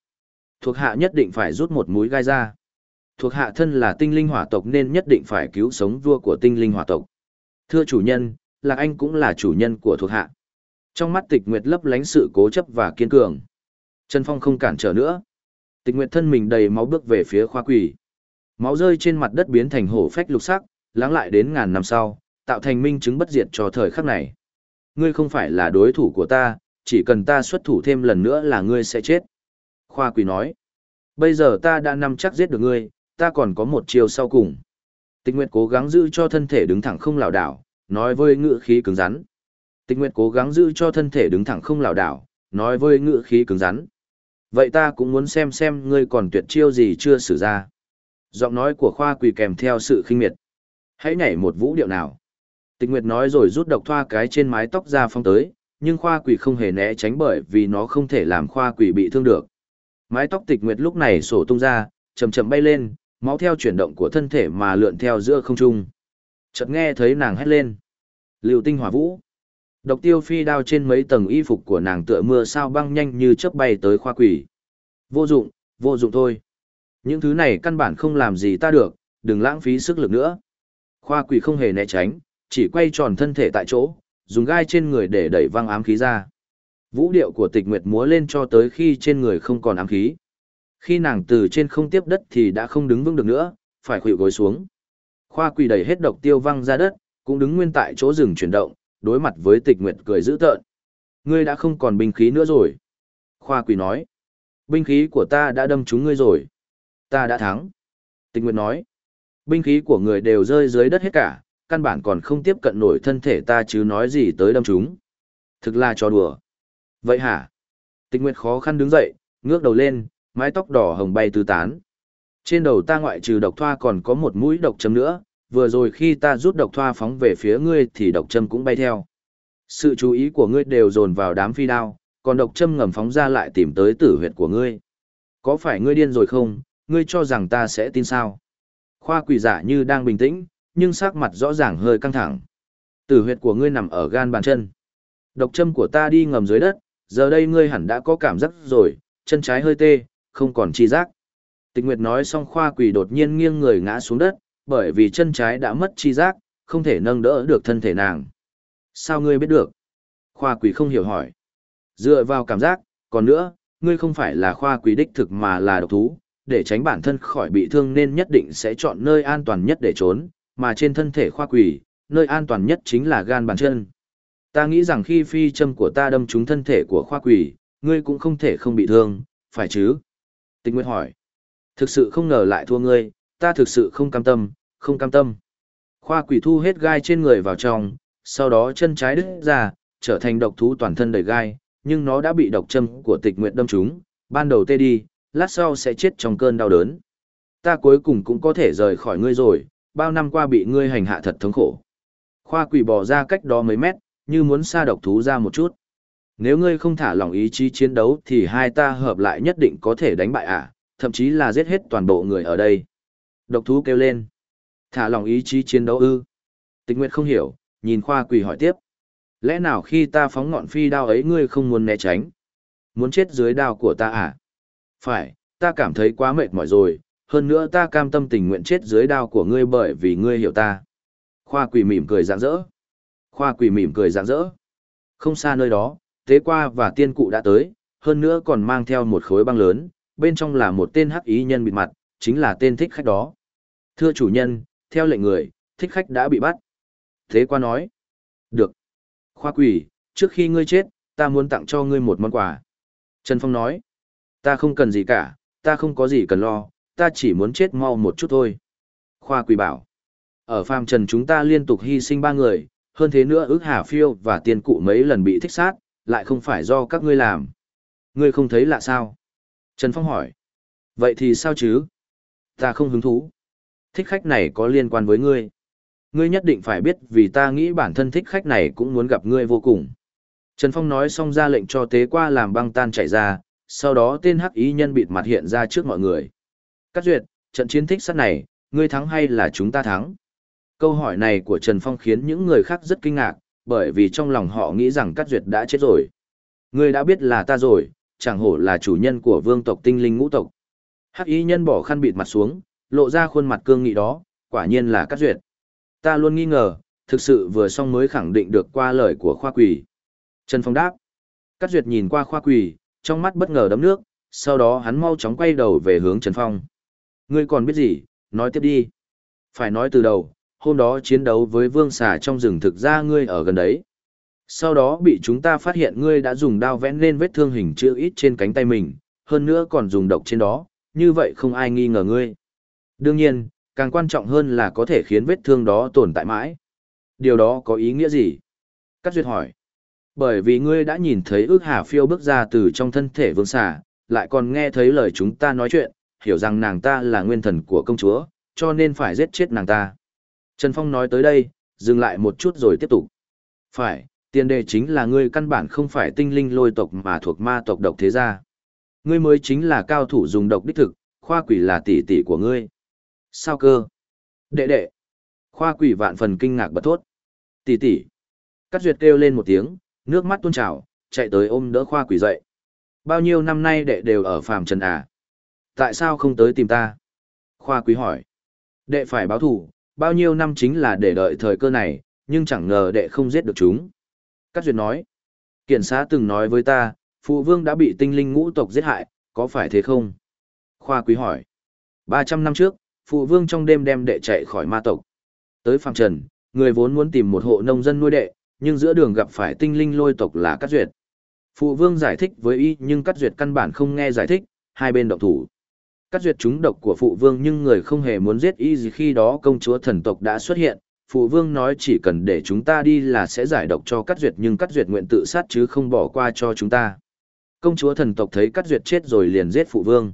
Thuộc hạ nhất định phải rút một mũi gai ra. Thuộc hạ thân là tinh linh hỏa tộc nên nhất định phải cứu sống vua của tinh linh hỏa tộc. Thưa chủ nhân, Lạc Anh cũng là chủ nhân của thuộc hạ. Trong mắt tịch nguyệt lấp lánh sự cố chấp và kiên cường. Trần Phong không cản trở nữa. Tịch nguyệt thân mình đầy máu bước về phía khoa quỷ. Máu rơi trên mặt đất biến thành hổ phách lục sắc, lắng lại đến ngàn năm sau, tạo thành minh chứng bất diệt cho thời khắc này. Ngươi không phải là đối thủ của ta, chỉ cần ta xuất thủ thêm lần nữa là ngươi sẽ chết. Khoa quỷ nói, bây giờ ta đã nắm chắc giết được ngươi, ta còn có một chiều sau cùng. Tịch Nguyệt cố gắng giữ cho thân thể đứng thẳng không lảo đảo, nói với ngữ khí cứng rắn. Tịch Nguyệt cố gắng giữ cho thân thể đứng thẳng không lảo đảo, nói với ngữ khí cứng rắn. Vậy ta cũng muốn xem xem ngươi còn tuyệt chiêu gì chưa sử ra. Giọng nói của khoa quỳ kèm theo sự khinh miệt. Hãy nhảy một vũ điệu nào. Tịch Nguyệt nói rồi rút độc thoa cái trên mái tóc ra phong tới, nhưng khoa quỷ không hề né tránh bởi vì nó không thể làm khoa quỷ bị thương được. Mái tóc Tịch Nguyệt lúc này sổ tung ra, chậm chậm bay lên, máu theo chuyển động của thân thể mà lượn theo giữa không trung. Chợt nghe thấy nàng hét lên. liều tinh hỏa vũ. Độc tiêu phi đao trên mấy tầng y phục của nàng tựa mưa sao băng nhanh như chớp bay tới khoa quỷ. Vô dụng, vô dụng thôi. Những thứ này căn bản không làm gì ta được, đừng lãng phí sức lực nữa. Khoa quỷ không hề né tránh, chỉ quay tròn thân thể tại chỗ, dùng gai trên người để đẩy văng ám khí ra. Vũ điệu của tịch nguyệt múa lên cho tới khi trên người không còn ám khí. Khi nàng từ trên không tiếp đất thì đã không đứng vững được nữa, phải khuỵu gối xuống. Khoa quỷ đầy hết độc tiêu văng ra đất, cũng đứng nguyên tại chỗ rừng chuyển động, đối mặt với tịch nguyệt cười dữ tợn. Ngươi đã không còn binh khí nữa rồi. Khoa quỳ nói. Binh khí của ta đã đâm trúng ngươi rồi. Ta đã thắng. Tịch nguyệt nói. Binh khí của người đều rơi dưới đất hết cả, căn bản còn không tiếp cận nổi thân thể ta chứ nói gì tới đâm chúng. Thực là trò đùa. Vậy hả? Tịch Nguyệt khó khăn đứng dậy, ngước đầu lên, mái tóc đỏ hồng bay tứ tán. Trên đầu ta ngoại trừ độc thoa còn có một mũi độc chấm nữa, vừa rồi khi ta rút độc thoa phóng về phía ngươi thì độc châm cũng bay theo. Sự chú ý của ngươi đều dồn vào đám phi đao, còn độc châm ngầm phóng ra lại tìm tới tử huyệt của ngươi. Có phải ngươi điên rồi không, ngươi cho rằng ta sẽ tin sao? Khoa quỷ giả như đang bình tĩnh, nhưng sắc mặt rõ ràng hơi căng thẳng. Tử huyệt của ngươi nằm ở gan bàn chân. Độc châm của ta đi ngầm dưới đất, giờ đây ngươi hẳn đã có cảm giác rồi, chân trái hơi tê, không còn chi giác. Tịch Nguyệt nói xong khoa quỷ đột nhiên nghiêng người ngã xuống đất, bởi vì chân trái đã mất chi giác, không thể nâng đỡ được thân thể nàng. Sao ngươi biết được? Khoa quỷ không hiểu hỏi. Dựa vào cảm giác, còn nữa, ngươi không phải là khoa quỷ đích thực mà là độc thú, để tránh bản thân khỏi bị thương nên nhất định sẽ chọn nơi an toàn nhất để trốn, mà trên thân thể khoa quỷ, nơi an toàn nhất chính là gan bàn chân. Ta nghĩ rằng khi phi châm của ta đâm trúng thân thể của khoa quỷ, ngươi cũng không thể không bị thương, phải chứ? Tịch Nguyệt hỏi. Thực sự không ngờ lại thua ngươi, ta thực sự không cam tâm, không cam tâm. Khoa quỷ thu hết gai trên người vào trong, sau đó chân trái đứt ra, trở thành độc thú toàn thân đầy gai, nhưng nó đã bị độc châm của tịch nguyện đâm trúng, ban đầu tê đi, lát sau sẽ chết trong cơn đau đớn. Ta cuối cùng cũng có thể rời khỏi ngươi rồi, bao năm qua bị ngươi hành hạ thật thống khổ. Khoa quỷ bỏ ra cách đó mấy mét, như muốn xa độc thú ra một chút. Nếu ngươi không thả lòng ý chí chiến đấu thì hai ta hợp lại nhất định có thể đánh bại ả, à, thậm chí là giết hết toàn bộ người ở đây. Độc thú kêu lên. Thả lòng ý chí chiến đấu ư. Tịch Nguyệt không hiểu, nhìn khoa quỷ hỏi tiếp. Lẽ nào khi ta phóng ngọn phi đao ấy ngươi không muốn né tránh? Muốn chết dưới đao của ta à? Phải, ta cảm thấy quá mệt mỏi rồi, hơn nữa ta cam tâm tình nguyện chết dưới đao của ngươi bởi vì ngươi hiểu ta. Khoa quỷ mỉm cười rạng rỡ. Khoa quỷ mỉm cười rạng rỡ. Không xa nơi đó, tế qua và tiên cụ đã tới, hơn nữa còn mang theo một khối băng lớn, bên trong là một tên hắc ý nhân bịt mặt, chính là tên thích khách đó. Thưa chủ nhân, theo lệnh người, thích khách đã bị bắt. Thế qua nói. Được. Khoa quỷ, trước khi ngươi chết, ta muốn tặng cho ngươi một món quà. Trần Phong nói. Ta không cần gì cả, ta không có gì cần lo, ta chỉ muốn chết mau một chút thôi. Khoa quỷ bảo. Ở phàm trần chúng ta liên tục hy sinh ba người, hơn thế nữa ước hà phiêu và tiền cụ mấy lần bị thích sát, lại không phải do các ngươi làm. Ngươi không thấy lạ sao? Trần Phong hỏi. Vậy thì sao chứ? Ta không hứng thú. Thích khách này có liên quan với ngươi. Ngươi nhất định phải biết vì ta nghĩ bản thân thích khách này cũng muốn gặp ngươi vô cùng. Trần Phong nói xong ra lệnh cho tế qua làm băng tan chạy ra, sau đó tên hắc ý nhân bịt mặt hiện ra trước mọi người. Cát duyệt, trận chiến thích sát này, ngươi thắng hay là chúng ta thắng? Câu hỏi này của Trần Phong khiến những người khác rất kinh ngạc, bởi vì trong lòng họ nghĩ rằng Cát duyệt đã chết rồi. Ngươi đã biết là ta rồi, chẳng hổ là chủ nhân của vương tộc tinh linh ngũ tộc. Hắc Y nhân bỏ khăn bịt mặt xuống, lộ ra khuôn mặt cương nghị đó, quả nhiên là Cát duyệt. Ta luôn nghi ngờ, thực sự vừa xong mới khẳng định được qua lời của khoa quỷ. Trần Phong đáp. Cát duyệt nhìn qua khoa quỷ, trong mắt bất ngờ đấm nước, sau đó hắn mau chóng quay đầu về hướng Trần Phong. Ngươi còn biết gì, nói tiếp đi. Phải nói từ đầu, hôm đó chiến đấu với vương xà trong rừng thực ra ngươi ở gần đấy. Sau đó bị chúng ta phát hiện ngươi đã dùng đao vẽ lên vết thương hình chữ ít trên cánh tay mình, hơn nữa còn dùng độc trên đó, như vậy không ai nghi ngờ ngươi. Đương nhiên, càng quan trọng hơn là có thể khiến vết thương đó tồn tại mãi. Điều đó có ý nghĩa gì? Cát Duyệt hỏi. Bởi vì ngươi đã nhìn thấy ước hà phiêu bước ra từ trong thân thể vương xà, lại còn nghe thấy lời chúng ta nói chuyện, hiểu rằng nàng ta là nguyên thần của công chúa, cho nên phải giết chết nàng ta. Trần Phong nói tới đây, dừng lại một chút rồi tiếp tục. Phải, tiền đề chính là ngươi căn bản không phải tinh linh lôi tộc mà thuộc ma tộc độc thế gia. Ngươi mới chính là cao thủ dùng độc đích thực, khoa quỷ là tỷ tỷ của ngươi. Sao cơ? Đệ đệ. Khoa quỷ vạn phần kinh ngạc bật thốt. Tỷ tỷ. Cát duyệt kêu lên một tiếng, nước mắt tuôn trào, chạy tới ôm đỡ khoa quỷ dậy. Bao nhiêu năm nay đệ đều ở phàm trần à? Tại sao không tới tìm ta? Khoa quý hỏi. Đệ phải báo thủ, bao nhiêu năm chính là để đợi thời cơ này, nhưng chẳng ngờ đệ không giết được chúng. Cát duyệt nói. Kiện xá từng nói với ta, phụ vương đã bị tinh linh ngũ tộc giết hại, có phải thế không? Khoa quý hỏi. 300 năm trước, phụ vương trong đêm đem đệ chạy khỏi ma tộc. Tới phàm trần, người vốn muốn tìm một hộ nông dân nuôi đệ, nhưng giữa đường gặp phải tinh linh lôi tộc là Cát Duyệt. Phụ vương giải thích với y nhưng Cát Duyệt căn bản không nghe giải thích, hai bên động thủ. Cát Duyệt trúng độc của phụ vương nhưng người không hề muốn giết y gì khi đó công chúa thần tộc đã xuất hiện. Phụ vương nói chỉ cần để chúng ta đi là sẽ giải độc cho Cát Duyệt nhưng Cát Duyệt nguyện tự sát chứ không bỏ qua cho chúng ta. Công chúa thần tộc thấy cắt Duyệt chết rồi liền giết phụ vương.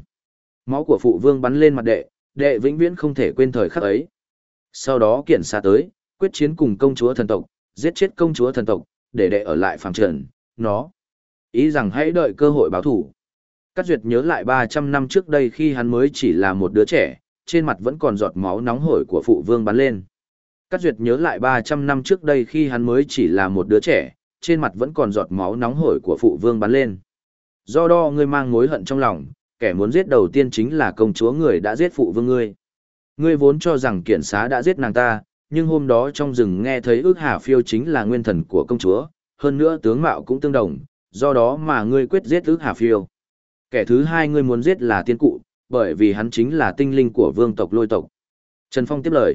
Máu của phụ vương bắn lên mặt đệ, đệ vĩnh viễn không thể quên thời khắc ấy. Sau đó kiện xa tới, quyết chiến cùng công chúa thần tộc, giết chết công chúa thần tộc, để đệ ở lại phàm trần, nó. Ý rằng hãy đợi cơ hội báo thủ. Cát Duyệt nhớ lại 300 năm trước đây khi hắn mới chỉ là một đứa trẻ, trên mặt vẫn còn giọt máu nóng hổi của phụ vương bắn lên. Cát Duyệt nhớ lại 300 năm trước đây khi hắn mới chỉ là một đứa trẻ, trên mặt vẫn còn giọt máu nóng hổi của phụ vương bắn lên. Do đó ngươi mang mối hận trong lòng, kẻ muốn giết đầu tiên chính là công chúa người đã giết phụ vương ngươi. Ngươi vốn cho rằng kiện xá đã giết nàng ta, nhưng hôm đó trong rừng nghe thấy ước hà phiêu chính là nguyên thần của công chúa, hơn nữa tướng mạo cũng tương đồng, do đó mà ngươi quyết giết ước hà phiêu. Kẻ thứ hai ngươi muốn giết là tiên cụ, bởi vì hắn chính là tinh linh của vương tộc lôi tộc. Trần Phong tiếp lời.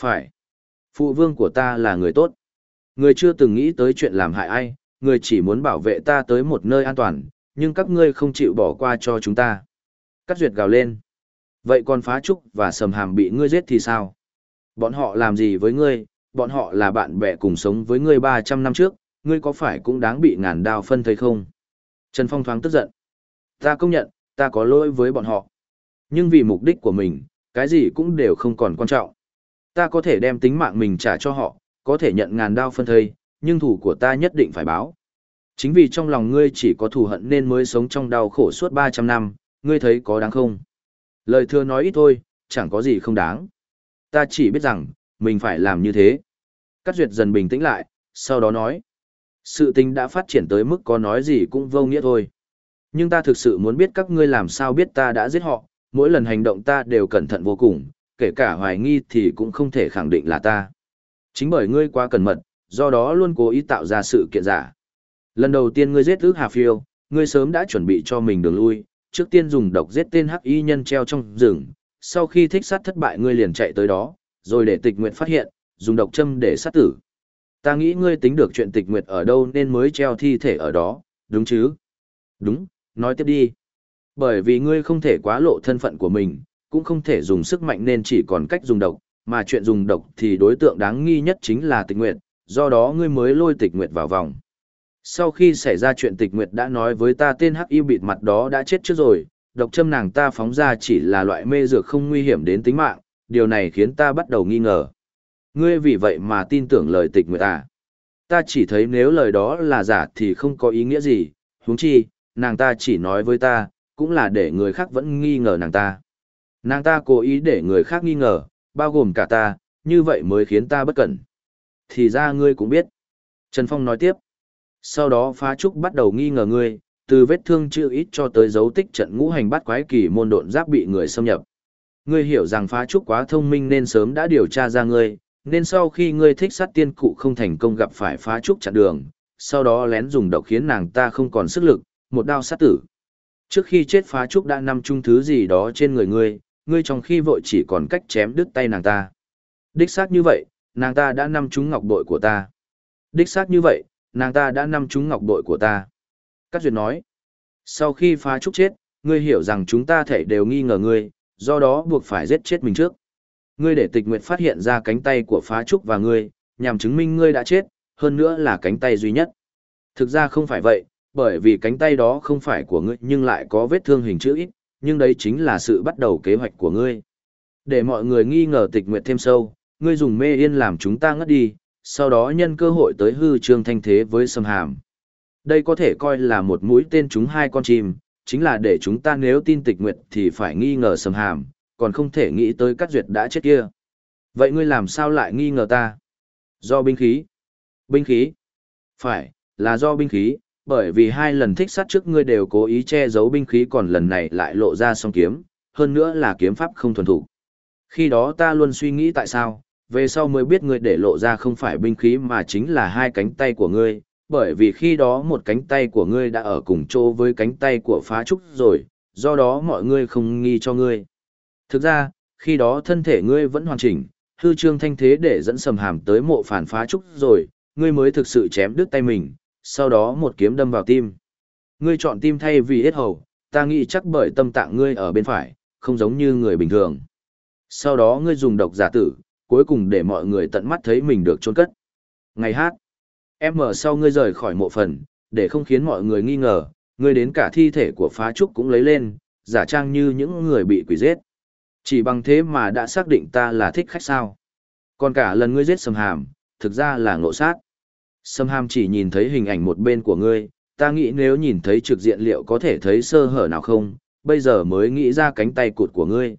Phải. Phụ vương của ta là người tốt. Người chưa từng nghĩ tới chuyện làm hại ai, người chỉ muốn bảo vệ ta tới một nơi an toàn, nhưng các ngươi không chịu bỏ qua cho chúng ta. Cắt duyệt gào lên. Vậy còn phá trúc và sầm hàm bị ngươi giết thì sao? Bọn họ làm gì với ngươi? Bọn họ là bạn bè cùng sống với ngươi 300 năm trước, ngươi có phải cũng đáng bị ngàn đao phân thây không? Trần Phong thoáng tức giận. Ta công nhận, ta có lỗi với bọn họ. Nhưng vì mục đích của mình, cái gì cũng đều không còn quan trọng. Ta có thể đem tính mạng mình trả cho họ, có thể nhận ngàn đao phân thây, nhưng thủ của ta nhất định phải báo. Chính vì trong lòng ngươi chỉ có thù hận nên mới sống trong đau khổ suốt 300 năm, ngươi thấy có đáng không? Lời thưa nói ít thôi, chẳng có gì không đáng. Ta chỉ biết rằng, mình phải làm như thế. Cát duyệt dần bình tĩnh lại, sau đó nói. Sự tình đã phát triển tới mức có nói gì cũng vô nghĩa thôi. Nhưng ta thực sự muốn biết các ngươi làm sao biết ta đã giết họ, mỗi lần hành động ta đều cẩn thận vô cùng, kể cả hoài nghi thì cũng không thể khẳng định là ta. Chính bởi ngươi quá cẩn mật, do đó luôn cố ý tạo ra sự kiện giả. Lần đầu tiên ngươi giết ước Hà Phiêu, ngươi sớm đã chuẩn bị cho mình đường lui, trước tiên dùng độc giết tên hắc y nhân treo trong rừng, sau khi thích sát thất bại ngươi liền chạy tới đó, rồi để tịch nguyệt phát hiện, dùng độc châm để sát tử. Ta nghĩ ngươi tính được chuyện tịch nguyệt ở đâu nên mới treo thi thể ở đó, đúng chứ? Đúng, nói tiếp đi. Bởi vì ngươi không thể quá lộ thân phận của mình, cũng không thể dùng sức mạnh nên chỉ còn cách dùng độc, mà chuyện dùng độc thì đối tượng đáng nghi nhất chính là tịch nguyệt, do đó ngươi mới lôi tịch nguyệt vào vòng. Sau khi xảy ra chuyện tịch nguyệt đã nói với ta tên hắc y bịt mặt đó đã chết trước rồi, độc châm nàng ta phóng ra chỉ là loại mê dược không nguy hiểm đến tính mạng, điều này khiến ta bắt đầu nghi ngờ. Ngươi vì vậy mà tin tưởng lời tịch nguyệt à? Ta chỉ thấy nếu lời đó là giả thì không có ý nghĩa gì, huống chi, nàng ta chỉ nói với ta, cũng là để người khác vẫn nghi ngờ nàng ta. Nàng ta cố ý để người khác nghi ngờ, bao gồm cả ta, như vậy mới khiến ta bất cẩn. Thì ra ngươi cũng biết. Trần Phong nói tiếp. Sau đó phá trúc bắt đầu nghi ngờ ngươi, từ vết thương chưa ít cho tới dấu tích trận ngũ hành bắt quái kỳ môn độn giáp bị người xâm nhập. Ngươi hiểu rằng phá trúc quá thông minh nên sớm đã điều tra ra ngươi, nên sau khi ngươi thích sát tiên cụ không thành công gặp phải phá trúc chặn đường, sau đó lén dùng độc khiến nàng ta không còn sức lực, một đao sát tử. Trước khi chết phá trúc đã nằm chung thứ gì đó trên người ngươi, ngươi trong khi vội chỉ còn cách chém đứt tay nàng ta. Đích xác như vậy, nàng ta đã nằm trúng ngọc bội của ta. Đích xác như vậy, nàng ta đã nằm trúng ngọc bội của ta. Cát Duyệt nói, sau khi phá trúc chết, ngươi hiểu rằng chúng ta thể đều nghi ngờ ngươi, do đó buộc phải giết chết mình trước. Ngươi để tịch nguyệt phát hiện ra cánh tay của phá trúc và ngươi, nhằm chứng minh ngươi đã chết, hơn nữa là cánh tay duy nhất. Thực ra không phải vậy, bởi vì cánh tay đó không phải của ngươi nhưng lại có vết thương hình chữ ít, nhưng đấy chính là sự bắt đầu kế hoạch của ngươi. Để mọi người nghi ngờ tịch nguyệt thêm sâu, ngươi dùng mê yên làm chúng ta ngất đi, sau đó nhân cơ hội tới hư trương thanh thế với sâm hàm. Đây có thể coi là một mũi tên chúng hai con chim, chính là để chúng ta nếu tin tịch nguyệt thì phải nghi ngờ sâm hàm, còn không thể nghĩ tới cắt duyệt đã chết kia. Vậy ngươi làm sao lại nghi ngờ ta? Do binh khí. Binh khí? Phải, là do binh khí, bởi vì hai lần thích sát trước ngươi đều cố ý che giấu binh khí còn lần này lại lộ ra song kiếm, hơn nữa là kiếm pháp không thuần thủ. Khi đó ta luôn suy nghĩ tại sao, về sau mới biết ngươi để lộ ra không phải binh khí mà chính là hai cánh tay của ngươi, bởi vì khi đó một cánh tay của ngươi đã ở cùng chỗ với cánh tay của phá trúc rồi, do đó mọi người không nghi cho ngươi. Thực ra, khi đó thân thể ngươi vẫn hoàn chỉnh, hư trương thanh thế để dẫn sầm hàm tới mộ phản phá trúc rồi, ngươi mới thực sự chém đứt tay mình, sau đó một kiếm đâm vào tim. Ngươi chọn tim thay vì hết hầu, ta nghĩ chắc bởi tâm tạng ngươi ở bên phải, không giống như người bình thường. Sau đó ngươi dùng độc giả tử, cuối cùng để mọi người tận mắt thấy mình được trôn cất. Ngày hát, em mở sau ngươi rời khỏi mộ phần, để không khiến mọi người nghi ngờ, ngươi đến cả thi thể của phá trúc cũng lấy lên, giả trang như những người bị quỷ giết. Chỉ bằng thế mà đã xác định ta là thích khách sao. Còn cả lần ngươi giết sầm hàm, thực ra là ngộ sát. Sâm hàm chỉ nhìn thấy hình ảnh một bên của ngươi, ta nghĩ nếu nhìn thấy trực diện liệu có thể thấy sơ hở nào không, bây giờ mới nghĩ ra cánh tay cụt của ngươi.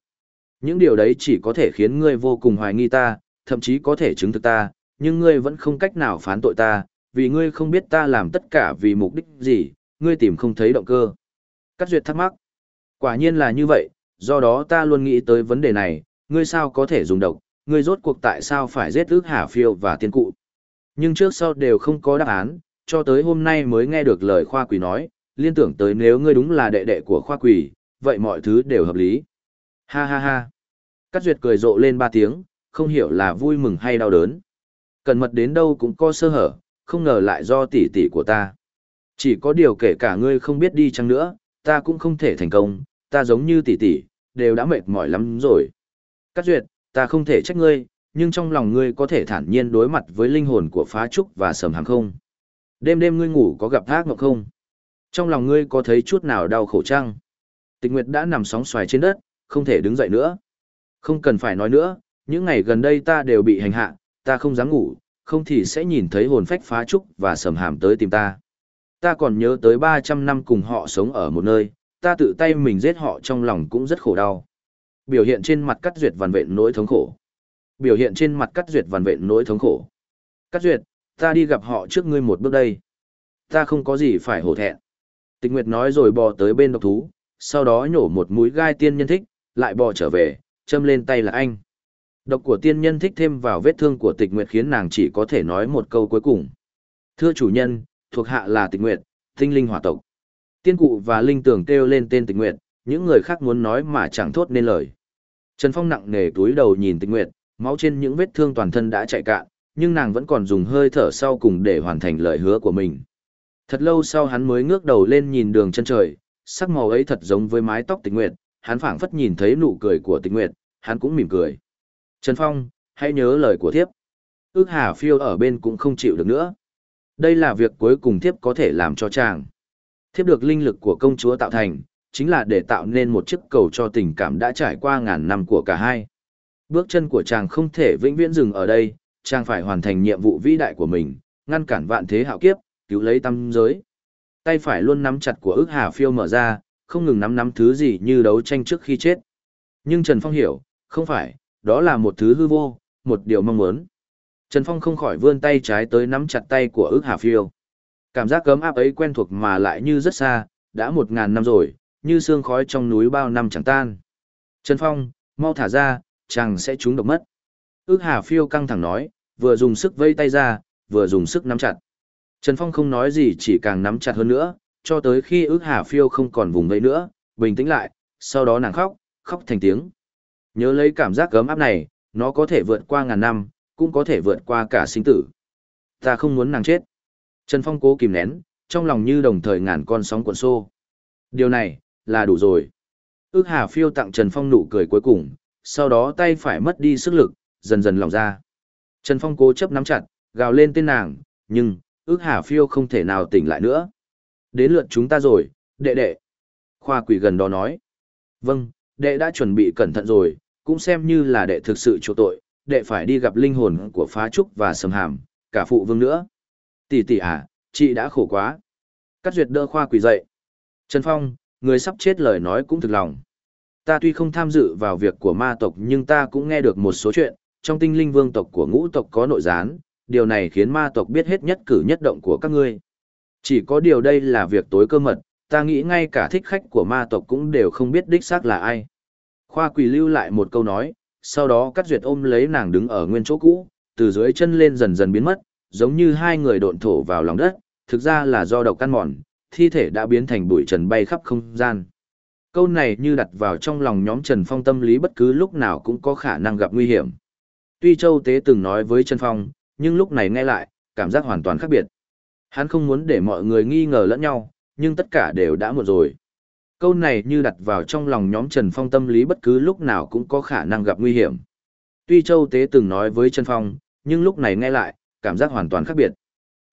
Những điều đấy chỉ có thể khiến ngươi vô cùng hoài nghi ta, thậm chí có thể chứng thực ta, nhưng ngươi vẫn không cách nào phán tội ta, vì ngươi không biết ta làm tất cả vì mục đích gì, ngươi tìm không thấy động cơ. Cắt duyệt thắc mắc. Quả nhiên là như vậy, do đó ta luôn nghĩ tới vấn đề này, ngươi sao có thể dùng độc, ngươi rốt cuộc tại sao phải giết ước hà phiêu và tiên cụ. Nhưng trước sau đều không có đáp án, cho tới hôm nay mới nghe được lời khoa quỷ nói, liên tưởng tới nếu ngươi đúng là đệ đệ của khoa quỷ, vậy mọi thứ đều hợp lý. Ha ha ha. Cát duyệt cười rộ lên ba tiếng, không hiểu là vui mừng hay đau đớn. Cần mật đến đâu cũng có sơ hở, không ngờ lại do tỷ tỷ của ta. Chỉ có điều kể cả ngươi không biết đi chăng nữa, ta cũng không thể thành công, ta giống như tỷ tỷ, đều đã mệt mỏi lắm rồi. Cát duyệt, ta không thể trách ngươi, nhưng trong lòng ngươi có thể thản nhiên đối mặt với linh hồn của phá trúc và sầm hàng không. Đêm đêm ngươi ngủ có gặp thác ngọc không? Trong lòng ngươi có thấy chút nào đau khổ chăng? Tịch Nguyệt đã nằm sóng xoài trên đất, không thể đứng dậy nữa. Không cần phải nói nữa, những ngày gần đây ta đều bị hành hạ, ta không dám ngủ, không thì sẽ nhìn thấy hồn phách phá trúc và sầm hàm tới tìm ta. Ta còn nhớ tới 300 năm cùng họ sống ở một nơi, ta tự tay mình giết họ trong lòng cũng rất khổ đau. Biểu hiện trên mặt cắt duyệt vằn vện nỗi thống khổ. Biểu hiện trên mặt cắt duyệt vằn vện nỗi thống khổ. Cắt duyệt, ta đi gặp họ trước ngươi một bước đây. Ta không có gì phải hổ thẹn. Tịch Nguyệt nói rồi bò tới bên độc thú, sau đó nhổ một mũi gai tiên nhân thích, lại bò trở về, châm lên tay là anh. Độc của tiên nhân thích thêm vào vết thương của tịch nguyệt khiến nàng chỉ có thể nói một câu cuối cùng. Thưa chủ nhân, thuộc hạ là tịch nguyệt, tinh linh hỏa tộc. Tiên cụ và linh tưởng kêu lên tên tịch nguyệt, những người khác muốn nói mà chẳng thốt nên lời. Trần Phong nặng nề túi đầu nhìn tịch nguyệt, máu trên những vết thương toàn thân đã chạy cạn, nhưng nàng vẫn còn dùng hơi thở sau cùng để hoàn thành lời hứa của mình. Thật lâu sau hắn mới ngước đầu lên nhìn đường chân trời, sắc màu ấy thật giống với mái tóc tịch nguyệt, hắn phảng phất nhìn thấy nụ cười của tịch nguyệt, hắn cũng mỉm cười. Trần Phong, hãy nhớ lời của thiếp. Ước hà phiêu ở bên cũng không chịu được nữa. Đây là việc cuối cùng thiếp có thể làm cho chàng. Thiếp được linh lực của công chúa tạo thành, chính là để tạo nên một chiếc cầu cho tình cảm đã trải qua ngàn năm của cả hai. Bước chân của chàng không thể vĩnh viễn dừng ở đây, chàng phải hoàn thành nhiệm vụ vĩ đại của mình, ngăn cản vạn thế hạo kiếp, cứu lấy tâm giới. Tay phải luôn nắm chặt của ước hà phiêu mở ra, không ngừng nắm nắm thứ gì như đấu tranh trước khi chết. Nhưng Trần Phong hiểu, không phải, đó là một thứ hư vô, một điều mong muốn. Trần Phong không khỏi vươn tay trái tới nắm chặt tay của ước hà phiêu. Cảm giác cấm áp ấy quen thuộc mà lại như rất xa, đã một ngàn năm rồi, như sương khói trong núi bao năm chẳng tan. Trần Phong, mau thả ra, chàng sẽ trúng độc mất. Ước hà phiêu căng thẳng nói, vừa dùng sức vây tay ra, vừa dùng sức nắm chặt. Trần Phong không nói gì chỉ càng nắm chặt hơn nữa, cho tới khi ước hà phiêu không còn vùng vây nữa, bình tĩnh lại, sau đó nàng khóc, khóc thành tiếng. Nhớ lấy cảm giác gấm áp này, nó có thể vượt qua ngàn năm, cũng có thể vượt qua cả sinh tử. Ta không muốn nàng chết. Trần Phong cố kìm nén, trong lòng như đồng thời ngàn con sóng cuộn xô. Điều này, là đủ rồi. Ước hà phiêu tặng Trần Phong nụ cười cuối cùng, sau đó tay phải mất đi sức lực, dần dần lỏng ra. Trần Phong cố chấp nắm chặt, gào lên tên nàng, nhưng, ước hà phiêu không thể nào tỉnh lại nữa. Đến lượt chúng ta rồi, đệ đệ. Khoa quỷ gần đó nói. Vâng, đệ đã chuẩn bị cẩn thận rồi, cũng xem như là đệ thực sự chỗ tội, đệ phải đi gặp linh hồn của phá trúc và sầm hàm, cả phụ vương nữa. Tỷ tỷ à, chị đã khổ quá. Cắt duyệt đỡ khoa quỷ dậy. Trần Phong, người sắp chết lời nói cũng thực lòng. Ta tuy không tham dự vào việc của ma tộc nhưng ta cũng nghe được một số chuyện, trong tinh linh vương tộc của ngũ tộc có nội gián, điều này khiến ma tộc biết hết nhất cử nhất động của các ngươi. Chỉ có điều đây là việc tối cơ mật, ta nghĩ ngay cả thích khách của ma tộc cũng đều không biết đích xác là ai. Khoa quỷ lưu lại một câu nói, sau đó cắt duyệt ôm lấy nàng đứng ở nguyên chỗ cũ, từ dưới chân lên dần dần biến mất, giống như hai người độn thổ vào lòng đất, thực ra là do độc căn mòn, thi thể đã biến thành bụi trần bay khắp không gian. Câu này như đặt vào trong lòng nhóm Trần Phong tâm lý bất cứ lúc nào cũng có khả năng gặp nguy hiểm. Tuy Châu Tế từng nói với Trần Phong, nhưng lúc này nghe lại, cảm giác hoàn toàn khác biệt. Hắn không muốn để mọi người nghi ngờ lẫn nhau, nhưng tất cả đều đã muộn rồi. Câu này như đặt vào trong lòng nhóm Trần Phong tâm lý bất cứ lúc nào cũng có khả năng gặp nguy hiểm. Tuy Châu Tế từng nói với Trần Phong, nhưng lúc này nghe lại, cảm giác hoàn toàn khác biệt.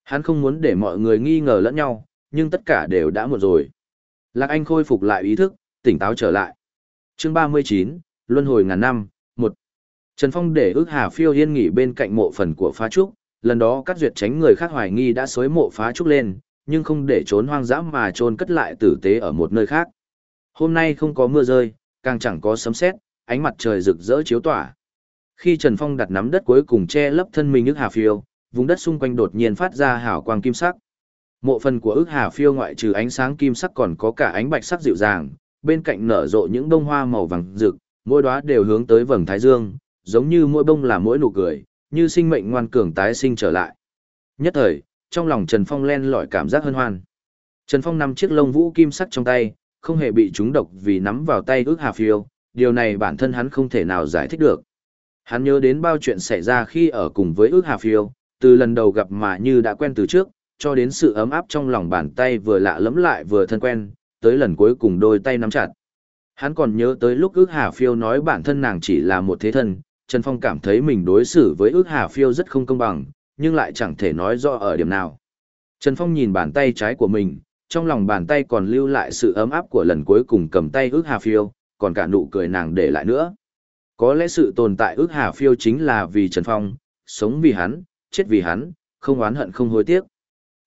Hắn không muốn để mọi người nghi ngờ lẫn nhau, nhưng tất cả đều đã muộn rồi. Lạc Anh khôi phục lại ý thức, tỉnh táo trở lại. Chương 39, Luân hồi ngàn năm, 1. Trần Phong để ước Hà Phiêu Yên nghỉ bên cạnh mộ phần của phá trúc, lần đó cắt duyệt tránh người khác hoài nghi đã xối mộ phá trúc lên, nhưng không để trốn hoang dã mà trôn cất lại tử tế ở một nơi khác. Hôm nay không có mưa rơi, càng chẳng có sấm sét, ánh mặt trời rực rỡ chiếu tỏa. Khi Trần Phong đặt nắm đất cuối cùng che lấp thân mình nước Hà Phiêu, vùng đất xung quanh đột nhiên phát ra hào quang kim sắc. Mộ phần của ức hà phiêu ngoại trừ ánh sáng kim sắc còn có cả ánh bạch sắc dịu dàng, bên cạnh nở rộ những bông hoa màu vàng rực, mỗi đóa đều hướng tới vầng thái dương, giống như mỗi bông là mỗi nụ cười, như sinh mệnh ngoan cường tái sinh trở lại. Nhất thời, trong lòng Trần Phong len lỏi cảm giác hân hoan. Trần Phong nắm chiếc lông vũ kim sắc trong tay, không hề bị trúng độc vì nắm vào tay ước hà phiêu, điều này bản thân hắn không thể nào giải thích được. Hắn nhớ đến bao chuyện xảy ra khi ở cùng với ước hà phiêu, từ lần đầu gặp mà như đã quen từ trước, cho đến sự ấm áp trong lòng bàn tay vừa lạ lẫm lại vừa thân quen, tới lần cuối cùng đôi tay nắm chặt. Hắn còn nhớ tới lúc ước hà phiêu nói bản thân nàng chỉ là một thế thân, Trần Phong cảm thấy mình đối xử với ước hà phiêu rất không công bằng, nhưng lại chẳng thể nói rõ ở điểm nào. Trần Phong nhìn bàn tay trái của mình, trong lòng bàn tay còn lưu lại sự ấm áp của lần cuối cùng cầm tay ước hà phiêu, còn cả nụ cười nàng để lại nữa. Có lẽ sự tồn tại ước hà phiêu chính là vì Trần Phong, sống vì hắn, chết vì hắn, không oán hận không hối tiếc.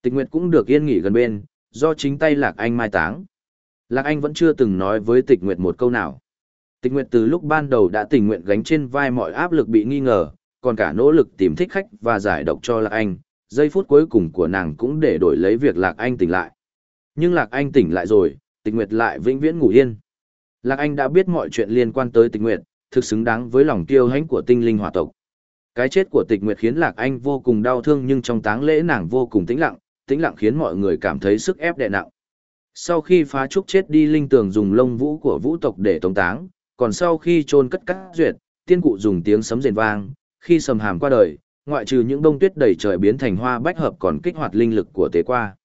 Tịch Nguyệt cũng được yên nghỉ gần bên, do chính tay Lạc Anh mai táng. Lạc Anh vẫn chưa từng nói với Tịch Nguyệt một câu nào. Tịch Nguyệt từ lúc ban đầu đã tình nguyện gánh trên vai mọi áp lực bị nghi ngờ, còn cả nỗ lực tìm thích khách và giải độc cho Lạc Anh, giây phút cuối cùng của nàng cũng để đổi lấy việc Lạc Anh tỉnh lại. Nhưng Lạc Anh tỉnh lại rồi, Tịch Nguyệt lại vĩnh viễn ngủ yên. Lạc Anh đã biết mọi chuyện liên quan tới Tịch Nguyệt, thực xứng đáng với lòng tiêu hãnh của tinh linh hỏa tộc. Cái chết của Tịch Nguyệt khiến Lạc Anh vô cùng đau thương nhưng trong táng lễ nàng vô cùng tĩnh lặng, tĩnh lặng khiến mọi người cảm thấy sức ép đè nặng. Sau khi phá trúc chết đi linh tường dùng lông vũ của vũ tộc để tống táng, còn sau khi chôn cất cắt duyệt, tiên cụ dùng tiếng sấm rền vang, khi sầm hàm qua đời, ngoại trừ những bông tuyết đầy trời biến thành hoa bách hợp còn kích hoạt linh lực của tế qua.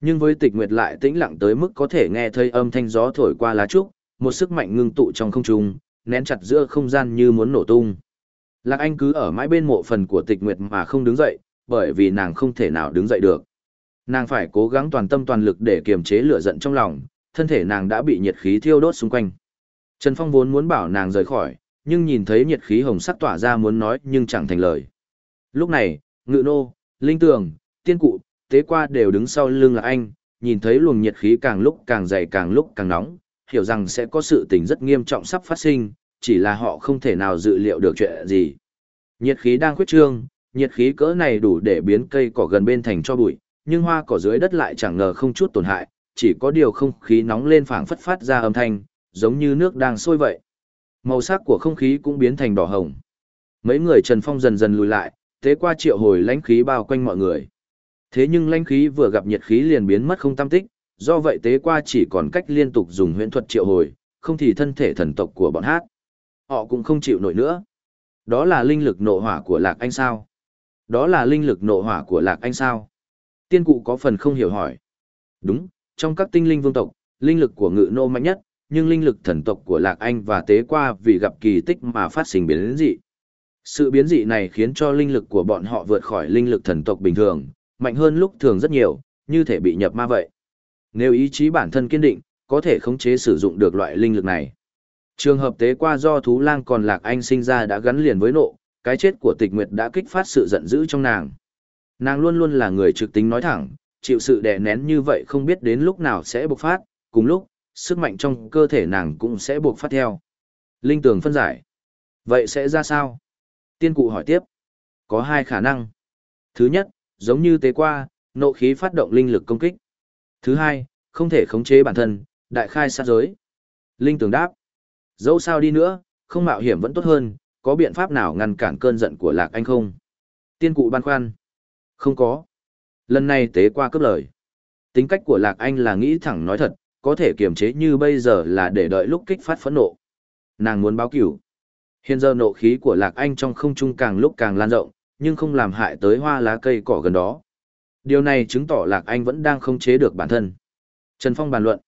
Nhưng với tịch nguyệt lại tĩnh lặng tới mức có thể nghe thấy âm thanh gió thổi qua lá trúc, một sức mạnh ngưng tụ trong không trung, nén chặt giữa không gian như muốn nổ tung. Lạc Anh cứ ở mãi bên mộ phần của tịch nguyệt mà không đứng dậy, bởi vì nàng không thể nào đứng dậy được. Nàng phải cố gắng toàn tâm toàn lực để kiềm chế lửa giận trong lòng, thân thể nàng đã bị nhiệt khí thiêu đốt xung quanh. Trần Phong vốn muốn bảo nàng rời khỏi, nhưng nhìn thấy nhiệt khí hồng sắc tỏa ra muốn nói nhưng chẳng thành lời. Lúc này, Ngự Nô, Linh Tường, Tiên Cụ, Tế Qua đều đứng sau lưng là anh, nhìn thấy luồng nhiệt khí càng lúc càng dày càng lúc càng nóng, hiểu rằng sẽ có sự tình rất nghiêm trọng sắp phát sinh, chỉ là họ không thể nào dự liệu được chuyện gì. Nhiệt khí đang khuyết trương, nhiệt khí cỡ này đủ để biến cây cỏ gần bên thành cho bụi, nhưng hoa cỏ dưới đất lại chẳng ngờ không chút tổn hại, chỉ có điều không khí nóng lên phảng phất phát ra âm thanh, giống như nước đang sôi vậy. Màu sắc của không khí cũng biến thành đỏ hồng. Mấy người Trần Phong dần dần lùi lại, thế qua triệu hồi lãnh khí bao quanh mọi người. Thế nhưng lãnh khí vừa gặp nhiệt khí liền biến mất không tâm tích, do vậy tế qua chỉ còn cách liên tục dùng huyễn thuật triệu hồi, không thì thân thể thần tộc của bọn hát. Họ cũng không chịu nổi nữa. Đó là linh lực nộ hỏa của Lạc Anh sao? Đó là linh lực nộ hỏa của Lạc Anh sao? Tiên cụ có phần không hiểu hỏi. Đúng, trong các tinh linh vương tộc, linh lực của ngự nô mạnh nhất, nhưng linh lực thần tộc của Lạc Anh và tế qua vì gặp kỳ tích mà phát sinh biến dị. Sự biến dị này khiến cho linh lực của bọn họ vượt khỏi linh lực thần tộc bình thường, mạnh hơn lúc thường rất nhiều, như thể bị nhập ma vậy. Nếu ý chí bản thân kiên định, có thể khống chế sử dụng được loại linh lực này. Trường hợp tế qua do thú lang còn Lạc Anh sinh ra đã gắn liền với nộ, cái chết của tịch nguyệt đã kích phát sự giận dữ trong nàng. Nàng luôn luôn là người trực tính nói thẳng, chịu sự đè nén như vậy không biết đến lúc nào sẽ bộc phát, cùng lúc, sức mạnh trong cơ thể nàng cũng sẽ buộc phát theo. Linh tường phân giải. Vậy sẽ ra sao? Tiên cụ hỏi tiếp. Có hai khả năng. Thứ nhất, giống như tế qua, nộ khí phát động linh lực công kích. Thứ hai, không thể khống chế bản thân, đại khai sát giới. Linh tường đáp. Dẫu sao đi nữa, không mạo hiểm vẫn tốt hơn, có biện pháp nào ngăn cản cơn giận của Lạc Anh không? Tiên cụ băn khoăn. Không có. Lần này tế qua cấp lời. Tính cách của Lạc Anh là nghĩ thẳng nói thật, có thể kiềm chế như bây giờ là để đợi lúc kích phát phẫn nộ. Nàng muốn báo cửu. Hiện giờ nộ khí của Lạc Anh trong không trung càng lúc càng lan rộng, nhưng không làm hại tới hoa lá cây cỏ gần đó. Điều này chứng tỏ Lạc Anh vẫn đang không chế được bản thân. Trần Phong bàn luận.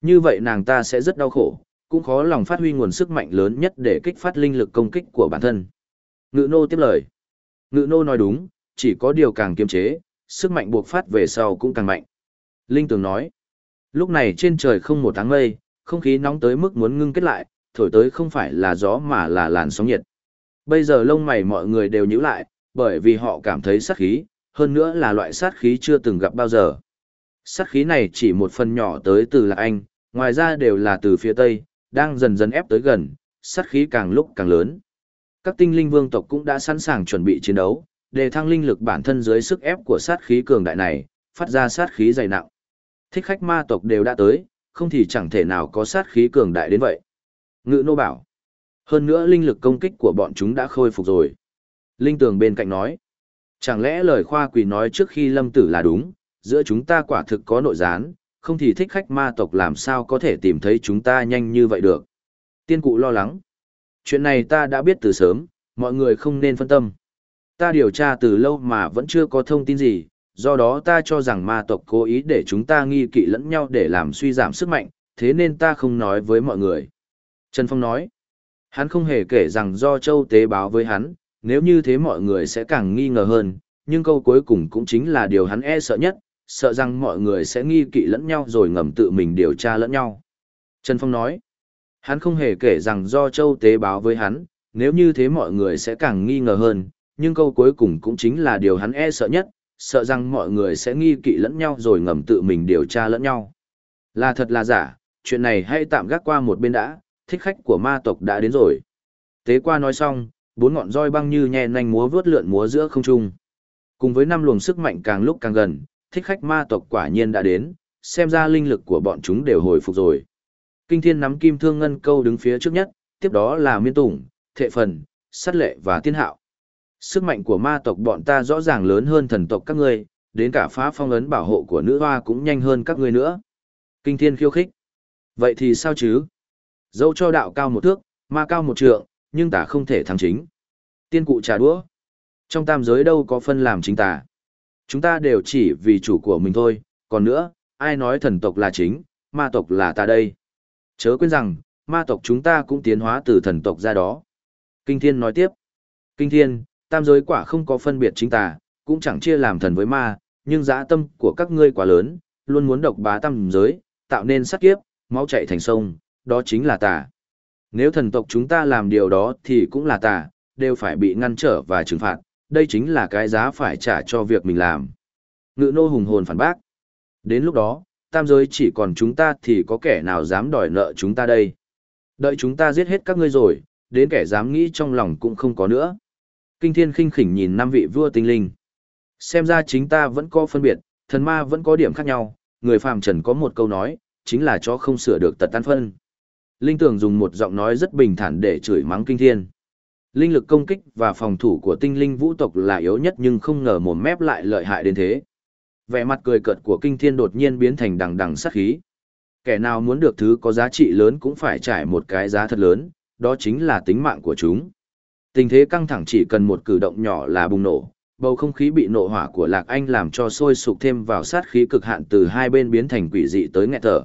Như vậy nàng ta sẽ rất đau khổ, cũng khó lòng phát huy nguồn sức mạnh lớn nhất để kích phát linh lực công kích của bản thân. Ngự nô tiếp lời. Ngự nô nói đúng, chỉ có điều càng kiềm chế, sức mạnh buộc phát về sau cũng càng mạnh. Linh Tường nói. Lúc này trên trời không một tháng mây, không khí nóng tới mức muốn ngưng kết lại, thổi tới không phải là gió mà là làn sóng nhiệt. Bây giờ lông mày mọi người đều nhíu lại, bởi vì họ cảm thấy sát khí, hơn nữa là loại sát khí chưa từng gặp bao giờ. Sát khí này chỉ một phần nhỏ tới từ Lạc Anh, ngoài ra đều là từ phía Tây, đang dần dần ép tới gần, sát khí càng lúc càng lớn. Các tinh linh vương tộc cũng đã sẵn sàng chuẩn bị chiến đấu, đề thăng linh lực bản thân dưới sức ép của sát khí cường đại này, phát ra sát khí dày nặng. Thích khách ma tộc đều đã tới, không thì chẳng thể nào có sát khí cường đại đến vậy. Ngự nô bảo. Hơn nữa linh lực công kích của bọn chúng đã khôi phục rồi. Linh tường bên cạnh nói. Chẳng lẽ lời khoa quỷ nói trước khi lâm tử là đúng, giữa chúng ta quả thực có nội gián, không thì thích khách ma tộc làm sao có thể tìm thấy chúng ta nhanh như vậy được. Tiên cụ lo lắng. Chuyện này ta đã biết từ sớm, mọi người không nên phân tâm. Ta điều tra từ lâu mà vẫn chưa có thông tin gì, do đó ta cho rằng ma tộc cố ý để chúng ta nghi kỵ lẫn nhau để làm suy giảm sức mạnh, thế nên ta không nói với mọi người. Trần Phong nói, hắn không hề kể rằng do châu tế báo với hắn, nếu như thế mọi người sẽ càng nghi ngờ hơn, nhưng câu cuối cùng cũng chính là điều hắn e sợ nhất, sợ rằng mọi người sẽ nghi kỵ lẫn nhau rồi ngầm tự mình điều tra lẫn nhau. Trần Phong nói, hắn không hề kể rằng do châu tế báo với hắn, nếu như thế mọi người sẽ càng nghi ngờ hơn, nhưng câu cuối cùng cũng chính là điều hắn e sợ nhất, sợ rằng mọi người sẽ nghi kỵ lẫn nhau rồi ngầm tự mình điều tra lẫn nhau. Là thật là giả, chuyện này hãy tạm gác qua một bên đã, thích khách của ma tộc đã đến rồi. Tế qua nói xong, bốn ngọn roi băng như nhẹ nanh múa vướt lượn múa giữa không trung. Cùng với năm luồng sức mạnh càng lúc càng gần, thích khách ma tộc quả nhiên đã đến, xem ra linh lực của bọn chúng đều hồi phục rồi. Kinh thiên nắm kim thương ngân câu đứng phía trước nhất, tiếp đó là miên tủng, thệ phần, sát lệ và tiên hạo. Sức mạnh của ma tộc bọn ta rõ ràng lớn hơn thần tộc các ngươi, đến cả phá phong ấn bảo hộ của nữ hoa cũng nhanh hơn các ngươi nữa. Kinh thiên khiêu khích. Vậy thì sao chứ? Dẫu cho đạo cao một thước, ma cao một trượng, nhưng tả không thể thắng chính. Tiên cụ trà đũa. Trong tam giới đâu có phân làm chính tả. Chúng ta đều chỉ vì chủ của mình thôi, còn nữa, ai nói thần tộc là chính, ma tộc là ta đây. Chớ quên rằng, ma tộc chúng ta cũng tiến hóa từ thần tộc ra đó. Kinh thiên nói tiếp. Kinh thiên, tam giới quả không có phân biệt chính tà, cũng chẳng chia làm thần với ma, nhưng dã tâm của các ngươi quá lớn, luôn muốn độc bá tam giới, tạo nên sát kiếp, máu chảy thành sông, đó chính là tà. Nếu thần tộc chúng ta làm điều đó thì cũng là tà, đều phải bị ngăn trở và trừng phạt, đây chính là cái giá phải trả cho việc mình làm. Ngự nô hùng hồn phản bác. Đến lúc đó, tam giới chỉ còn chúng ta thì có kẻ nào dám đòi nợ chúng ta đây. Đợi chúng ta giết hết các ngươi rồi, đến kẻ dám nghĩ trong lòng cũng không có nữa. Kinh thiên khinh khỉnh nhìn năm vị vua tinh linh. Xem ra chính ta vẫn có phân biệt, thần ma vẫn có điểm khác nhau, người phàm trần có một câu nói, chính là cho không sửa được tật tan phân. Linh tưởng dùng một giọng nói rất bình thản để chửi mắng kinh thiên. Linh lực công kích và phòng thủ của tinh linh vũ tộc là yếu nhất nhưng không ngờ mồm mép lại lợi hại đến thế. Vẻ mặt cười cợt của kinh thiên đột nhiên biến thành đằng đằng sát khí. Kẻ nào muốn được thứ có giá trị lớn cũng phải trải một cái giá thật lớn, đó chính là tính mạng của chúng. Tình thế căng thẳng chỉ cần một cử động nhỏ là bùng nổ, bầu không khí bị nộ hỏa của Lạc Anh làm cho sôi sục thêm vào sát khí cực hạn từ hai bên biến thành quỷ dị tới nghẹt thở.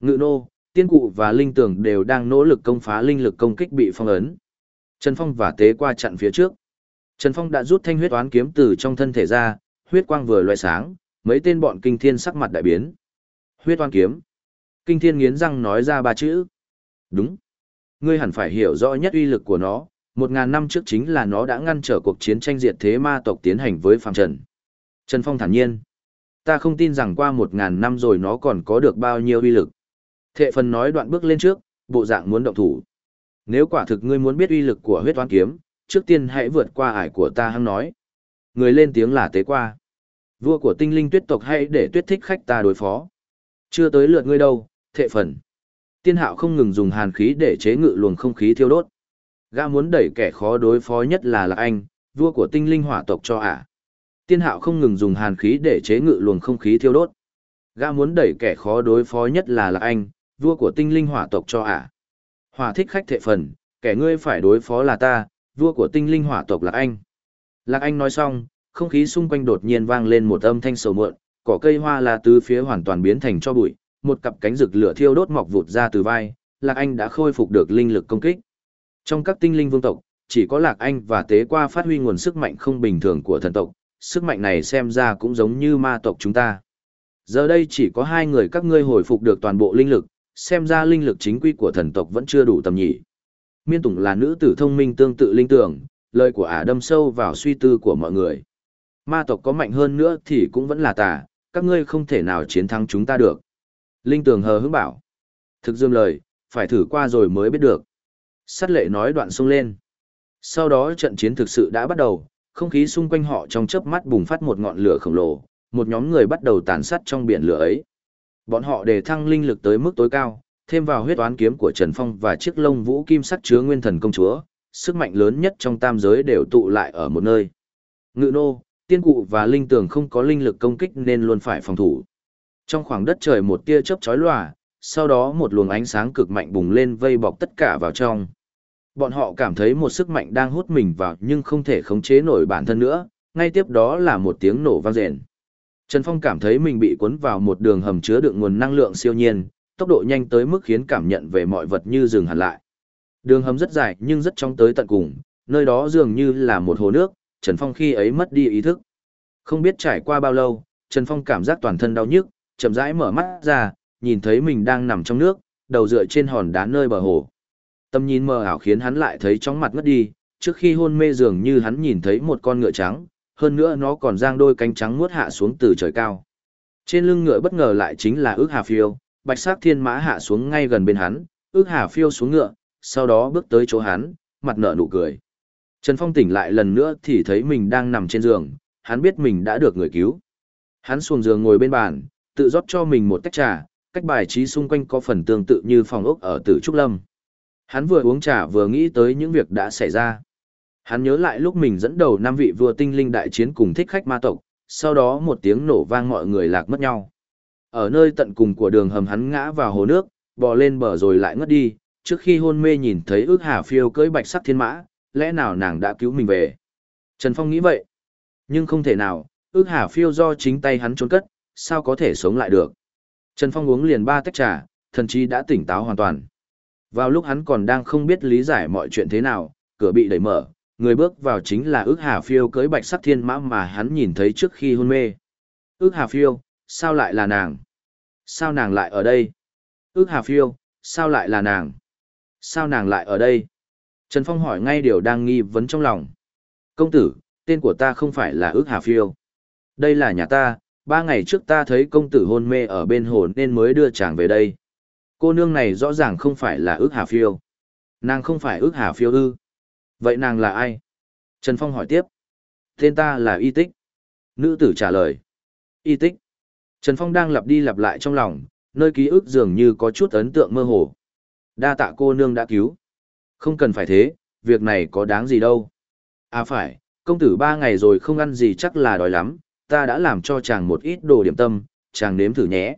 Ngự nô, tiên cụ và linh tường đều đang nỗ lực công phá linh lực công kích bị phong ấn. Trần Phong và Tế qua chặn phía trước. Trần Phong đã rút thanh huyết toán kiếm từ trong thân thể ra, huyết quang vừa loại sáng, mấy tên bọn kinh thiên sắc mặt đại biến. Huyết toán kiếm. Kinh thiên nghiến răng nói ra ba chữ. Đúng. Ngươi hẳn phải hiểu rõ nhất uy lực của nó, một ngàn năm trước chính là nó đã ngăn trở cuộc chiến tranh diệt thế ma tộc tiến hành với phàm trần. Trần Phong thản nhiên. Ta không tin rằng qua một ngàn năm rồi nó còn có được bao nhiêu uy lực. Thệ phần nói đoạn bước lên trước, bộ dạng muốn động thủ. Nếu quả thực ngươi muốn biết uy lực của huyết toán kiếm, trước tiên hãy vượt qua ải của ta hăng nói. Người lên tiếng là tế qua. Vua của tinh linh tuyết tộc hãy để tuyết thích khách ta đối phó. Chưa tới lượt ngươi đâu, thệ phần. Tiên hạo không ngừng dùng hàn khí để chế ngự luồng không khí thiêu đốt. Gã muốn đẩy kẻ khó đối phó nhất là Lạc Anh, vua của tinh linh hỏa tộc cho ả. Tiên hạo không ngừng dùng hàn khí để chế ngự luồng không khí thiêu đốt. Gã muốn đẩy kẻ khó đối phó nhất là Lạc Anh, vua của tinh linh hỏa tộc cho ả. Hỏa thích khách thệ phần, kẻ ngươi phải đối phó là ta, vua của tinh linh hỏa tộc Lạc Anh. Lạc Anh nói xong, không khí xung quanh đột nhiên vang lên một âm thanh sầu mượn, cỏ cây hoa là tứ phía hoàn toàn biến thành cho bụi, một cặp cánh rực lửa thiêu đốt mọc vụt ra từ vai, Lạc Anh đã khôi phục được linh lực công kích. Trong các tinh linh vương tộc, chỉ có Lạc Anh và Tế Qua phát huy nguồn sức mạnh không bình thường của thần tộc, sức mạnh này xem ra cũng giống như ma tộc chúng ta. Giờ đây chỉ có hai người các ngươi hồi phục được toàn bộ linh lực, xem ra linh lực chính quy của thần tộc vẫn chưa đủ tầm nhỉ. Miên Tùng là nữ tử thông minh tương tự linh tưởng, lời của ả đâm sâu vào suy tư của mọi người. Ma tộc có mạnh hơn nữa thì cũng vẫn là tà, các ngươi không thể nào chiến thắng chúng ta được. Linh tường hờ hững bảo. Thực dương lời, phải thử qua rồi mới biết được. Sát lệ nói đoạn sung lên. Sau đó trận chiến thực sự đã bắt đầu, Không khí xung quanh họ trong chớp mắt bùng phát một ngọn lửa khổng lồ, một nhóm người bắt đầu tàn sát trong biển lửa ấy. Bọn họ đề thăng linh lực tới mức tối cao, thêm vào huyết oán kiếm của Trần Phong và chiếc lông vũ kim sắc chứa nguyên thần công chúa, sức mạnh lớn nhất trong tam giới đều tụ lại ở một nơi. Ngự nô, tiên cụ và linh tường không có linh lực công kích nên luôn phải phòng thủ. Trong khoảng đất trời một tia chớp chói lòa, sau đó một luồng ánh sáng cực mạnh bùng lên vây bọc tất cả vào trong. Bọn họ cảm thấy một sức mạnh đang hút mình vào nhưng không thể khống chế nổi bản thân nữa, ngay tiếp đó là một tiếng nổ vang rền. Trần Phong cảm thấy mình bị cuốn vào một đường hầm chứa đựng nguồn năng lượng siêu nhiên, tốc độ nhanh tới mức khiến cảm nhận về mọi vật như dừng hẳn lại. Đường hầm rất dài nhưng rất trong tới tận cùng, nơi đó dường như là một hồ nước, Trần Phong khi ấy mất đi ý thức. Không biết trải qua bao lâu, Trần Phong cảm giác toàn thân đau nhức, chậm rãi mở mắt ra, nhìn thấy mình đang nằm trong nước, đầu dựa trên hòn đá nơi bờ hồ. Tâm nhìn mờ ảo khiến hắn lại thấy chóng mặt ngất đi, trước khi hôn mê dường như hắn nhìn thấy một con ngựa trắng, hơn nữa nó còn giang đôi cánh trắng muốt hạ xuống từ trời cao. Trên lưng ngựa bất ngờ lại chính là ước hà phiêu, bạch sắc thiên mã hạ xuống ngay gần bên hắn, ước hà phiêu xuống ngựa, sau đó bước tới chỗ hắn, mặt nở nụ cười. Trần Phong tỉnh lại lần nữa thì thấy mình đang nằm trên giường, hắn biết mình đã được người cứu. Hắn xuồng giường ngồi bên bàn, tự rót cho mình một tách trà, cách bài trí xung quanh có phần tương tự như phòng ốc ở Tử Trúc Lâm. Hắn vừa uống trà vừa nghĩ tới những việc đã xảy ra. Hắn nhớ lại lúc mình dẫn đầu năm vị vua tinh linh đại chiến cùng thích khách ma tộc, sau đó một tiếng nổ vang mọi người lạc mất nhau. Ở nơi tận cùng của đường hầm hắn ngã vào hồ nước, bò lên bờ rồi lại ngất đi, trước khi hôn mê nhìn thấy ước hà phiêu cưỡi bạch sắc thiên mã, lẽ nào nàng đã cứu mình về. Trần Phong nghĩ vậy. Nhưng không thể nào, ước hà phiêu do chính tay hắn trốn cất, sao có thể sống lại được. Trần Phong uống liền ba tách trà, thần chí đã tỉnh táo hoàn toàn. Vào lúc hắn còn đang không biết lý giải mọi chuyện thế nào, cửa bị đẩy mở, người bước vào chính là ước hà phiêu cưới bạch sắc thiên mã mà hắn nhìn thấy trước khi hôn mê. Ước hà phiêu, sao lại là nàng? Sao nàng lại ở đây? Ước hà phiêu, sao lại là nàng? Sao nàng lại ở đây? Trần Phong hỏi ngay điều đang nghi vấn trong lòng. Công tử, tên của ta không phải là ước hà phiêu. Đây là nhà ta, ba ngày trước ta thấy công tử hôn mê ở bên hồ nên mới đưa chàng về đây. Cô nương này rõ ràng không phải là ước hà phiêu. Nàng không phải ước hà phiêu ư. Vậy nàng là ai? Trần Phong hỏi tiếp. Tên ta là Y Tích. Nữ tử trả lời. Y Tích. Trần Phong đang lặp đi lặp lại trong lòng, nơi ký ức dường như có chút ấn tượng mơ hồ. Đa tạ cô nương đã cứu. Không cần phải thế, việc này có đáng gì đâu. À phải, công tử ba ngày rồi không ăn gì chắc là đói lắm, ta đã làm cho chàng một ít đồ điểm tâm, chàng nếm thử nhé.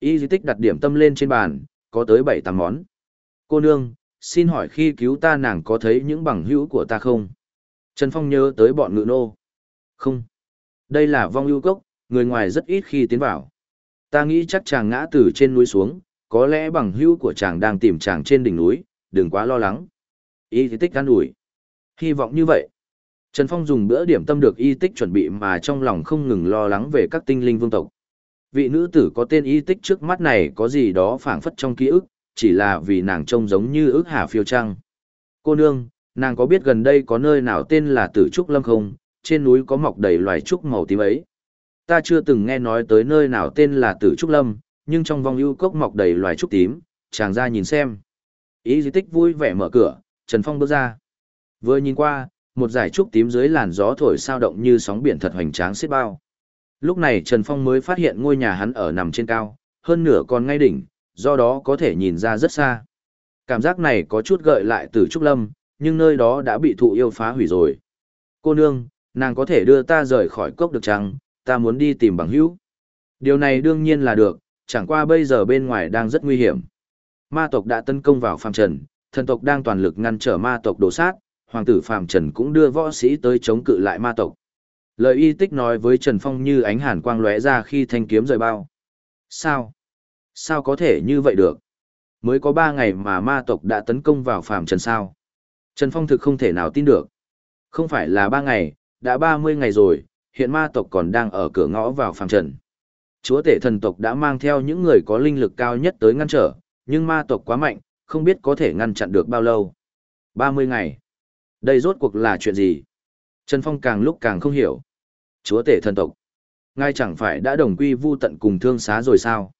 Y di tích đặt điểm tâm lên trên bàn, có tới bảy tám món. Cô nương, xin hỏi khi cứu ta nàng có thấy những bằng hữu của ta không? Trần Phong nhớ tới bọn ngự nô. Không. Đây là vong ưu cốc, người ngoài rất ít khi tiến vào. Ta nghĩ chắc chàng ngã từ trên núi xuống, có lẽ bằng hữu của chàng đang tìm chàng trên đỉnh núi, đừng quá lo lắng. Y tích an ủi. Hy vọng như vậy. Trần Phong dùng bữa điểm tâm được y tích chuẩn bị mà trong lòng không ngừng lo lắng về các tinh linh vương tộc. Vị nữ tử có tên y tích trước mắt này có gì đó phảng phất trong ký ức, chỉ là vì nàng trông giống như ức hà phiêu trăng. Cô nương, nàng có biết gần đây có nơi nào tên là tử trúc lâm không, trên núi có mọc đầy loài trúc màu tím ấy. Ta chưa từng nghe nói tới nơi nào tên là tử trúc lâm, nhưng trong vòng ưu cốc mọc đầy loài trúc tím, chàng ra nhìn xem. Ý di tích vui vẻ mở cửa, Trần Phong bước ra. Vừa nhìn qua, một dải trúc tím dưới làn gió thổi sao động như sóng biển thật hoành tráng xiết bao. Lúc này Trần Phong mới phát hiện ngôi nhà hắn ở nằm trên cao, hơn nửa còn ngay đỉnh, do đó có thể nhìn ra rất xa. Cảm giác này có chút gợi lại từ Trúc Lâm, nhưng nơi đó đã bị thụ yêu phá hủy rồi. Cô nương, nàng có thể đưa ta rời khỏi cốc được chăng, ta muốn đi tìm bằng hữu. Điều này đương nhiên là được, chẳng qua bây giờ bên ngoài đang rất nguy hiểm. Ma tộc đã tấn công vào phàm trần, thần tộc đang toàn lực ngăn trở ma tộc đổ sát, hoàng tử phàm trần cũng đưa võ sĩ tới chống cự lại ma tộc. Lời y tích nói với Trần Phong như ánh hàn quang lóe ra khi thanh kiếm rời bao. Sao? Sao có thể như vậy được? Mới có ba ngày mà ma tộc đã tấn công vào phàm trần sao? Trần Phong thực không thể nào tin được. Không phải là ba ngày, đã ba mươi ngày rồi, hiện ma tộc còn đang ở cửa ngõ vào phàm trần. Chúa tể thần tộc đã mang theo những người có linh lực cao nhất tới ngăn trở, nhưng ma tộc quá mạnh, không biết có thể ngăn chặn được bao lâu. Ba mươi ngày. Đây rốt cuộc là chuyện gì? Trần Phong càng lúc càng không hiểu. Chúa tể thần tộc. Ngài chẳng phải đã đồng quy vu tận cùng thương xá rồi sao?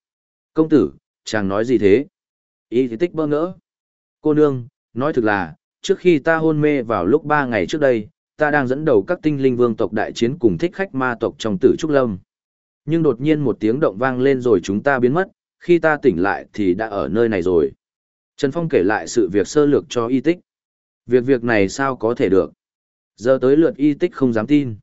Công tử, chàng nói gì thế? Ý thì tích bơ ngỡ. Cô nương, nói thực là, trước khi ta hôn mê vào lúc ba ngày trước đây, ta đang dẫn đầu các tinh linh vương tộc đại chiến cùng thích khách ma tộc trong tử trúc lâm. Nhưng đột nhiên một tiếng động vang lên rồi chúng ta biến mất, khi ta tỉnh lại thì đã ở nơi này rồi. Trần Phong kể lại sự việc sơ lược cho y tích. Việc việc này sao có thể được? Giờ tới lượt y tích không dám tin.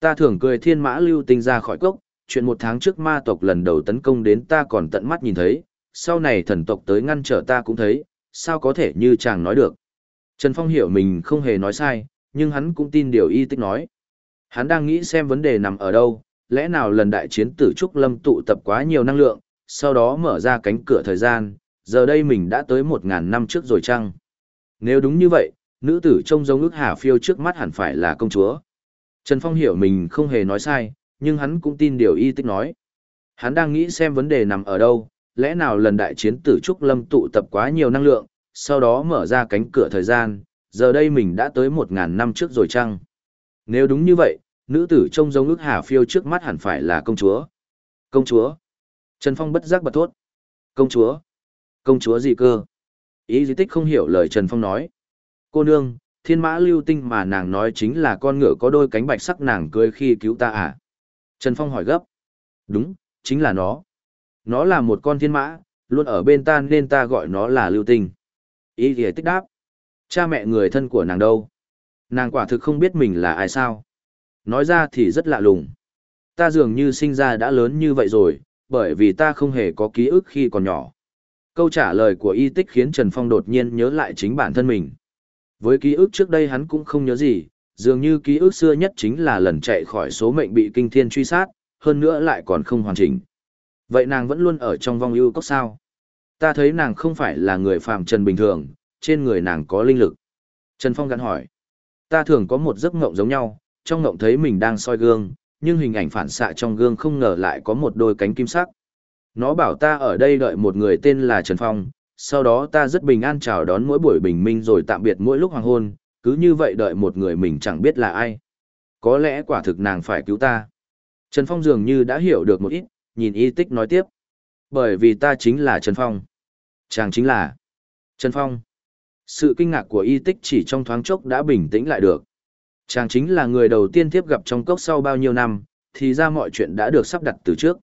Ta thường cười thiên mã lưu tinh ra khỏi cốc, chuyện một tháng trước ma tộc lần đầu tấn công đến ta còn tận mắt nhìn thấy, sau này thần tộc tới ngăn trở ta cũng thấy, sao có thể như chàng nói được. Trần Phong hiểu mình không hề nói sai, nhưng hắn cũng tin điều y tích nói. Hắn đang nghĩ xem vấn đề nằm ở đâu, lẽ nào lần đại chiến tử Trúc Lâm tụ tập quá nhiều năng lượng, sau đó mở ra cánh cửa thời gian, giờ đây mình đã tới một ngàn năm trước rồi chăng? Nếu đúng như vậy, nữ tử trông giống ước hà phiêu trước mắt hẳn phải là công chúa. Trần Phong hiểu mình không hề nói sai, nhưng hắn cũng tin điều y tích nói. Hắn đang nghĩ xem vấn đề nằm ở đâu, lẽ nào lần đại chiến tử Trúc Lâm tụ tập quá nhiều năng lượng, sau đó mở ra cánh cửa thời gian, giờ đây mình đã tới một ngàn năm trước rồi chăng? Nếu đúng như vậy, nữ tử trông giống ước hà phiêu trước mắt hẳn phải là công chúa. Công chúa. Trần Phong bất giác bật thốt. Công chúa. Công chúa gì cơ? Ý di tích không hiểu lời Trần Phong nói. Cô nương, thiên mã lưu tinh mà nàng nói chính là con ngựa có đôi cánh bạch sắc nàng cưới khi cứu ta à? Trần Phong hỏi gấp. Đúng, chính là nó. Nó là một con thiên mã, luôn ở bên ta nên ta gọi nó là lưu tinh. Ý thì tích đáp. Cha mẹ người thân của nàng đâu? Nàng quả thực không biết mình là ai sao? Nói ra thì rất lạ lùng. Ta dường như sinh ra đã lớn như vậy rồi, bởi vì ta không hề có ký ức khi còn nhỏ. Câu trả lời của y tích khiến Trần Phong đột nhiên nhớ lại chính bản thân mình. Với ký ức trước đây hắn cũng không nhớ gì, dường như ký ức xưa nhất chính là lần chạy khỏi số mệnh bị kinh thiên truy sát, hơn nữa lại còn không hoàn chỉnh. Vậy nàng vẫn luôn ở trong vong ưu cốc sao? Ta thấy nàng không phải là người phàm trần bình thường, trên người nàng có linh lực. Trần Phong gắn hỏi. Ta thường có một giấc ngộng giống nhau, trong ngộng thấy mình đang soi gương, nhưng hình ảnh phản xạ trong gương không ngờ lại có một đôi cánh kim sắc. Nó bảo ta ở đây đợi một người tên là Trần Phong, sau đó ta rất bình an chào đón mỗi buổi bình minh rồi tạm biệt mỗi lúc hoàng hôn, cứ như vậy đợi một người mình chẳng biết là ai. Có lẽ quả thực nàng phải cứu ta. Trần Phong dường như đã hiểu được một ít, nhìn y tích nói tiếp. Bởi vì ta chính là Trần Phong. Chàng chính là Trần Phong. Sự kinh ngạc của y tích chỉ trong thoáng chốc đã bình tĩnh lại được. Chàng chính là người đầu tiên tiếp gặp trong cốc sau bao nhiêu năm, thì ra mọi chuyện đã được sắp đặt từ trước.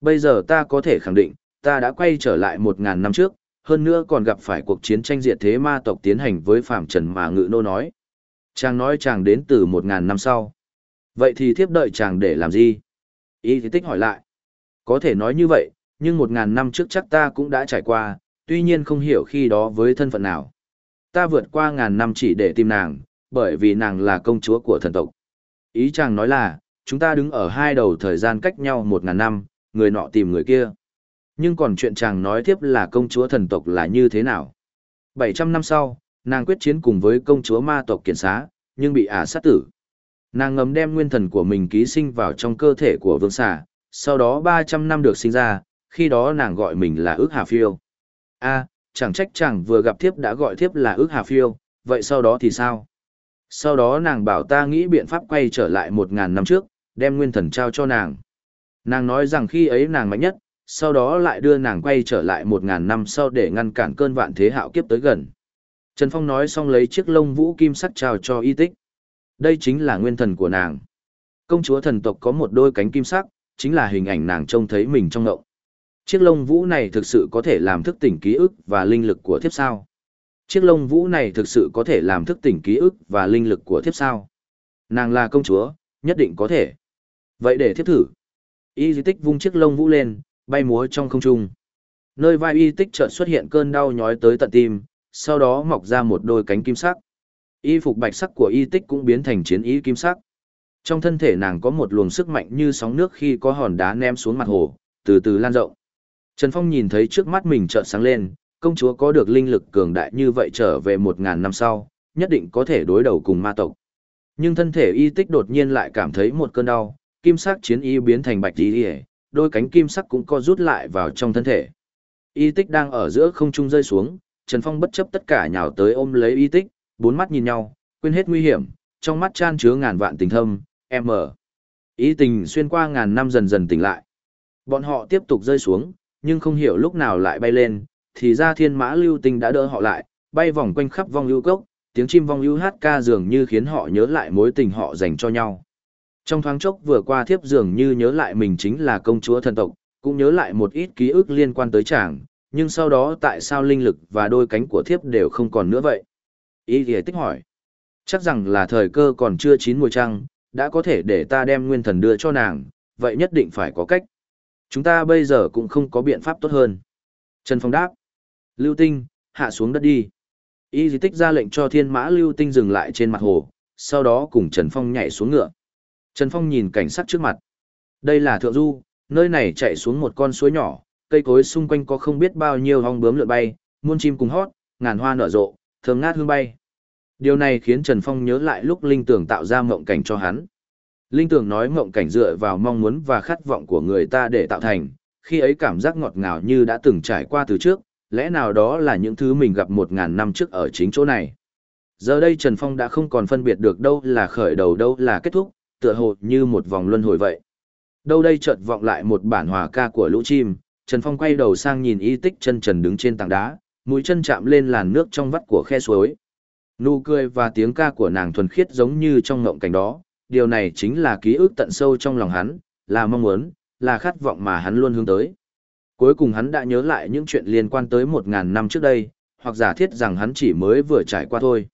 Bây giờ ta có thể khẳng định, ta đã quay trở lại một ngàn năm trước, hơn nữa còn gặp phải cuộc chiến tranh diệt thế ma tộc tiến hành với Phạm Trần mà Ngự Nô nói. Chàng nói chàng đến từ một ngàn năm sau. Vậy thì thiếp đợi chàng để làm gì? Y thì tích hỏi lại. Có thể nói như vậy, nhưng một ngàn năm trước chắc ta cũng đã trải qua, tuy nhiên không hiểu khi đó với thân phận nào. Ta vượt qua ngàn năm chỉ để tìm nàng, bởi vì nàng là công chúa của thần tộc. Ý chàng nói là, chúng ta đứng ở hai đầu thời gian cách nhau một ngàn năm, người nọ tìm người kia. Nhưng còn chuyện chàng nói tiếp là công chúa thần tộc là như thế nào? 700 năm sau, nàng quyết chiến cùng với công chúa ma tộc kiển xá, nhưng bị ả sát tử. Nàng ngầm đem nguyên thần của mình ký sinh vào trong cơ thể của vương xà, sau đó 300 năm được sinh ra, khi đó nàng gọi mình là ước hà phiêu. a chẳng trách chàng vừa gặp thiếp đã gọi thiếp là ước hà phiêu, vậy sau đó thì sao? Sau đó nàng bảo ta nghĩ biện pháp quay trở lại một ngàn năm trước, đem nguyên thần trao cho nàng. Nàng nói rằng khi ấy nàng mạnh nhất, sau đó lại đưa nàng quay trở lại một ngàn năm sau để ngăn cản cơn vạn thế hạo kiếp tới gần. Trần Phong nói xong lấy chiếc lông vũ kim sắc trao cho y tích. Đây chính là nguyên thần của nàng. Công chúa thần tộc có một đôi cánh kim sắc, chính là hình ảnh nàng trông thấy mình trong ngộng. Chiếc lông vũ này thực sự có thể làm thức tỉnh ký ức và linh lực của thiếp sao. Chiếc lông vũ này thực sự có thể làm thức tỉnh ký ức và linh lực của thiếp sao. Nàng là công chúa, nhất định có thể. Vậy để thiếp thử. Y di tích vung chiếc lông vũ lên, bay múa trong không trung. Nơi vai y tích chợt xuất hiện cơn đau nhói tới tận tim, sau đó mọc ra một đôi cánh kim sắc. Y phục bạch sắc của y tích cũng biến thành chiến y kim sắc. Trong thân thể nàng có một luồng sức mạnh như sóng nước khi có hòn đá ném xuống mặt hồ, từ từ lan rộng. Trần Phong nhìn thấy trước mắt mình chợt sáng lên, công chúa có được linh lực cường đại như vậy trở về một ngàn năm sau, nhất định có thể đối đầu cùng ma tộc. Nhưng thân thể y tích đột nhiên lại cảm thấy một cơn đau, kim sắc chiến y biến thành bạch y, đôi cánh kim sắc cũng co rút lại vào trong thân thể. Y tích đang ở giữa không trung rơi xuống, Trần Phong bất chấp tất cả nhào tới ôm lấy y tích, bốn mắt nhìn nhau, quên hết nguy hiểm, trong mắt chan chứa ngàn vạn tình thâm, em ở. ý tình xuyên qua ngàn năm dần dần tỉnh lại. Bọn họ tiếp tục rơi xuống, nhưng không hiểu lúc nào lại bay lên, thì ra thiên mã lưu tinh đã đỡ họ lại, bay vòng quanh khắp vong lưu cốc, tiếng chim vong lưu hát ca dường như khiến họ nhớ lại mối tình họ dành cho nhau. Trong thoáng chốc vừa qua thiếp dường như nhớ lại mình chính là công chúa thần tộc, cũng nhớ lại một ít ký ức liên quan tới chàng, nhưng sau đó tại sao linh lực và đôi cánh của thiếp đều không còn nữa vậy? Ý thì tích hỏi. Chắc rằng là thời cơ còn chưa chín mùi trăng, đã có thể để ta đem nguyên thần đưa cho nàng, vậy nhất định phải có cách. Chúng ta bây giờ cũng không có biện pháp tốt hơn. Trần Phong đáp. Lưu Tinh, hạ xuống đất đi. Y di tích ra lệnh cho thiên mã Lưu Tinh dừng lại trên mặt hồ, sau đó cùng Trần Phong nhảy xuống ngựa. Trần Phong nhìn cảnh sắc trước mặt. Đây là thượng du, nơi này chạy xuống một con suối nhỏ, cây cối xung quanh có không biết bao nhiêu hong bướm lượn bay, muôn chim cùng hót, ngàn hoa nở rộ, thơm ngát hương bay. Điều này khiến Trần Phong nhớ lại lúc Linh Tưởng tạo ra mộng cảnh cho hắn. Linh Tưởng nói mộng cảnh dựa vào mong muốn và khát vọng của người ta để tạo thành, khi ấy cảm giác ngọt ngào như đã từng trải qua từ trước, lẽ nào đó là những thứ mình gặp một ngàn năm trước ở chính chỗ này. Giờ đây Trần Phong đã không còn phân biệt được đâu là khởi đầu đâu là kết thúc, tựa hồ như một vòng luân hồi vậy. Đâu đây chợt vọng lại một bản hòa ca của lũ chim, Trần Phong quay đầu sang nhìn y tích chân trần đứng trên tảng đá, mũi chân chạm lên làn nước trong vắt của khe suối. Nụ cười và tiếng ca của nàng thuần khiết giống như trong ngộng cảnh đó, điều này chính là ký ức tận sâu trong lòng hắn, là mong muốn, là khát vọng mà hắn luôn hướng tới. Cuối cùng hắn đã nhớ lại những chuyện liên quan tới một ngàn năm trước đây, hoặc giả thiết rằng hắn chỉ mới vừa trải qua thôi.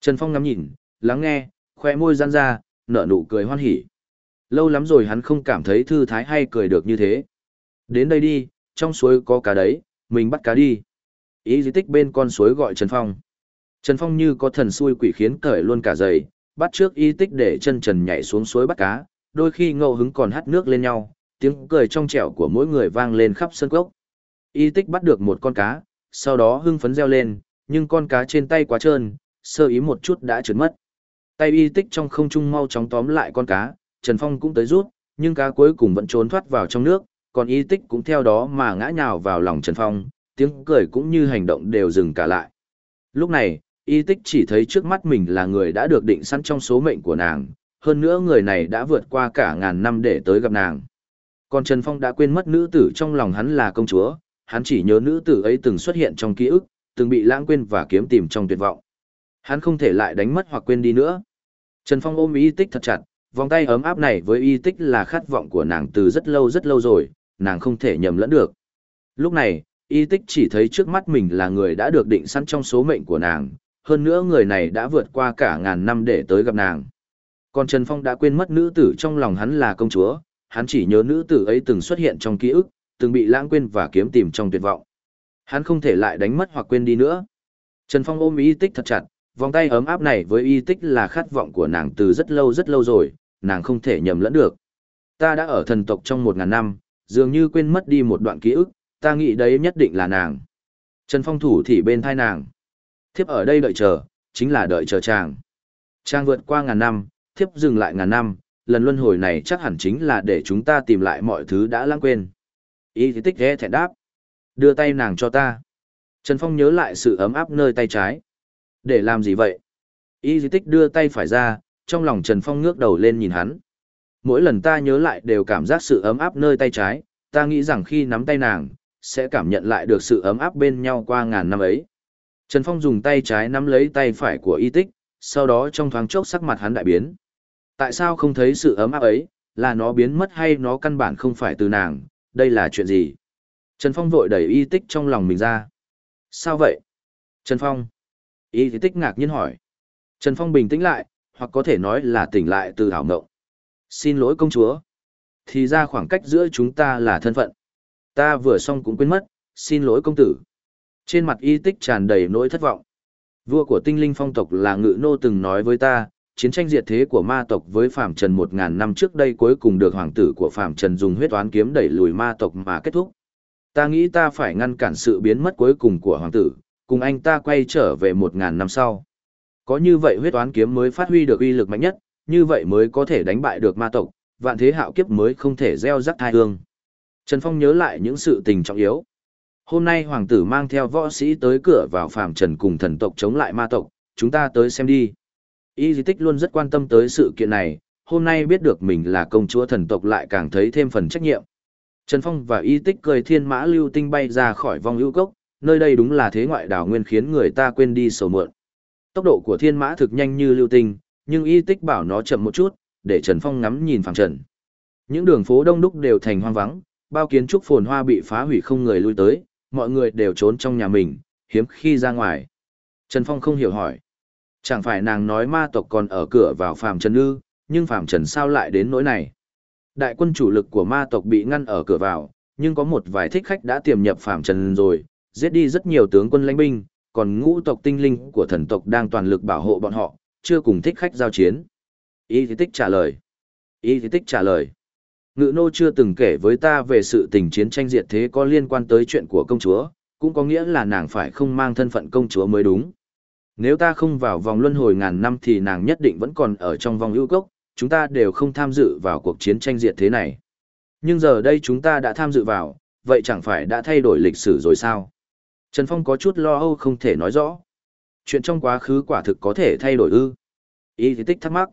Trần Phong ngắm nhìn, lắng nghe, khoe môi giãn ra, nở nụ cười hoan hỉ. Lâu lắm rồi hắn không cảm thấy thư thái hay cười được như thế. Đến đây đi, trong suối có cá đấy, mình bắt cá đi. Ý di tích bên con suối gọi Trần Phong. Trần Phong như có thần xui quỷ khiến cởi luôn cả giày, bắt trước y tích để chân trần nhảy xuống suối bắt cá, đôi khi ngẫu hứng còn hắt nước lên nhau, tiếng cười trong trẻo của mỗi người vang lên khắp sân cốc. Y tích bắt được một con cá, sau đó hưng phấn reo lên, nhưng con cá trên tay quá trơn, sơ ý một chút đã trượt mất. Tay y tích trong không trung mau chóng tóm lại con cá, Trần Phong cũng tới rút, nhưng cá cuối cùng vẫn trốn thoát vào trong nước, còn y tích cũng theo đó mà ngã nhào vào lòng Trần Phong, tiếng cười cũng như hành động đều dừng cả lại. Lúc này, y tích chỉ thấy trước mắt mình là người đã được định sẵn trong số mệnh của nàng, hơn nữa người này đã vượt qua cả ngàn năm để tới gặp nàng. Còn Trần Phong đã quên mất nữ tử trong lòng hắn là công chúa, hắn chỉ nhớ nữ tử ấy từng xuất hiện trong ký ức, từng bị lãng quên và kiếm tìm trong tuyệt vọng. Hắn không thể lại đánh mất hoặc quên đi nữa. Trần Phong ôm y tích thật chặt, vòng tay ấm áp này với y tích là khát vọng của nàng từ rất lâu rất lâu rồi, nàng không thể nhầm lẫn được. Lúc này, y tích chỉ thấy trước mắt mình là người đã được định sẵn trong số mệnh của nàng, hơn nữa người này đã vượt qua cả ngàn năm để tới gặp nàng. Còn Trần Phong đã quên mất nữ tử trong lòng hắn là công chúa, hắn chỉ nhớ nữ tử ấy từng xuất hiện trong ký ức, từng bị lãng quên và kiếm tìm trong tuyệt vọng. Hắn không thể lại đánh mất hoặc quên đi nữa. Trần Phong ôm y tích thật chặt, vòng tay ấm áp này với y tích là khát vọng của nàng từ rất lâu rất lâu rồi, nàng không thể nhầm lẫn được. Ta đã ở thần tộc trong một ngàn năm, dường như quên mất đi một đoạn ký ức, ta nghĩ đấy nhất định là nàng. Trần Phong thủ thì bên thai nàng. Thiếp ở đây đợi chờ, chính là đợi chờ chàng. Chàng vượt qua ngàn năm, thiếp dừng lại ngàn năm, lần luân hồi này chắc hẳn chính là để chúng ta tìm lại mọi thứ đã lãng quên. Y tích ghé thẹn đáp. Đưa tay nàng cho ta. Trần Phong nhớ lại sự ấm áp nơi tay trái. Để làm gì vậy? Y di tích đưa tay phải ra, trong lòng Trần Phong ngước đầu lên nhìn hắn. Mỗi lần ta nhớ lại đều cảm giác sự ấm áp nơi tay trái, ta nghĩ rằng khi nắm tay nàng, sẽ cảm nhận lại được sự ấm áp bên nhau qua ngàn năm ấy. Trần Phong dùng tay trái nắm lấy tay phải của y tích, sau đó trong thoáng chốc sắc mặt hắn đại biến. Tại sao không thấy sự ấm áp ấy, là nó biến mất hay nó căn bản không phải từ nàng, đây là chuyện gì? Trần Phong vội đẩy y tích trong lòng mình ra. Sao vậy? Trần Phong. Y tích ngạc nhiên hỏi. Trần Phong bình tĩnh lại, hoặc có thể nói là tỉnh lại từ hảo mộng. Xin lỗi công chúa. Thì ra khoảng cách giữa chúng ta là thân phận. Ta vừa xong cũng quên mất, xin lỗi công tử. Trên mặt y tích tràn đầy nỗi thất vọng. Vua của tinh linh phong tộc là ngự nô từng nói với ta, chiến tranh diệt thế của ma tộc với Phạm Trần một ngàn năm trước đây cuối cùng được hoàng tử của Phạm Trần dùng huyết toán kiếm đẩy lùi ma tộc mà kết thúc. Ta nghĩ ta phải ngăn cản sự biến mất cuối cùng của hoàng tử, cùng anh ta quay trở về một ngàn năm sau. Có như vậy huyết toán kiếm mới phát huy được uy lực mạnh nhất, như vậy mới có thể đánh bại được ma tộc, vạn thế hạo kiếp mới không thể gieo rắc thai hương. Trần Phong nhớ lại những sự tình trọng yếu. Hôm nay hoàng tử mang theo võ sĩ tới cửa vào phàm trần cùng thần tộc chống lại ma tộc, chúng ta tới xem đi. Y di tích luôn rất quan tâm tới sự kiện này, hôm nay biết được mình là công chúa thần tộc lại càng thấy thêm phần trách nhiệm. Trần Phong và y tích cười thiên mã lưu tinh bay ra khỏi vòng ưu cốc, nơi đây đúng là thế ngoại đảo nguyên khiến người ta quên đi sầu mượn. Tốc độ của thiên mã thực nhanh như lưu tinh, nhưng y tích bảo nó chậm một chút, để Trần Phong ngắm nhìn phẳng trần. Những đường phố đông đúc đều thành hoang vắng, bao kiến trúc phồn hoa bị phá hủy không người lui tới, mọi người đều trốn trong nhà mình, hiếm khi ra ngoài. Trần Phong không hiểu hỏi. Chẳng phải nàng nói ma tộc còn ở cửa vào Phạm Trần ư, nhưng Phạm Trần sao lại đến nỗi này? Đại quân chủ lực của ma tộc bị ngăn ở cửa vào, nhưng có một vài thích khách đã tiềm nhập Phạm Trần rồi, giết đi rất nhiều tướng quân lãnh binh, còn ngũ tộc tinh linh của thần tộc đang toàn lực bảo hộ bọn họ, chưa cùng thích khách giao chiến. Y Thi Tích trả lời. Y Thi Tích trả lời. Ngự nô chưa từng kể với ta về sự tình chiến tranh diệt thế có liên quan tới chuyện của công chúa, cũng có nghĩa là nàng phải không mang thân phận công chúa mới đúng. Nếu ta không vào vòng luân hồi ngàn năm thì nàng nhất định vẫn còn ở trong vòng ưu cốc, chúng ta đều không tham dự vào cuộc chiến tranh diệt thế này. Nhưng giờ đây chúng ta đã tham dự vào, vậy chẳng phải đã thay đổi lịch sử rồi sao? Trần Phong có chút lo âu không thể nói rõ. Chuyện trong quá khứ quả thực có thể thay đổi ư. Ý thì tích thắc mắc.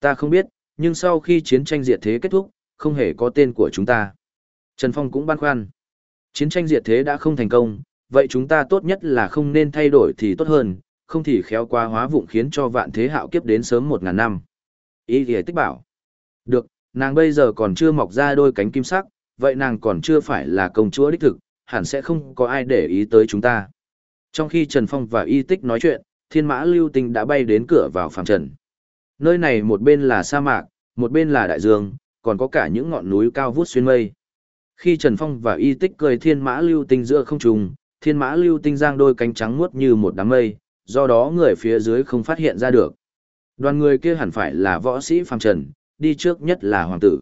Ta không biết, nhưng sau khi chiến tranh diệt thế kết thúc, không hề có tên của chúng ta. Trần Phong cũng băn khoăn. Chiến tranh diệt thế đã không thành công, vậy chúng ta tốt nhất là không nên thay đổi thì tốt hơn, không thì khéo qua hóa vụng khiến cho vạn thế hạo kiếp đến sớm một ngàn năm. Ý thì tích bảo. Được, nàng bây giờ còn chưa mọc ra đôi cánh kim sắc, vậy nàng còn chưa phải là công chúa đích thực, hẳn sẽ không có ai để ý tới chúng ta. Trong khi Trần Phong và Y Tích nói chuyện, thiên mã lưu tinh đã bay đến cửa vào phàm trần. Nơi này một bên là sa mạc, một bên là đại dương, còn có cả những ngọn núi cao vút xuyên mây. Khi Trần Phong và Y Tích cười thiên mã lưu tinh giữa không trung, thiên mã lưu tinh giang đôi cánh trắng muốt như một đám mây, do đó người phía dưới không phát hiện ra được. Đoàn người kia hẳn phải là võ sĩ phàm trần, đi trước nhất là hoàng tử.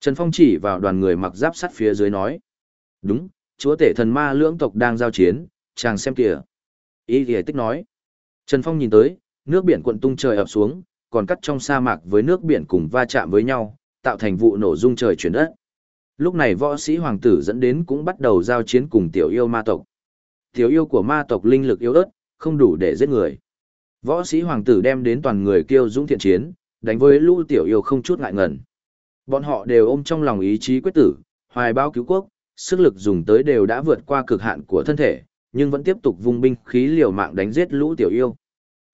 Trần Phong chỉ vào đoàn người mặc giáp sắt phía dưới nói. Đúng, chúa tể thần ma lưỡng tộc đang giao chiến, chàng xem kìa. ý thì tích nói. Trần Phong nhìn tới, nước biển cuộn tung trời ập xuống, còn cắt trong sa mạc với nước biển cùng va chạm với nhau, tạo thành vụ nổ rung trời chuyển đất. Lúc này võ sĩ hoàng tử dẫn đến cũng bắt đầu giao chiến cùng tiểu yêu ma tộc. Tiểu yêu của ma tộc linh lực yếu ớt, không đủ để giết người. Võ sĩ hoàng tử đem đến toàn người kêu dũng thiện chiến, đánh với lũ tiểu yêu không chút ngại ngần. Bọn họ đều ôm trong lòng ý chí quyết tử, hoài bao cứu quốc, sức lực dùng tới đều đã vượt qua cực hạn của thân thể, nhưng vẫn tiếp tục vung binh khí liều mạng đánh giết lũ tiểu yêu.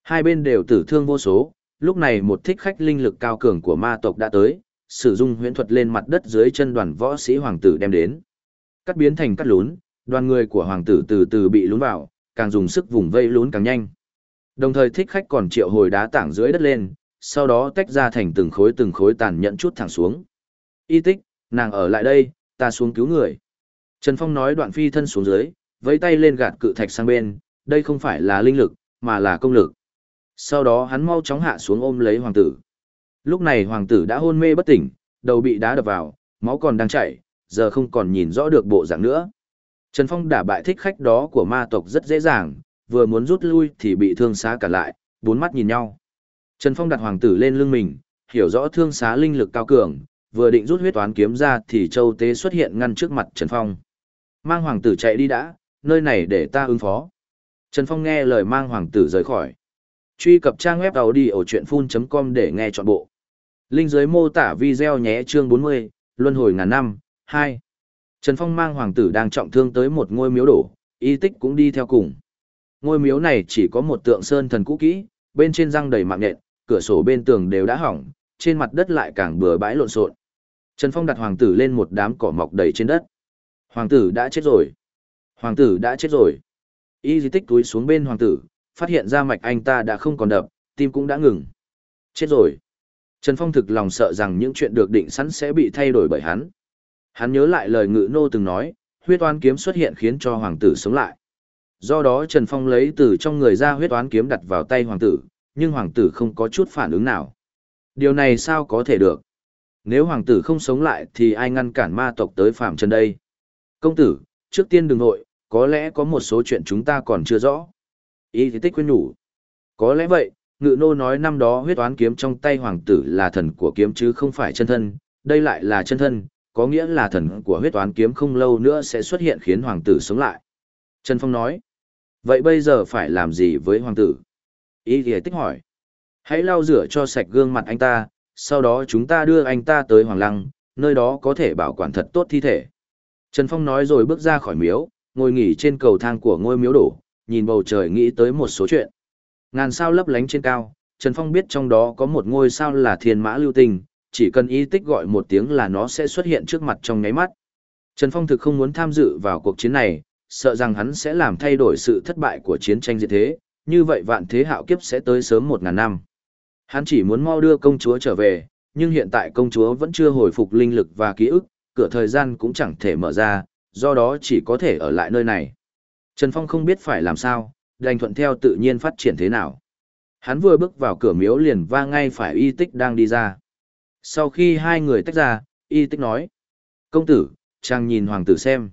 Hai bên đều tử thương vô số, lúc này một thích khách linh lực cao cường của ma tộc đã tới, sử dụng huyễn thuật lên mặt đất dưới chân đoàn võ sĩ hoàng tử đem đến. Cắt biến thành cắt lún, đoàn người của hoàng tử từ từ bị lún vào, càng dùng sức vùng vây lún càng nhanh. Đồng thời thích khách còn triệu hồi đá tảng dưới đất lên, sau đó tách ra thành từng khối từng khối tàn nhẫn chút thẳng xuống. Y tích, nàng ở lại đây, ta xuống cứu người. Trần Phong nói đoạn phi thân xuống dưới, vẫy tay lên gạt cự thạch sang bên, đây không phải là linh lực, mà là công lực. Sau đó hắn mau chóng hạ xuống ôm lấy hoàng tử. Lúc này hoàng tử đã hôn mê bất tỉnh, đầu bị đá đập vào, máu còn đang chảy, giờ không còn nhìn rõ được bộ dạng nữa. Trần Phong đả bại thích khách đó của ma tộc rất dễ dàng, vừa muốn rút lui thì bị thương xá cả lại, bốn mắt nhìn nhau. Trần Phong đặt hoàng tử lên lưng mình, hiểu rõ thương xá linh lực cao cường, vừa định rút huyết toán kiếm ra thì châu tế xuất hiện ngăn trước mặt Trần Phong. Mang hoàng tử chạy đi đã, nơi này để ta ứng phó. Trần Phong nghe lời mang hoàng tử rời khỏi. Truy cập trang web đầu đi ở chuyện full.com để nghe trọn bộ. Linh dưới mô tả video nhé chương 40, Luân hồi ngàn năm, 2. Trần Phong mang hoàng tử đang trọng thương tới một ngôi miếu đổ, y tích cũng đi theo cùng. Ngôi miếu này chỉ có một tượng sơn thần cũ kỹ, bên trên răng đầy mạng nhện, cửa sổ bên tường đều đã hỏng, trên mặt đất lại càng bừa bãi lộn xộn. Trần Phong đặt hoàng tử lên một đám cỏ mọc đầy trên đất. Hoàng tử đã chết rồi. Hoàng tử đã chết rồi. Y di tích túi xuống bên hoàng tử, phát hiện ra mạch anh ta đã không còn đập, tim cũng đã ngừng. Chết rồi. Trần Phong thực lòng sợ rằng những chuyện được định sẵn sẽ bị thay đổi bởi hắn. Hắn nhớ lại lời ngự nô từng nói, huyết oán kiếm xuất hiện khiến cho hoàng tử sống lại. Do đó Trần Phong lấy từ trong người ra huyết oán kiếm đặt vào tay hoàng tử, nhưng hoàng tử không có chút phản ứng nào. Điều này sao có thể được? Nếu hoàng tử không sống lại thì ai ngăn cản ma tộc tới phạm trần đây? Công tử, trước tiên đừng nội, có lẽ có một số chuyện chúng ta còn chưa rõ. Y thì tích khuyên nhủ. Có lẽ vậy, ngự nô nói năm đó huyết oán kiếm trong tay hoàng tử là thần của kiếm chứ không phải chân thân, đây lại là chân thân, có nghĩa là thần của huyết oán kiếm không lâu nữa sẽ xuất hiện khiến hoàng tử sống lại. Trần Phong nói, vậy bây giờ phải làm gì với hoàng tử? Y thì tích hỏi, hãy lau rửa cho sạch gương mặt anh ta, sau đó chúng ta đưa anh ta tới hoàng lăng, nơi đó có thể bảo quản thật tốt thi thể. Trần Phong nói rồi bước ra khỏi miếu, ngồi nghỉ trên cầu thang của ngôi miếu đổ, nhìn bầu trời nghĩ tới một số chuyện. Ngàn sao lấp lánh trên cao, Trần Phong biết trong đó có một ngôi sao là thiên mã lưu tinh, chỉ cần ý tích gọi một tiếng là nó sẽ xuất hiện trước mặt trong nháy mắt. Trần Phong thực không muốn tham dự vào cuộc chiến này, sợ rằng hắn sẽ làm thay đổi sự thất bại của chiến tranh diệt thế, như vậy vạn thế hạo kiếp sẽ tới sớm một ngàn năm. Hắn chỉ muốn mau đưa công chúa trở về, nhưng hiện tại công chúa vẫn chưa hồi phục linh lực và ký ức, cửa thời gian cũng chẳng thể mở ra, do đó chỉ có thể ở lại nơi này. Trần Phong không biết phải làm sao, đành thuận theo tự nhiên phát triển thế nào. Hắn vừa bước vào cửa miếu liền va ngay phải y tích đang đi ra. Sau khi hai người tách ra, y tích nói. Công tử, chàng nhìn hoàng tử xem.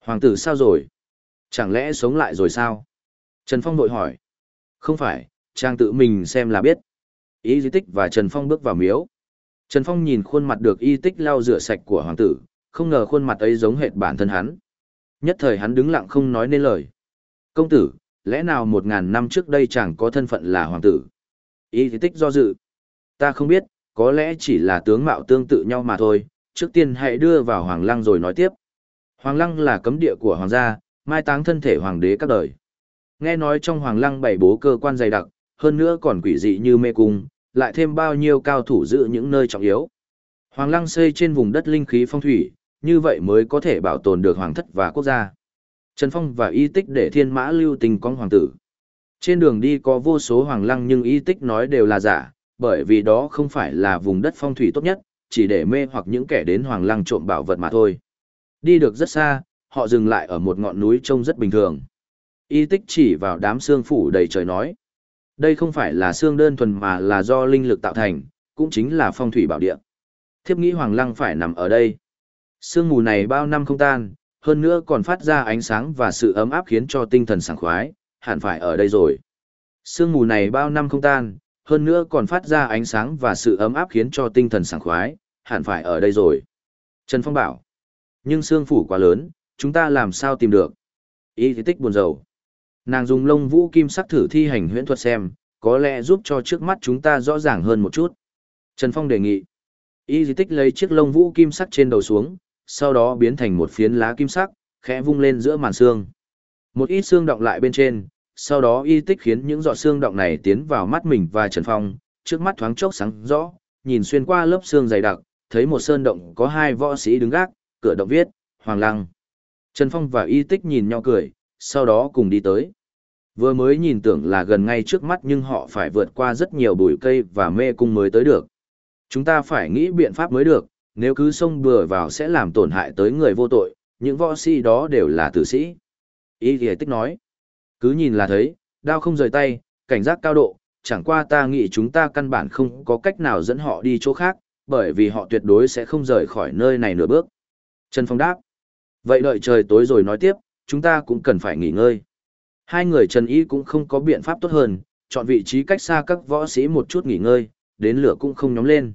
Hoàng tử sao rồi? Chẳng lẽ sống lại rồi sao? Trần Phong đội hỏi. Không phải, chàng tự mình xem là biết. Y tích và Trần Phong bước vào miếu. Trần Phong nhìn khuôn mặt được y tích lau rửa sạch của hoàng tử, không ngờ khuôn mặt ấy giống hệt bản thân hắn. Nhất thời hắn đứng lặng không nói nên lời. Công tử, lẽ nào một ngàn năm trước đây chẳng có thân phận là hoàng tử? Y tích do dự. Ta không biết, có lẽ chỉ là tướng mạo tương tự nhau mà thôi, trước tiên hãy đưa vào hoàng lăng rồi nói tiếp. Hoàng lăng là cấm địa của hoàng gia, mai táng thân thể hoàng đế các đời. Nghe nói trong hoàng lăng bảy bố cơ quan dày đặc, hơn nữa còn quỷ dị như mê cung, lại thêm bao nhiêu cao thủ giữ những nơi trọng yếu. Hoàng lăng xây trên vùng đất linh khí phong thủy, như vậy mới có thể bảo tồn được hoàng thất và quốc gia. Trần Phong và y tích để thiên mã lưu tình con hoàng tử. Trên đường đi có vô số hoàng lăng nhưng y tích nói đều là giả, bởi vì đó không phải là vùng đất phong thủy tốt nhất, chỉ để mê hoặc những kẻ đến hoàng lăng trộm bảo vật mà thôi. Đi được rất xa, họ dừng lại ở một ngọn núi trông rất bình thường. Y tích chỉ vào đám xương phủ đầy trời nói. Đây không phải là xương đơn thuần mà là do linh lực tạo thành, cũng chính là phong thủy bảo địa. Thiếp nghĩ hoàng lăng phải nằm ở đây. Sương mù này bao năm không tan, hơn nữa còn phát ra ánh sáng và sự ấm áp khiến cho tinh thần sảng khoái, hẳn phải ở đây rồi. Sương mù này bao năm không tan, hơn nữa còn phát ra ánh sáng và sự ấm áp khiến cho tinh thần sảng khoái, hẳn phải ở đây rồi. Trần Phong bảo, nhưng sương phủ quá lớn, chúng ta làm sao tìm được? Y thì tích buồn rầu. Nàng dùng lông vũ kim sắc thử thi hành huyễn thuật xem, có lẽ giúp cho trước mắt chúng ta rõ ràng hơn một chút. Trần Phong đề nghị. Y di tích lấy chiếc lông vũ kim sắc trên đầu xuống, sau đó biến thành một phiến lá kim sắc, khẽ vung lên giữa màn xương. Một ít xương động lại bên trên, sau đó y tích khiến những giọt xương động này tiến vào mắt mình và Trần Phong, trước mắt thoáng chốc sáng rõ, nhìn xuyên qua lớp xương dày đặc, thấy một sơn động có hai võ sĩ đứng gác, cửa động viết, Hoàng Lăng. Trần Phong và y tích nhìn nhau cười, sau đó cùng đi tới. Vừa mới nhìn tưởng là gần ngay trước mắt nhưng họ phải vượt qua rất nhiều bụi cây và mê cung mới tới được. Chúng ta phải nghĩ biện pháp mới được, nếu cứ xông bừa vào sẽ làm tổn hại tới người vô tội, những võ sĩ đó đều là tử sĩ. Ý thì tích nói, cứ nhìn là thấy, đao không rời tay, cảnh giác cao độ, chẳng qua ta nghĩ chúng ta căn bản không có cách nào dẫn họ đi chỗ khác, bởi vì họ tuyệt đối sẽ không rời khỏi nơi này nửa bước. Trần Phong đáp, vậy đợi trời tối rồi nói tiếp, chúng ta cũng cần phải nghỉ ngơi. Hai người Trần Y cũng không có biện pháp tốt hơn, chọn vị trí cách xa các võ sĩ một chút nghỉ ngơi, đến lửa cũng không nhóm lên.